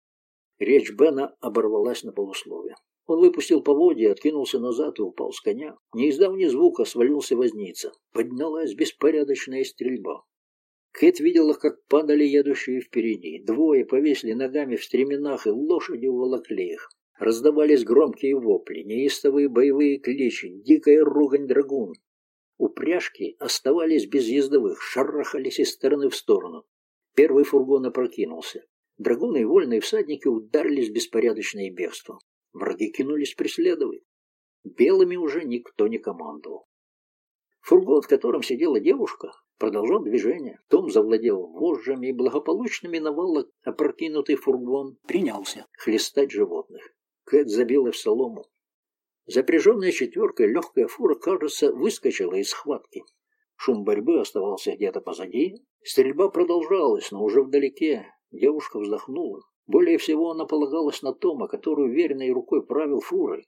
Речь Бена оборвалась на полусловие. Он выпустил поводья, откинулся назад и упал с коня. Не издав ни звука, свалился возница. Поднялась беспорядочная стрельба. Кэт видела, как падали едущие впереди. Двое повесили ногами в стременах, и лошади уволокли их. Раздавались громкие вопли, неистовые боевые кличи, дикая ругань драгун. Упряжки оставались без ездовых, шарахались из стороны в сторону. Первый фургон опрокинулся. Драгуны и вольные всадники ударились в беспорядочное бегство. Враги кинулись преследовать. Белыми уже никто не командовал. Фургон, в котором сидела девушка, продолжал движение. Том завладел вожжами и благополучно миновал опрокинутый фургон. Принялся хлестать животных. Кэт забила в солому. Запряженная четверкой легкая фура, кажется, выскочила из схватки. Шум борьбы оставался где-то позади. Стрельба продолжалась, но уже вдалеке. Девушка вздохнула. Более всего она полагалась на Тома, который уверенной рукой правил фурой.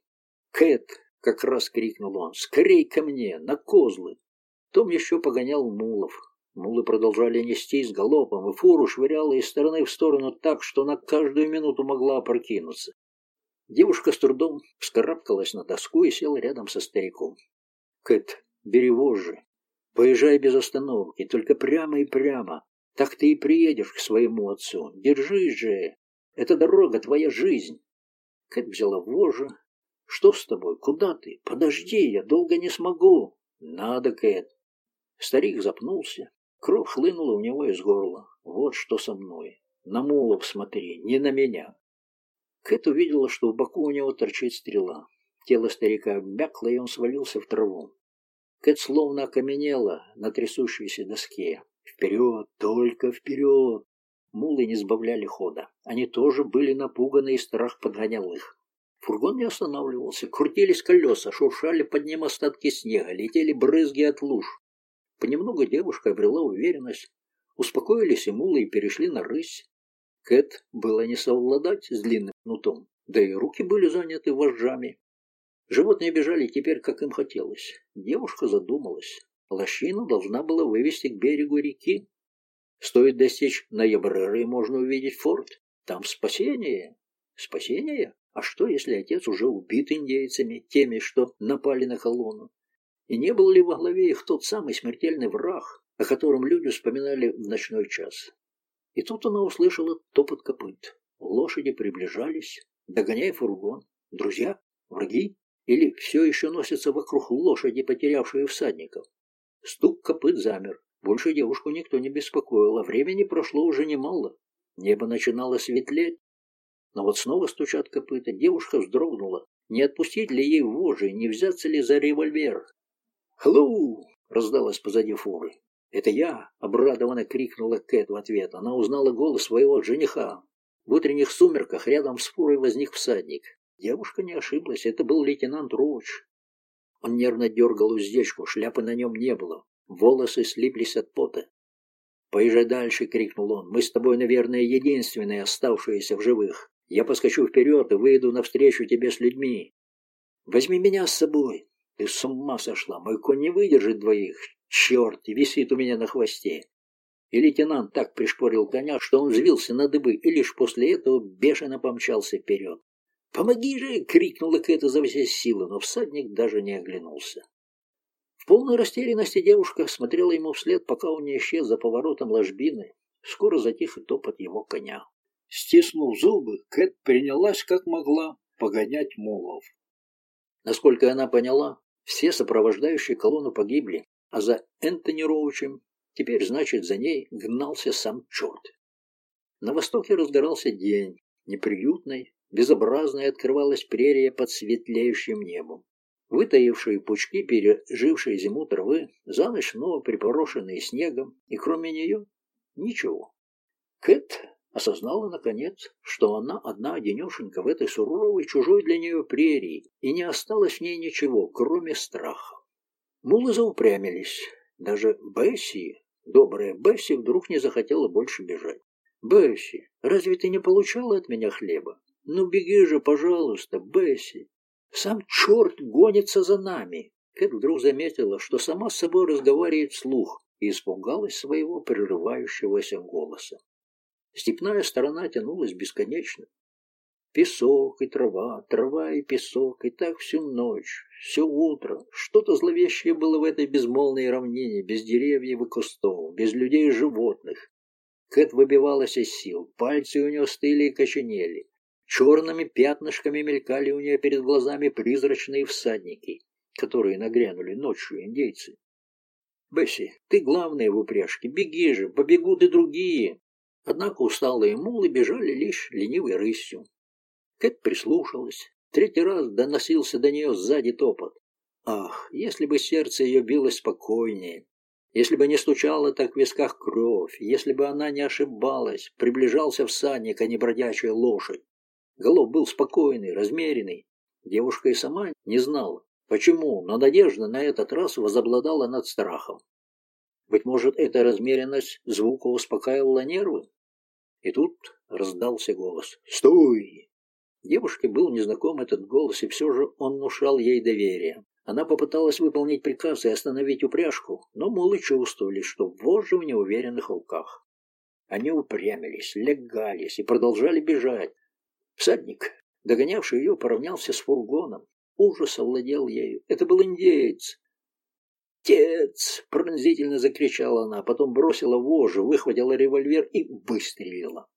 «Кэт!» — как раз крикнул он. «Скорей ко мне! На козлы!» Том еще погонял мулов. Мулы продолжали нестись галопом, и фуру швыряла из стороны в сторону так, что на каждую минуту могла опрокинуться. Девушка с трудом вскарабкалась на доску и села рядом со стариком. «Кэт, бери вожжи. Поезжай без остановки, только прямо и прямо. Так ты и приедешь к своему отцу. Держись же. Эта дорога — твоя жизнь». Кэт взяла вожжи. «Что с тобой? Куда ты? Подожди, я долго не смогу». «Надо, Кэт. Старик запнулся. Кровь хлынула у него из горла. Вот что со мной. На мулов смотри, не на меня. Кэт увидела, что в боку у него торчит стрела. Тело старика обмякло, и он свалился в траву. Кэт словно окаменела на трясущейся доске. Вперед, только вперед! Мулы не сбавляли хода. Они тоже были напуганы, и страх подгонял их. Фургон не останавливался. Крутились колеса, шуршали под ним остатки снега, летели брызги от луж. Понемногу девушка обрела уверенность. Успокоились и мулы и перешли на рысь. Кэт было не совладать с длинным кнутом, да и руки были заняты вожжами. Животные бежали теперь, как им хотелось. Девушка задумалась. Лощина должна была вывести к берегу реки. Стоит достичь Ноябрера, и можно увидеть форт. Там спасение. Спасение? А что, если отец уже убит индейцами, теми, что напали на колонну? И не был ли во главе их тот самый смертельный враг, о котором люди вспоминали в ночной час? И тут она услышала топот копыт. Лошади приближались, догоняя фургон. Друзья? Враги? Или все еще носятся вокруг лошади, потерявшие всадников? Стук копыт замер. Больше девушку никто не беспокоил, а времени прошло уже немало. Небо начинало светлеть. Но вот снова стучат копыта. Девушка вздрогнула. Не отпустить ли ей вожжи, не взяться ли за револьвер? «Хлу!» — раздалось позади фуры. «Это я!» — обрадованно крикнула Кэт в ответ. Она узнала голос своего жениха. В утренних сумерках рядом с фурой возник всадник. Девушка не ошиблась, это был лейтенант Роуч. Он нервно дергал уздечку, шляпы на нем не было. Волосы слиплись от пота. «Поезжай дальше!» — крикнул он. «Мы с тобой, наверное, единственные оставшиеся в живых. Я поскочу вперед и выйду навстречу тебе с людьми. Возьми меня с собой. Ты с ума сошла. Мой конь не выдержит двоих. Черт, висит у меня на хвосте. И лейтенант так пришпорил коня, что он взвился на дыбы и лишь после этого бешено помчался вперед. «Помоги же!» — крикнула Кэта за все силы, но всадник даже не оглянулся. В полной растерянности девушка смотрела ему вслед, пока он не исчез за поворотом ложбины. Скоро затих и топот его коня. Стиснув зубы, Кэт принялась как могла погонять мулов. Насколько она поняла, все сопровождающие колонну погибли, а за Энтони Роучем, теперь, значит, за ней гнался сам черт. На востоке разгорался день, неприютный, безобразной открывалась прерия под светлеющим небом. Вытаившие пучки, пережившие зиму травы, за ночь снова припорошенные снегом, и кроме нее ничего. Кэт осознала, наконец, что она одна одинешенька в этой суровой, чужой для нее прерии, и не осталось в ней ничего, кроме страха. Мулы заупрямились. Даже Бесси, добрая Бесси, вдруг не захотела больше бежать. «Бесси, разве ты не получала от меня хлеба? Ну беги же, пожалуйста, Бесси. Сам черт гонится за нами!» Кэт вдруг заметила, что сама с собой разговаривает вслух, и испугалась своего прерывающегося голоса. Степная сторона тянулась бесконечно. Песок и трава, трава и песок, и так всю ночь, все утро. Что-то зловещее было в этой безмолвной равнине, без деревьев и кустов, без людей и животных. Кэт выбивалась из сил, пальцы у нее стыли и коченели. Черными пятнышками мелькали у нее перед глазами призрачные всадники, которые нагрянули ночью индейцы. «Бесси, ты главная в упряжке, беги же, побегут и другие!» Однако усталые мулы бежали лишь ленивой рысью. Кэт прислушалась. Третий раз доносился до нее сзади топот. Ах, если бы сердце ее билось спокойнее, если бы не стучало так в висках кровь, если бы она не ошибалась, приближался всадник, а не бродячая лошадь. Голов был спокойный, размеренный. Девушка и сама не знала, почему, но надежда на этот раз возобладала над страхом. Быть может, эта размеренность звука успокаивала нервы? И тут раздался голос. «Стой!» Девушке был незнаком этот голос, и все же он внушал ей доверие. Она попыталась выполнить приказ и остановить упряжку, но мулы чувствовали, что вожжи в неуверенных руках. Они упрямились, легались и продолжали бежать. Всадник, догонявший ее, поравнялся с фургоном. Ужас овладел ею. Это был индеец. «Отец!» — пронзительно закричала она, потом бросила вожжи, выхватила револьвер и выстрелила.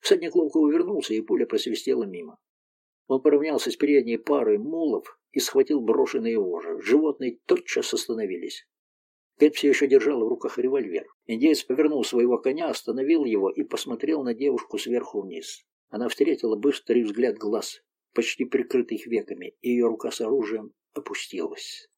Всадник ловко увернулся, и пуля просвистела мимо. Он поравнялся с передней парой мулов и схватил брошенные вожжи. Животные тотчас остановились. Кэт все еще держала в руках револьвер. Индеец повернул своего коня, остановил его и посмотрел на девушку сверху вниз. Она встретила быстрый взгляд глаз, почти прикрытых веками, и ее рука с оружием опустилась.